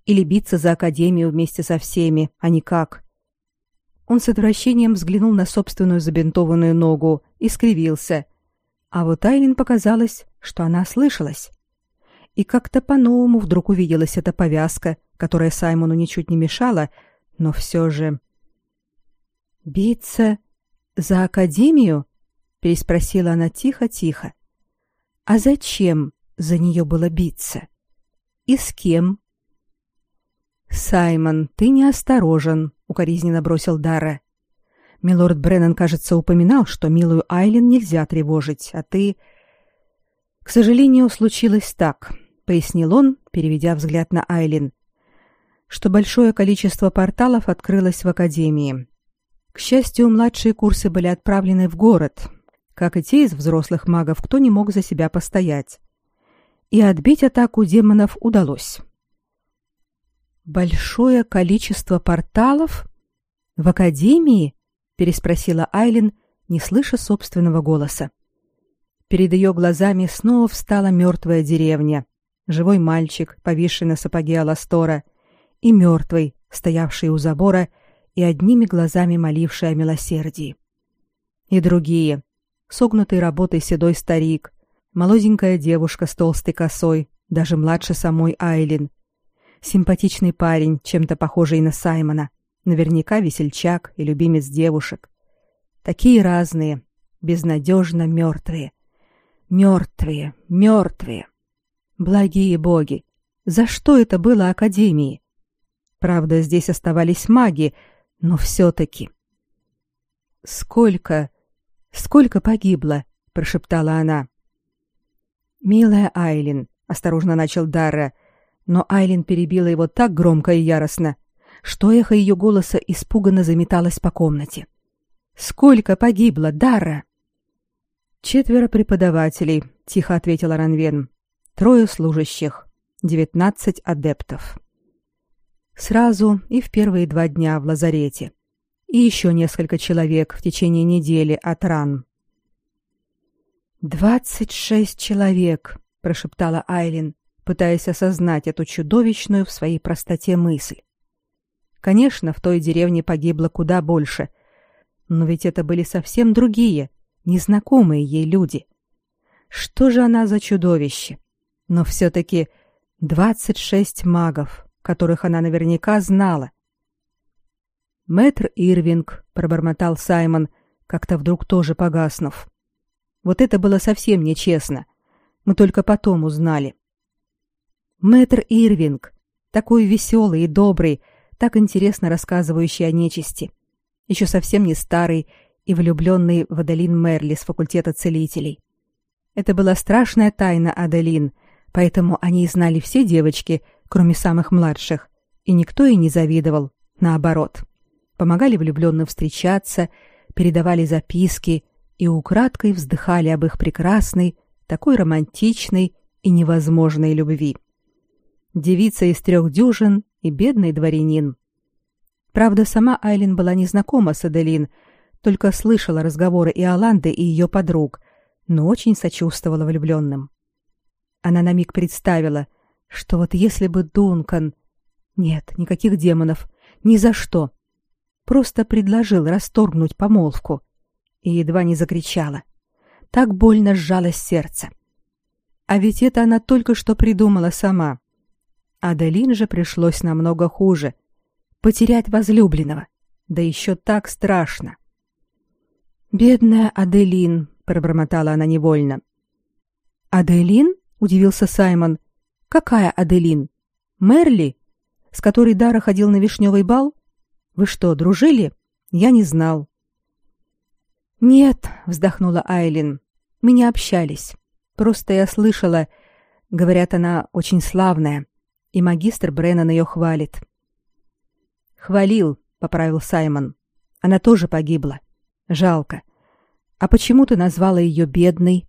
или биться за академию вместе со всеми, а не как. Он с отвращением взглянул на собственную забинтованную ногу и скривился. А вот Айлин показалось, что она слышалась. И как-то по-новому вдруг увиделась эта повязка, которая Саймону ничуть не мешала, но все же... «Биться за академию?» — переспросила она тихо-тихо. «А зачем? за нее было биться. И с кем? Саймон, ты неосторожен, укоризненно бросил Дара. Милорд Бреннан, кажется, упоминал, что милую Айлин нельзя тревожить, а ты К сожалению, случилось так, пояснил он, переведя взгляд на Айлин, что большое количество порталов открылось в академии. К счастью, младшие курсы были отправлены в город, как и те из взрослых магов, кто не мог за себя постоять. И отбить атаку демонов удалось. Большое количество порталов в академии? переспросила Айлин, не слыша собственного голоса. Перед ее глазами снова встала мертвая деревня, живой мальчик, повисший на сапоге Аластора, и мертвый, стоявший у забора и одними глазами моливший о милосердии. И другие, согнутый работой седой старик, молоденькая девушка с толстой косой, даже младше самой Айлин, симпатичный парень, чем-то похожий на Саймона, наверняка весельчак и любимец девушек. Такие разные, безнадежно мертвые. Мертвые, мертвые. Благие боги, за что это было Академии? Правда, здесь оставались маги, но все-таки... Сколько, сколько погибло, прошептала она. Милая Айлин, осторожно начал Дарра, но Айлин перебила его так громко и яростно, что эхо ее голоса испуганно заметалось по комнате. Сколько погибло, Дарра? Четверо преподавателей, тихо ответила Ранвен. Трое служащих, девятнадцать адептов. Сразу и в первые два дня в лазарете и еще несколько человек в течение недели от ран. «Двадцать шесть человек», — прошептала Айлин, пытаясь осознать эту чудовищную в своей простоте мысль. Конечно, в той деревне погибло куда больше, но ведь это были совсем другие, незнакомые ей люди. Что же она за чудовище? Но все-таки двадцать шесть магов, которых она наверняка знала. Мэтр Ирвинг, пробормотал Саймон, как-то вдруг тоже погаснув. Вот это было совсем нечестно. Мы только потом узнали. Мэтр Ирвинг, такой веселый и добрый, так интересно рассказывающий о нечисти. Еще совсем не старый и влюбленный в Аделин Мерли с факультета целителей. Это была страшная тайна Аделин, поэтому они знали все девочки, кроме самых младших, и никто ей не завидовал, наоборот помогали влюбленным встречаться, передавали записки и украдкой вздыхали об их прекрасной, такой романтичной и невозможной любви. Девица из трех дюжин и бедный дворянин. Правда, сама Айлин была не знакома с Аделин, только слышала разговоры Иоланды и ее подруг, но очень сочувствовала влюбленным. Она на миг представила, что вот если бы Дункан... Нет, никаких демонов, ни за что просто предложил расторгнуть помолвку и едва не закричала. Так больно сжалось сердце. А ведь это она только что придумала сама. Аделин же пришлось намного хуже. Потерять возлюбленного. Да еще так страшно. «Бедная Аделин», — пробормотала она невольно. «Аделин?» — удивился Саймон. «Какая Аделин? Мерли, с которой Дара ходил на вишневый бал?» Вы что, дружили? Я не знал. Нет, вздохнула Айлин. Мы не общались. Просто я слышала, говорят, она очень славная, и магистр Бреннан ее хвалит. Хвалил, поправил Саймон. Она тоже погибла. Жалко. А почему ты назвала ее бедной?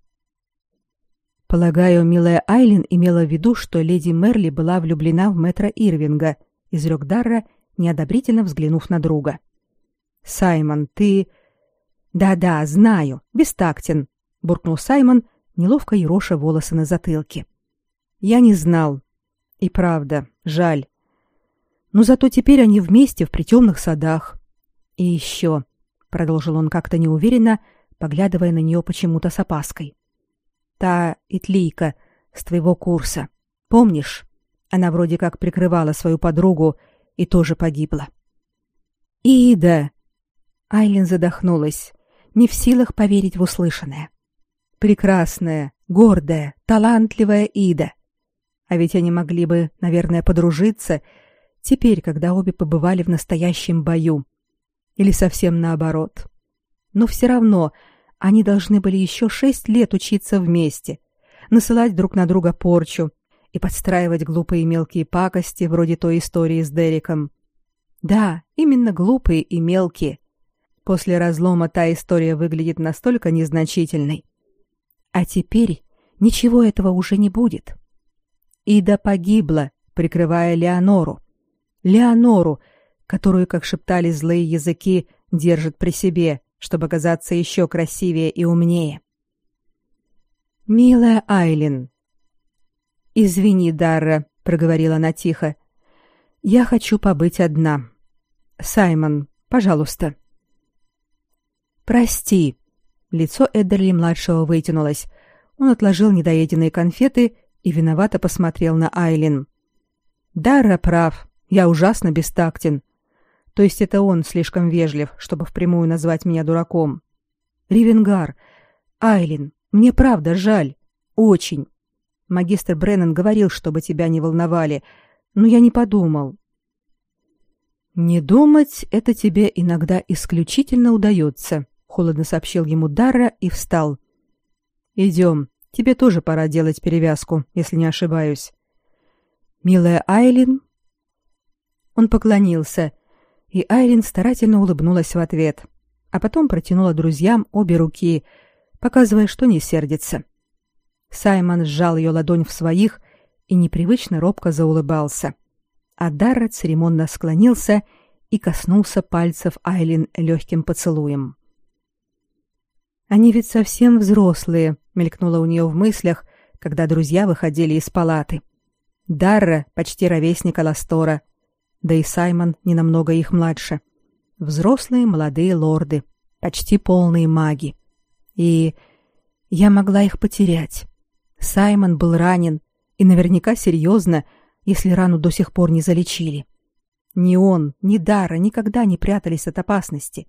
Полагаю, милая Айлин имела в виду, что леди Мерли была влюблена в мэтра Ирвинга, изрек Дарра неодобрительно взглянув на друга. Саймон, ты Да-да, знаю, бестактен, буркнул Саймон, неловко ероша волосы на затылке. Я не знал. И правда, жаль. Но зато теперь они вместе в притемных садах. И еще, продолжил он как-то неуверенно, поглядывая на нее почему-то с опаской. Та Итлийка с твоего курса. Помнишь? Она вроде как прикрывала свою подругу и тоже погибла. Ида. Айлин задохнулась, не в силах поверить в услышанное. Прекрасная, Гордая, талантливая Ида. А ведь они могли бы, наверное, подружиться теперь, когда обе побывали в настоящем бою. Или совсем наоборот. Но все равно они должны были еще шесть лет учиться вместе, насылать друг на друга порчу и подстраивать глупые мелкие пакости, вроде той истории с Дериком. Да, именно глупые и мелкие. После разлома та история выглядит настолько незначительной. А теперь ничего этого уже не будет. Ида погибла, прикрывая Леонору. Леонору, которую, как шептали злые языки, держит при себе, чтобы казаться еще красивее и умнее. «Милая Айлин!» «Извини, Дарра», — проговорила она тихо. «Я хочу побыть одна. Саймон, пожалуйста». «Прости». Лицо Эддерли-младшего вытянулось. Он отложил недоеденные конфеты и виновато посмотрел на Айлин. «Дарра прав. Я ужасно бестактен. То есть это он слишком вежлив, чтобы впрямую назвать меня дураком. Ривенгар, Айлин, мне правда жаль. Очень. Магистр Бреннан говорил, чтобы тебя не волновали, но я не подумал. Не думать это тебе иногда исключительно удается, холодно сообщил ему Дарра и встал. Идем, тебе тоже пора делать перевязку, если не ошибаюсь. Милая Айлин, он поклонился, и Айлин старательно улыбнулась в ответ, а потом протянула друзьям обе руки, показывая, что не сердится. Саймон сжал ее ладонь в своих и непривычно робко заулыбался. А Дарра церемонно склонился и коснулся пальцев Айлин легким поцелуем. Они ведь совсем взрослые, мелькнуло у нее в мыслях, когда друзья выходили из палаты. Дарра почти ровесник Аластора, да и Саймон не намного их младше. Взрослые молодые лорды, почти полные маги. И я могла их потерять. Саймон был ранен, и наверняка серьезно, если рану до сих пор не залечили. Ни он, ни Дара никогда не прятались от опасности.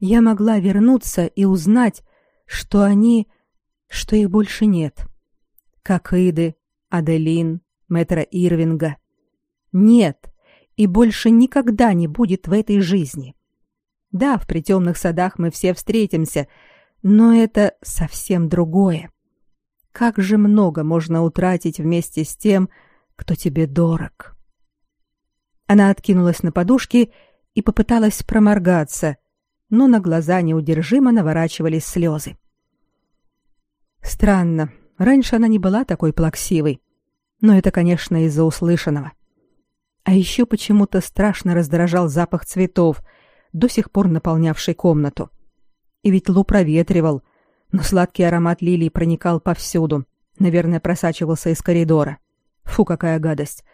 Я могла вернуться и узнать, что они, что их больше нет. Как Иды, Аделин, мэтра Ирвинга. Нет, и больше никогда не будет в этой жизни. Да, в притемных садах мы все встретимся, но это совсем другое. Как же много можно утратить вместе с тем, кто тебе дорог. Она откинулась на подушки и попыталась проморгаться, но на глаза неудержимо наворачивались слезы. Странно, раньше она не была такой плаксивой, но это, конечно, из-за услышанного. А еще почему-то страшно раздражал запах цветов, до сих пор наполнявший комнату. И ведь Лу проветривал, но сладкий аромат лилий проникал повсюду, наверное, просачивался из коридора. Фу, какая гадость.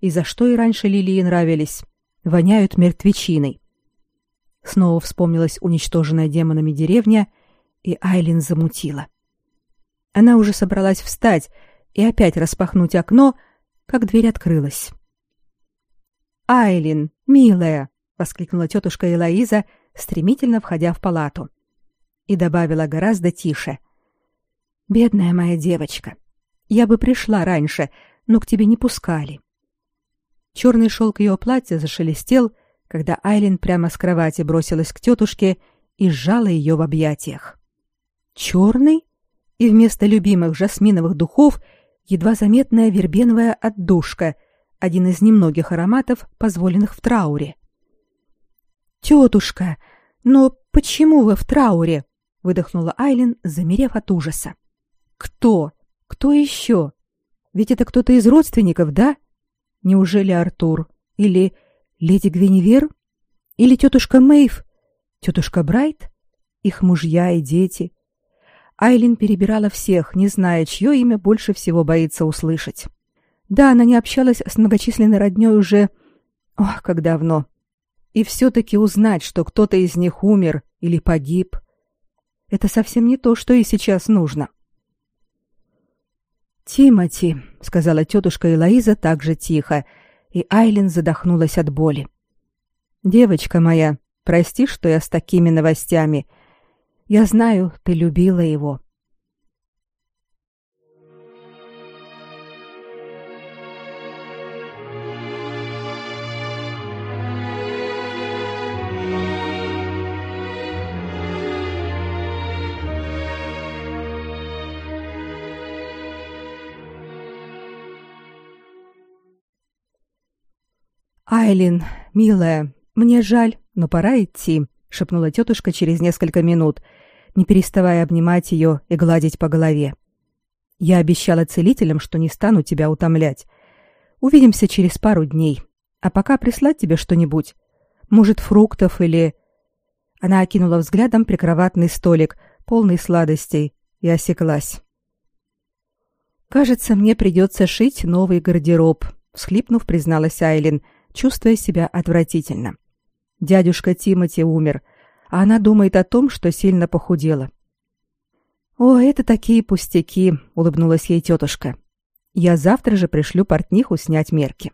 И за что и раньше лилии нравились? Воняют мертвечиной. Снова вспомнилась уничтоженная демонами деревня, и Айлин замутила. Она уже собралась встать и опять распахнуть окно, как дверь открылась. «Айлин, милая!» — воскликнула тетушка Элоиза, стремительно входя в палату и добавила гораздо тише. «Бедная моя девочка, я бы пришла раньше, но к тебе не пускали». Черный шелк ее платья зашелестел, когда Айлин прямо с кровати бросилась к тетушке и сжала ее в объятиях. Черный? И вместо любимых жасминовых духов едва заметная вербеновая отдушка, один из немногих ароматов, позволенных в трауре. «Тетушка, но почему вы в трауре?» выдохнула Айлин, замерев от ужаса. Кто? Кто еще? Ведь это кто-то из родственников, да? Неужели Артур или леди Гвиневер или тетушка Мэйв, тетушка Брайт, их мужья и дети? Айлин перебирала всех, не зная, чье имя больше всего боится услышать. Да, она не общалась с многочисленной роднёй уже... Ох, как давно. И все-таки узнать, что кто-то из них умер или погиб, это совсем не то, что и сейчас нужно. Тимати, сказала тетушка Элоиза также тихо, и Айлин задохнулась от боли. Девочка моя, прости, что я с такими новостями. Я знаю, ты любила его. Айлин, милая, мне жаль, но пора идти шепнула тетушка через несколько минут, не переставая обнимать ее и гладить по голове. Я обещала целителям, что не стану тебя утомлять. Увидимся через пару дней. А пока прислать тебе что-нибудь. Может, фруктов или Она окинула взглядом прикроватный столик, полный сладостей, и осеклась. Кажется, мне придется шить новый гардероб, всхлипнув, призналась Айлин, чувствуя себя отвратительно. Дядюшка Тимати умер, а она думает о том, что сильно похудела. О, это такие пустяки, улыбнулась ей тетушка. Я завтра же пришлю портниху снять мерки.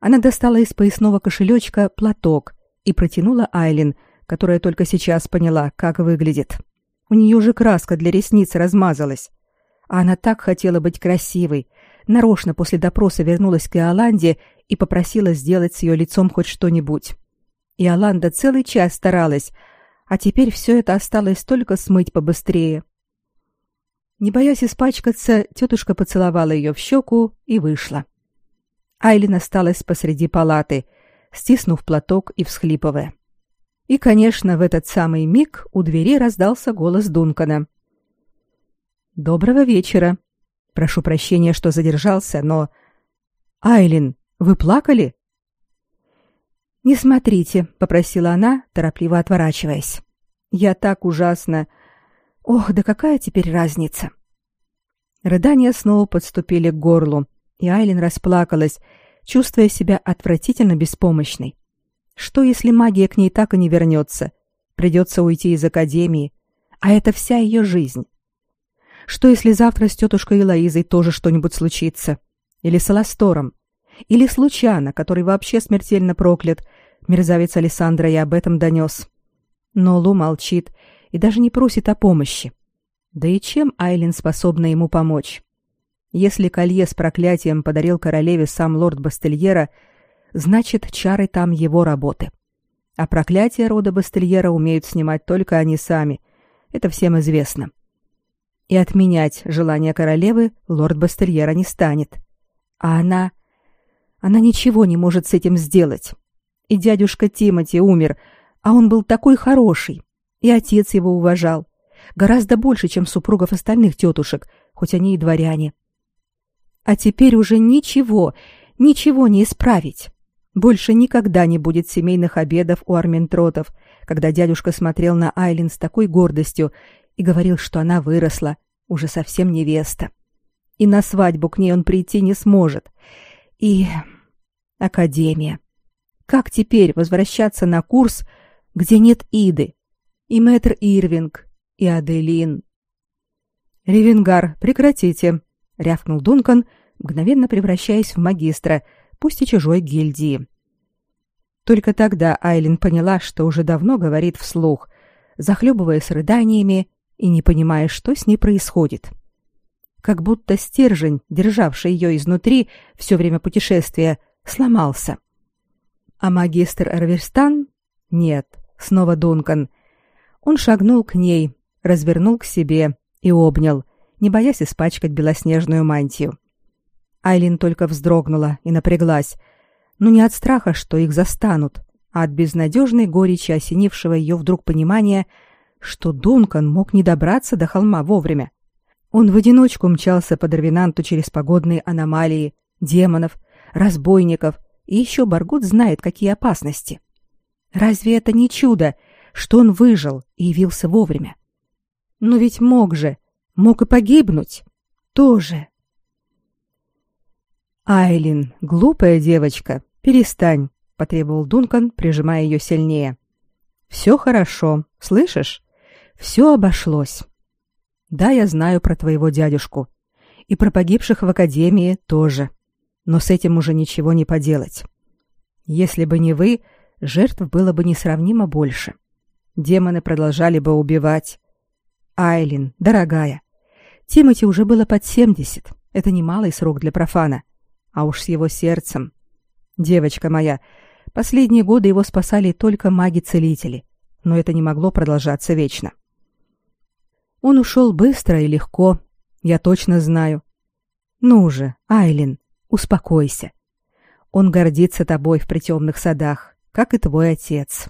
Она достала из поясного кошелечка платок и протянула Айлин, которая только сейчас поняла, как выглядит. У нее же краска для ресниц размазалась. А она так хотела быть красивой, нарочно после допроса вернулась к Иоланде и попросила сделать с ее лицом хоть что-нибудь. Иоланда целый час старалась, а теперь все это осталось только смыть побыстрее. Не боясь испачкаться, тетушка поцеловала ее в щеку и вышла. Айлин осталась посреди палаты, стиснув платок и всхлипывая. И, конечно, в этот самый миг у двери раздался голос Дункана. «Доброго вечера. Прошу прощения, что задержался, но... Айлин, вы плакали?» «Не смотрите», — попросила она, торопливо отворачиваясь. «Я так ужасно... Ох, да какая теперь разница?» Рыдания снова подступили к горлу, и Айлин расплакалась, чувствуя себя отвратительно беспомощной. Что, если магия к ней так и не вернется? Придется уйти из академии, а это вся ее жизнь. Что, если завтра с тетушкой Элоизой тоже что-нибудь случится? Или с Аластором? Или с Лучано, который вообще смертельно проклят? Мерзавец Александра и об этом донес. Но Лу молчит и даже не просит о помощи. Да и чем Айлин способна ему помочь? Если колье с проклятием подарил королеве сам лорд Бастельера, значит, чары там его работы. А проклятие рода Бастельера умеют снимать только они сами. Это всем известно. И отменять желание королевы лорд Бастельера не станет. А она... Она ничего не может с этим сделать. И дядюшка Тимати умер, а он был такой хороший. И отец его уважал. Гораздо больше, чем супругов остальных тетушек, хоть они и дворяне. А теперь уже ничего, ничего не исправить. Больше никогда не будет семейных обедов у Арментротов, когда дядюшка смотрел на Айлин с такой гордостью и говорил, что она выросла, уже совсем невеста. И на свадьбу к ней он прийти не сможет. И... Академия. Как теперь возвращаться на курс, где нет Иды? И мэтр Ирвинг, и Аделин. «Ревенгар, прекратите!» — рявкнул Дункан, мгновенно превращаясь в магистра — пусть и чужой гильдии. Только тогда Айлин поняла, что уже давно говорит вслух, захлебываясь рыданиями и не понимая, что с ней происходит. Как будто стержень, державший ее изнутри все время путешествия, сломался. А магистр Эрверстан? Нет, снова Дункан. Он шагнул к ней, развернул к себе и обнял, не боясь испачкать белоснежную мантию. Айлин только вздрогнула и напряглась, но не от страха, что их застанут, а от безнадежной горечи осенившего ее вдруг понимания, что Дункан мог не добраться до холма вовремя. Он в одиночку мчался по Дарвинанту через погодные аномалии, демонов, разбойников и еще Баргут знает, какие опасности. Разве это не чудо, что он выжил и явился вовремя? Но ведь мог же, мог и погибнуть. Тоже. Айлин, глупая девочка, перестань, потребовал Дункан, прижимая ее сильнее. Все хорошо, слышишь? Все обошлось. Да, я знаю про твоего дядюшку и про погибших в академии тоже. Но с этим уже ничего не поделать. Если бы не вы, жертв было бы несравнимо больше. Демоны продолжали бы убивать. Айлин, дорогая, Тимати уже было под семьдесят. Это немалый срок для профана а уж с его сердцем. Девочка моя, последние годы его спасали только маги-целители, но это не могло продолжаться вечно. Он ушел быстро и легко, я точно знаю. Ну же, Айлин, успокойся. Он гордится тобой в притемных садах, как и твой отец.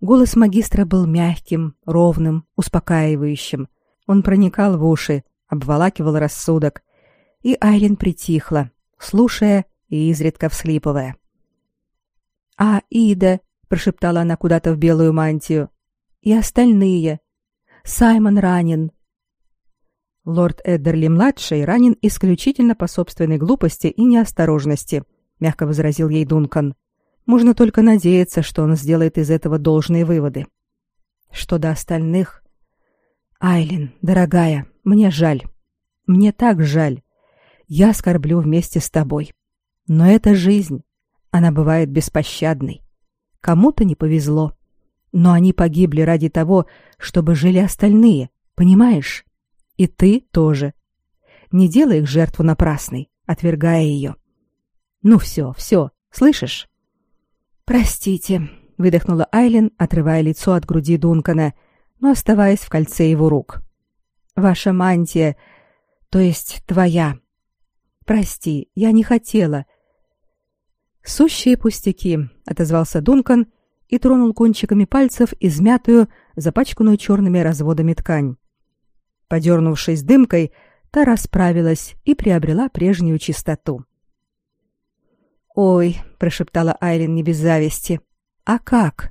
Голос магистра был мягким, ровным, успокаивающим. Он проникал в уши, обволакивал рассудок, и Айлин притихла, слушая и изредка всхлипывая. «А Ида?» — прошептала она куда-то в белую мантию. «И остальные. Саймон ранен». Лорд Эддерли-младший ранен исключительно по собственной глупости и неосторожности, мягко возразил ей Дункан. Можно только надеяться, что он сделает из этого должные выводы. Что до остальных... Айлин, дорогая, мне жаль. Мне так жаль. Я скорблю вместе с тобой. Но это жизнь. Она бывает беспощадной. Кому-то не повезло. Но они погибли ради того, чтобы жили остальные, понимаешь? И ты тоже. Не делай их жертву напрасной, отвергая ее. Ну все, все, слышишь? Простите, выдохнула Айлин, отрывая лицо от груди Дункана, но оставаясь в кольце его рук. Ваша мантия, то есть твоя. Прости, я не хотела. Сущие пустяки, отозвался Дункан и тронул кончиками пальцев измятую, запачканную черными разводами ткань. Подернувшись дымкой, та расправилась и приобрела прежнюю чистоту. «Ой», — прошептала Айлин не без зависти. «А как?»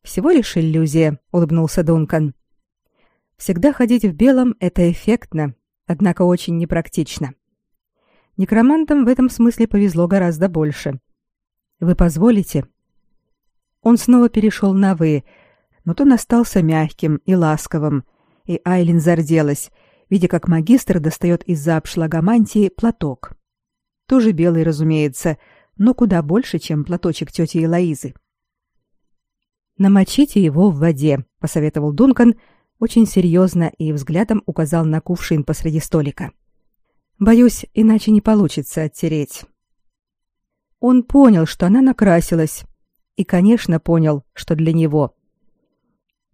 «Всего лишь иллюзия», — улыбнулся Дункан. «Всегда ходить в белом — это эффектно, однако очень непрактично. Некромантам в этом смысле повезло гораздо больше. Вы позволите?» Он снова перешел на «вы», но тон остался мягким и ласковым, и Айлин зарделась, видя, как магистр достает из-за обшлага мантии платок. Тоже белый, разумеется, но куда больше, чем платочек тети Элоизы. «Намочите его в воде», — посоветовал Дункан, очень серьезно и взглядом указал на кувшин посреди столика. Боюсь, иначе не получится оттереть. Он понял, что она накрасилась, и, конечно, понял, что для него.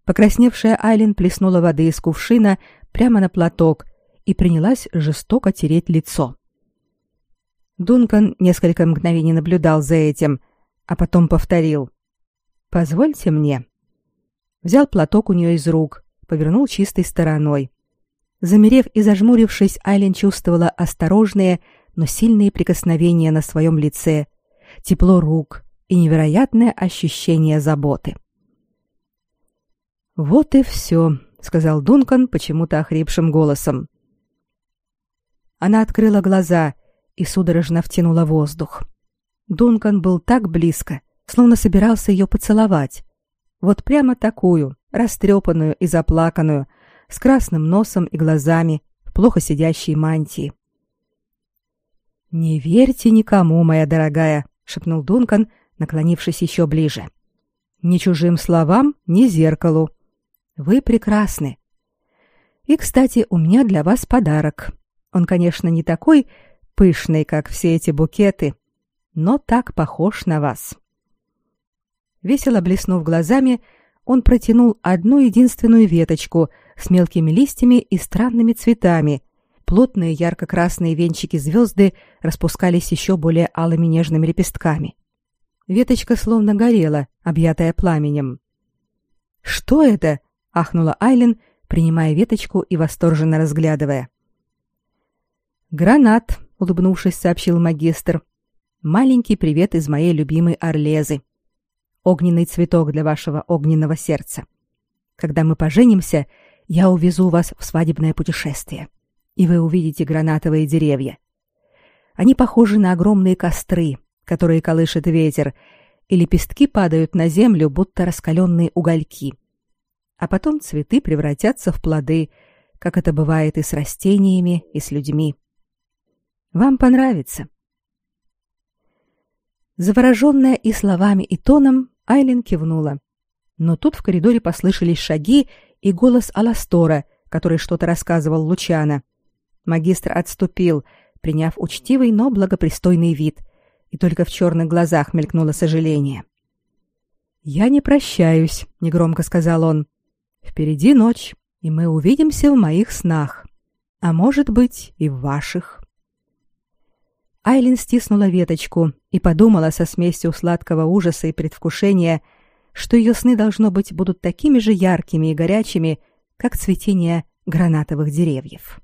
Покрасневшая Айлин плеснула воды из кувшина прямо на платок и принялась жестоко тереть лицо. Дункан несколько мгновений наблюдал за этим, а потом повторил: "Позвольте мне". Взял платок у нее из рук, повернул чистой стороной. Замерев и зажмурившись, Айлин чувствовала осторожные, но сильные прикосновения на своем лице, тепло рук и невероятное ощущение заботы. Вот и все, сказал Дункан почему-то охрипшим голосом. Она открыла глаза и судорожно втянула воздух. Дункан был так близко, словно собирался ее поцеловать. Вот прямо такую, растрепанную и заплаканную, с красным носом и глазами, в плохо сидящей мантии. «Не верьте никому, моя дорогая», — шепнул Дункан, наклонившись еще ближе. «Ни чужим словам, ни зеркалу. Вы прекрасны. И, кстати, у меня для вас подарок. Он, конечно, не такой пышный, как все эти букеты, но так похож на вас». Весело блеснув глазами, он протянул одну единственную веточку с мелкими листьями и странными цветами. Плотные ярко-красные венчики звезды распускались еще более алыми нежными лепестками. Веточка словно горела, объятая пламенем. «Что это?» — ахнула Айлин, принимая веточку и восторженно разглядывая. «Гранат», — улыбнувшись, сообщил магистр. «Маленький привет из моей любимой Орлезы огненный цветок для вашего огненного сердца. Когда мы поженимся, я увезу вас в свадебное путешествие, и вы увидите гранатовые деревья. Они похожи на огромные костры, которые колышет ветер, и лепестки падают на землю, будто раскаленные угольки. А потом цветы превратятся в плоды, как это бывает и с растениями, и с людьми. Вам понравится. Завороженная и словами, и тоном, Айлин кивнула. Но тут в коридоре послышались шаги и голос Аластора, который что-то рассказывал Лучана. Магистр отступил, приняв учтивый, но благопристойный вид, и только в черных глазах мелькнуло сожаление. «Я не прощаюсь», — негромко сказал он. «Впереди ночь, и мы увидимся в моих снах, а может быть и в ваших». Айлин стиснула веточку и подумала со смесью сладкого ужаса и предвкушения, что ее сны должно быть будут такими же яркими и горячими, как цветение гранатовых деревьев.